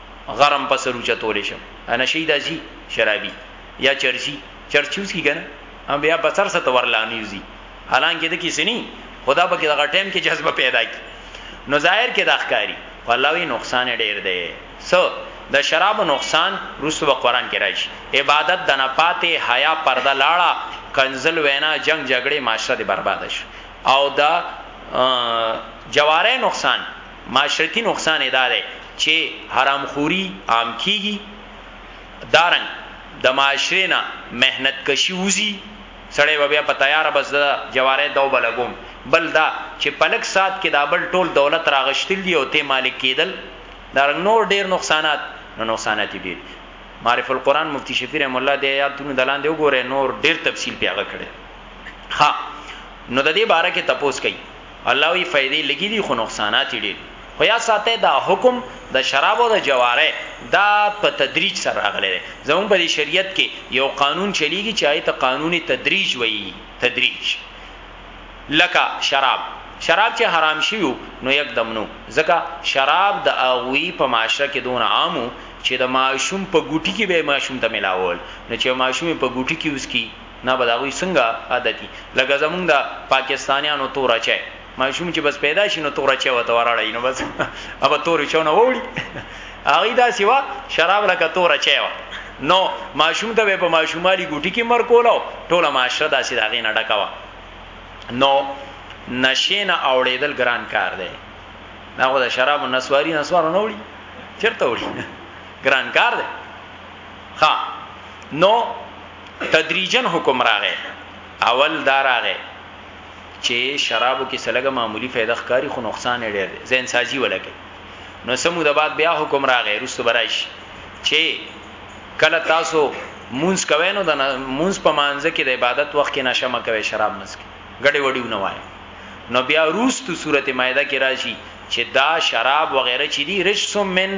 [SPEAKER 1] غرم په سر اوچتولی شم نشي دا زی شرابي یا چرسی چرچوس کی کنه ام بیا بسر ست ورلانی زی حالانکه د کی سنی خدا به کې دغه ټیم کې جذبه پیدا کی نو ظاهر کې د اخکاری فلاوی نقصان ډیر دی سو د شراب نقصان رسو په قران کې راشي عبادت د نه پاتې حیا پرده لاړه کنزل وینا جنگ جګړه معاشره دي برباد شي او دا جواره نقصان معاشرتي نقصان یې دا دی چې حرام خوري عام کېږي، دارنګ د معاشرې نه محنت کشي وځي، سړی به بیا په تیاره بس ده جوارۍ دو به لګوم، بل دا چې په لږ ساعت کې دا بل ټول دولت راغشتل دي او تۀ مالک کېدل، دارنګ نور ډېر نقصانات، نو نقصانات یې ډېر دي. معارف القرآن مفتي شفیع رحمه الله دې ایاتونو ته لاندې وګورئ نور ډېر تفصیل پۀ هغه کړی دی. ښه نو د دې باره کې تپوس کوي. الله وی فایدی لږی دی خو نقصانات یی ډیر خو یاد ساته دا حکم د شراب او د جواره دا په تدریج سره راغلی دی زمون په شریعت کې یو قانون چلیږي چې آیت قانون تدریج وایي تدریج لکه شراب شراب چې حرام شیو نو یک دمنو ځکه شراب د اغوی په معاشره کې دون عامو چې د ماشوم په ګوټي کې به ماشوم ته ملاول نو چې ماشوم په ګوټي کې اوس کی نه به د هغوی څنګه عادت وي لکه زموږ د پاکستانیانو توره چای، ماشوم چې بس پیدا شي نو توره چای ورته وراړوي نو بس هغه تورې چونه ووړي هغوی داسې وه شراب لکه توره چای وه نو ماشوم ته به په ماشومالي ګوټي کې مر کولاو ټوله معاشره داسې د هغې نه ډکه وه نو نشې نه اوړېدل ګران کار دی دا خو د شرابو نسواري نسوارو نه وړي چېرته وړي ګران کار دی ها نو تدریجن حکم راغې اول دا راغې چې شرابو کې سلګه معمولی فائدہ ښکاری خو نقصان ډېر دی زین سازی ولکه نو سمو د بعد بیا حکم راغې رستو برایش چې کله تاسو مونږ کوي نو د مونږ په مانځ کې د عبادت وخت کې نشه مکوي شراب مسکي ګډي وډي نه وای نو بیا روستو سورته مائده کې راشي چې دا شراب وغیرہ چې دي رجسم من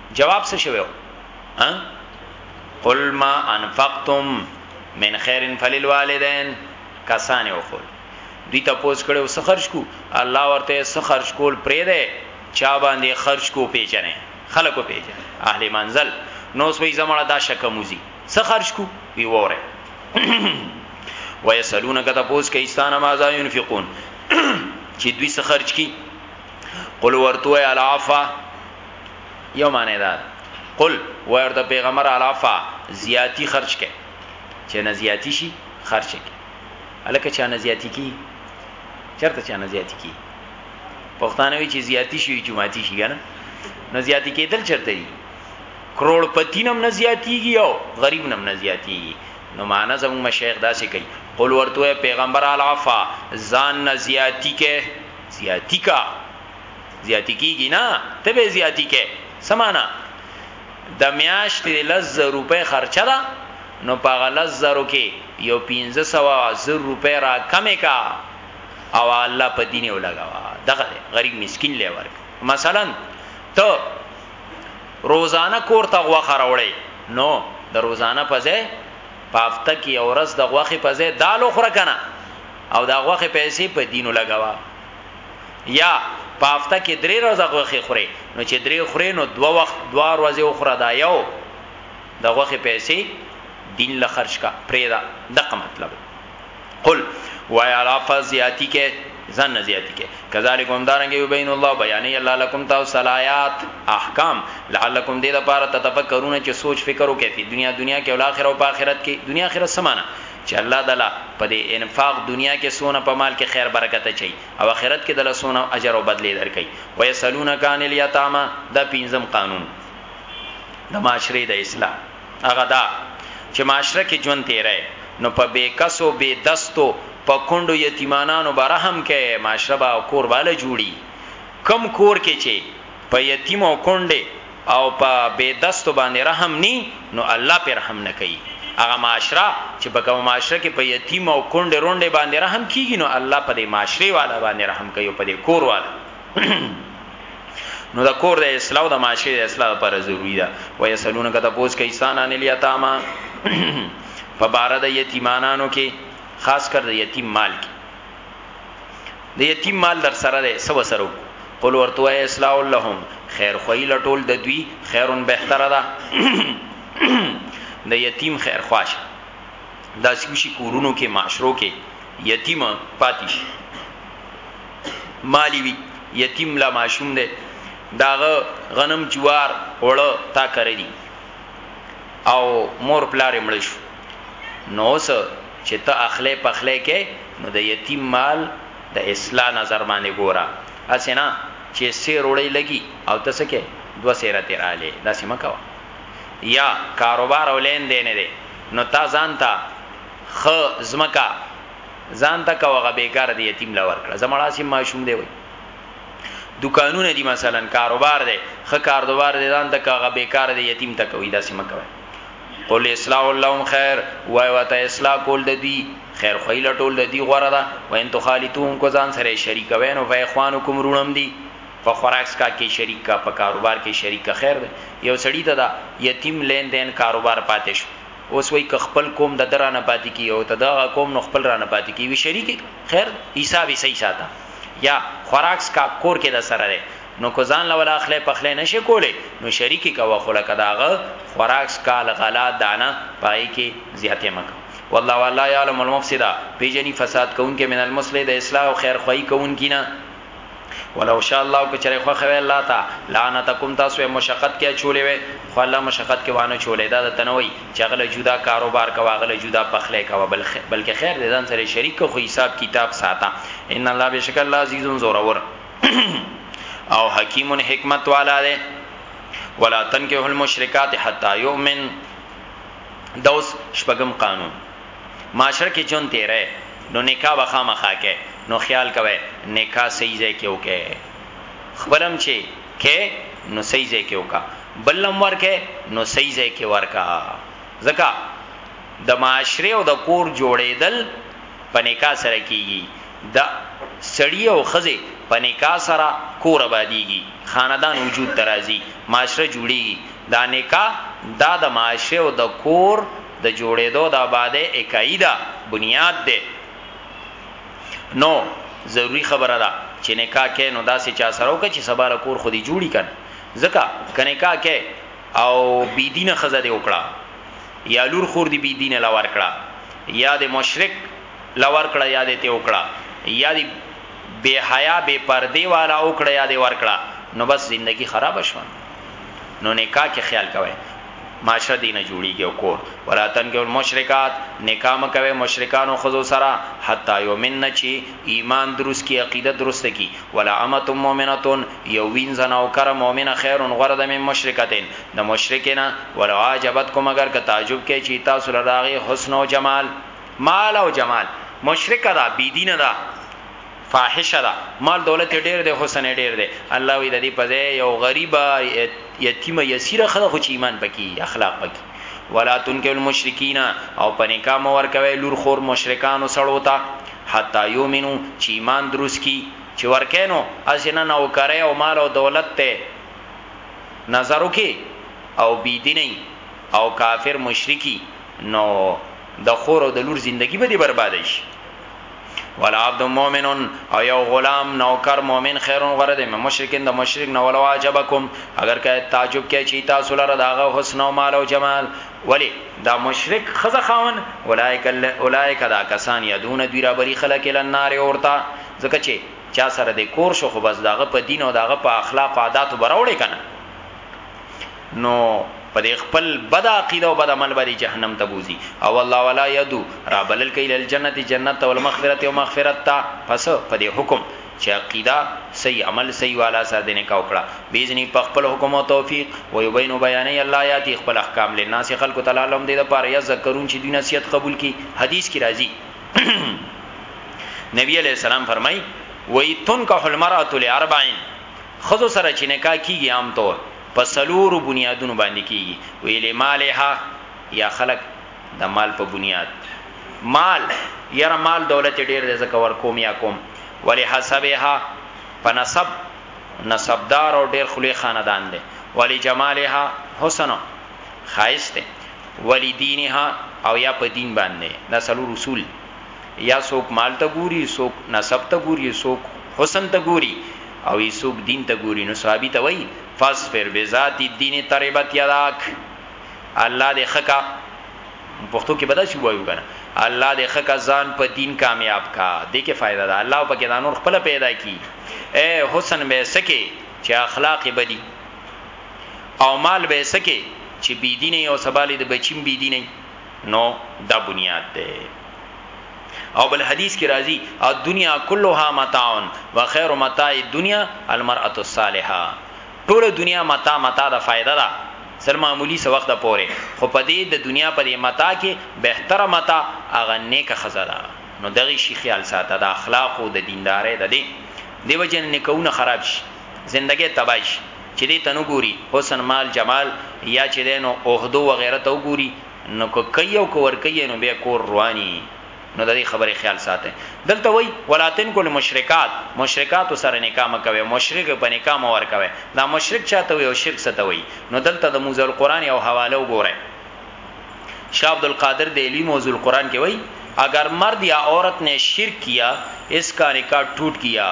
[SPEAKER 1] جواب څه شوی وو ها قل ما انفقتم من خیر فللوالدین کسان یو خو دوی ته پوس کړو څه خرج کو الله ورته څه خرج کول پرې ده چا باندې خرج کو پیژنې خلکو پیژنې اهل منزل نو سوی زمړه دا شک موزي څه خرج کو وی وره ويسالونک ته پوس کې استانه ما ځا ينفقون چې دوی څه خرج کی قل ورتوه العفا یو معنی دا قل ورته پیغمبر علافا زیاتی خرج کړي چې نه زیاتی شي خرج کړي الکه چا نه زیاتی کی چرته چا نه زیاتی کی پښتانه وی چې زیاتی شي جمعاتی شي نه نه زیاتی کېدل چرته دي کروڑ پتی نم نه زیاتیږي او غریب نم نه زیاتیږي نو معنا زموږ مشایخ داسې کوي قل ورته پیغمبر الافا ځان نه زیاتی کې زیاتی کا زیاتی کیږي نه ته به زیاتی کې سمانا د میاشتې لز روپې خرچه ده نو په غلط زرو کې یو 1500 زر روپې را کمې کا او الله په دین یو لګاوا دغه غریب مسكين لور مثلا ته روزانه کور ته غوخه راوړې نو د روزانه په ځای په هفته کې اورس د غوخه په ځای دالو خره کنه او دا غوخه پیسې په دینو لګاوه یا په هفته کې درې ورځې غوښه خوري نو چې درې خوري نو دوه وخت دوه ورځې وخوره دا یو د غوښه پیسې دین له خرج کا پرېدا دغه مطلب قل وایا را فزیاتی کې ځان نه زیاتی کې کذالک هم دارنګ یبین الله بیان الله لکم تاسو صلایات احکام لعلکم دې لپاره تتفکرون چې سوچ فکر وکړي دنیا دنیا کې او آخرت او آخرت کې دنیا آخرت سمانه چی الله دله په دی انفاق دنیا کی څونه په مال کی خیر برکت اچوی او اخرت کی دله څونه اجر او بدلی درکوی ویسلونک عن الیتامی دا پنځم قانون د معاشری د اصلاح هغه دا چی معاشره کی ژوند تیری نو په بی کسو بی دستو په کونډو یتیمانانو به رحم کوی معاشره به او کور به له جوړی کوم کور کی چی په یتیم او کونډی او په بې دستو باندې رحم ني نو الله پرې رحم نه کوي هغه معاشره چې په کوم معاشره کې په یتیم او کونډې رونډې باندې رحم کیږي نو الله په دې معاشره والا باندې رحم کوي په دې کور والا نو دا کور د اصلاح او د معاشره د اصلاح لپاره ضروری ده و یسلون کته پوس کې انسان ان الیتاما په بار د یتیمانانو کې خاص کر د یتیم مال کې د یتیم مال در سره ده سو سرو قل ورته وای اصلاح لهم خیر خوې لټول د دوی خیرون بهتره ده د یتیم خیر خواش دا سوشي کورونو کې معاشرو کې یتیم پاتیش مالی وی یتیم لا معشوم ده داغه غنم جوار وړه تا کړی او مور پلار مړ شو نو اوس چې ته اخلې پخلې کې نو د یتیم مال د اصلاح نظر باندې ګوره هسې نه چې سه روړی لګي او ته څه کې دوه سیره تیر آلې داسې مکوه یا کاروبار او لین دین دی نو تا ځان ته خ زمکا ځان ته کوغه بیکار دی یتیم لور کړه زمړا سي ماشوم دی وای دکانونه دي مثلا کاروبار دی خ کاروبار دی ځان ته کوغه بیکار دی یتیم ته کوي داسې مکوي قل اصلاح اللهم خیر وای وته اصلاح کول د دوی خیر خو ایله ټول د دوی غوړه ده و ان تخالتون کو ځان سره شریک وین او فیخوانکم رونم دی په خوراک سکا کې شریک کا په کاروبار کې شریک کا خیر ده یو سړی ته دا یتیم لین دین کاروبار پاتې شو اوس وای ک خپل کوم د درانه پاتې کی او ته دا کوم نو خپل رانه پاتې کی وی شریک خیر حساب یې صحیح ساته یا خوراک سکا کور کې د سره ده نو که ځان لولا اخلې پخلې نشي کولی نو شریکی کوه خو لکه داغه خوراک سکال غلا دانه پای کې زیاتې مکه والله والله یعلم المفسد پیجنی فساد کوونکې من المصلح د اصلاح او خیر خوای کوونکې نه ولو شاء الله که چرې خو خوي الله تا لعنتکم تاسو مشقت کې چولې وي خو الله مشقت کې وانه چولې دا د تنوي چغله جدا کاروبار کا واغله جدا پخلې کا بلکې خیر دې ځان سره شریک خو حساب کتاب ساته ان الله بشک الله عزیز زورور او حکیم حکمت والا دی ولا تنکه المشرکات حتا یؤمن دوس شپغم قانون معاشره کې جون تیرې نو نکاح وخا مخا کې نو خیال کوي نکاح صحیح ځای کې وکې خبرم چې کې نو صحیح ځای کې وکا بلم ورکه نو صحیح ځای کې ورکا ځکه د معاشره او د کور جوړېدل په نکاح سره کیږي د سړی او ښځې په نکاح سره کور ابادیږي، خاندان وجود ته راځي، معاشره جوړیږي، دا نکاح دا د معاشرې او د کور د جوړیدو د ابادۍ اکایي ده، بنیاد دی، نو ضروري خبره ده چې نکاح کې نو داسې چا سره وکړه چې سبا له کور خو دې جوړي کنه، ځکه که نکاح کې او بی دینه ښځه دې وکړه یا لور خور دې بی دینه له ورکړه یا دې مشرک له ورکړه یا دې تې وکړه یا دې بې حیا بې پردې والا وکړه یا دې ورکړه نو بس زندګی خراب شوه نو نکاح کې خیال کوي معاشره دې نه جوړیږي او کور ولا تنګ المشرکات نکاح مکوي مشرکانو خزو سره حتا یومن چی ایمان درست کی عقیده درست کی ولا امه مؤمنه یو وین زنا او کر مؤمنه خیر غره د مشرکتین د مشرکینا ولا عجبتکم اگر که تعجب کې چی تاسو لراغه حسن او جمال مال او جمال مشرکه ده بی دینه ده فاحشه ده مال دولت ډیر ده حسن ډیر ده الله وی د دې په ځای یو غریب یتیمه یسیره خره خو چې ایمان پکې اخلاق پکې ولا تنکل المشرکین او پنیکا مو ور کوي لور خور مشرکان سړو ته حتا یومنو چې ایمان دروس کی چې ورکینو اسنه نو کرے او مال او دولت ته نظر وکي او بی دیني او کافر مشرکی نو د خور او د لور زندگی به دی برباد شي ولا عبد مؤمن او یو غلام نوکر مؤمن خیرون غره دی مشرکین د مشرک نو ولو عجبکم اگر که تعجب کې چی تاسو لره داغه حسن او مال او جمال ولی دا مشرک خزه خاون اولایک اولایک دا کسان یدون دوی را بری خلک لنار اورتا ځکه چې چا سره د کور شو خو بس داغه په دین او داغه په اخلاق او عادت براوړې کنه نو په دې خپل بد عقیده او بد عمل باندې جهنم ته بوزي او الله ولا يدو را بلل کيل الجنت جنت او المغفرت او مغفرت تا پس په دې حکم چې عقیده صحیح عمل صحیح والا سره د نکاح وکړه بیزنی په خپل حکم او توفیق و یبینو بیانې الله یاتی خپل احکام لناس خلق تعالی لهم دې د پاره یا ذکرون چې دوی نصیحت قبول کی حدیث کی راځي نبی علیہ السلام فرمای وای تنکح المرأه لاربعین خذو سره چې نکاح کیږي عام طور په څلورو بنیادونو باندې کېږي، وي لمالها یا خلک د مال په بنیاد، مال، یاره مال دولت یې ډېر دی ځکه ورکوم یا کوم، ولحسبها، په نسب، نسبدار او ډېر ښکلی خاندان دی، ولجمالها، حسن او ښایست دی، ولدینها او یا په دین باندې، دا څلور اصول. یا څوک مال ته ګوري څوک نسب ته ګوري څوک حسن ته ګوري او څوک دین ته ګوري نو صحابي ته وای فاصبر بذات الدين تربت يداك الله دې خکا پښتو کې بداسي وایو کنه الله دې خکا ځان په دین کامیاب کا دې کې فائدہ ده الله په کې دانور خپل پیدا کی اے حسن به سکے چې اخلاق بدی او مال به سکے چې بی دینه او سبالې د بچیم بی دینه نو دا بنیاد دی او بل حدیث کې راځي الدنيا كلها متاع وخير متاع الدنيا المرأه الصالحه ټول دنیا متاع متاع د فائدہ ده سر معمولی سو وخت پوره خو په دې د دنیا په دې متاع کې بهتره متاع اغه نیک خزه ده نو دغه شي خیال ساته د اخلاق او د دیندارې ده دی دیو جن نکونه خراب شي زندګي تباش چې دې ته نه ګوري حسن مال جمال يا چې دی نو عهدو وغيره ته وګوري نو که کوي او که ورکوي يې نو بيا کور رواني نو ددې خبرې خيال ساتئ دلته وايي ولا تنکحو المشرکات مشرکاتو سره نکاح مه کوئ مشرکې په نکاح مه ورکوئ دا مشرک چا ته وايي او شرک څه ته وايي نو دلته د موضوع القرآن يوه حواله وګورئ شاه عبدالقادر دهلوي موضوع القرآن کې وايي اګر مرد يا عورت نې شرک کيا اسکا نکاح ټوټ ګيا.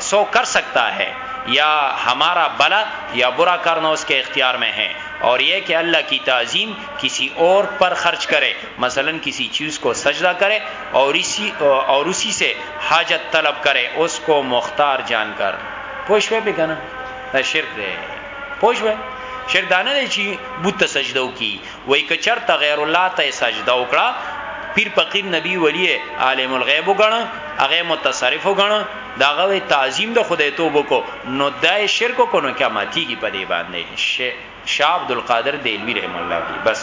[SPEAKER 1] سو کر سکتا ہے یا ہمارا بلا یا برا کرنا اس کے اختیار میں ہے اور یہ کہ اللہ کی تعظیم کسی اور پر خرچ کرے مثلا کسی چیز کو سجدہ کرے اور اسی اور اسی سے حاجت طلب کرے اس کو مختار جان کر پوښ به کنه دا شرک دی پوښ به شرک دانه دی چې بت سجده وکي وایي که چرته غیر الله ته یې سجده وکړه، پیر فقیر نبي ولي یې عالم الغیب وګڼه، هغه یې متصرف وګڼه، د هغه یې تعظیم د خدای توب وکړو، نو دا یې شرک وکړو، نو نکاح ماتیږي په دې باندې. شاه عبدالقادر دهلوي رحمه الله وایي، بس!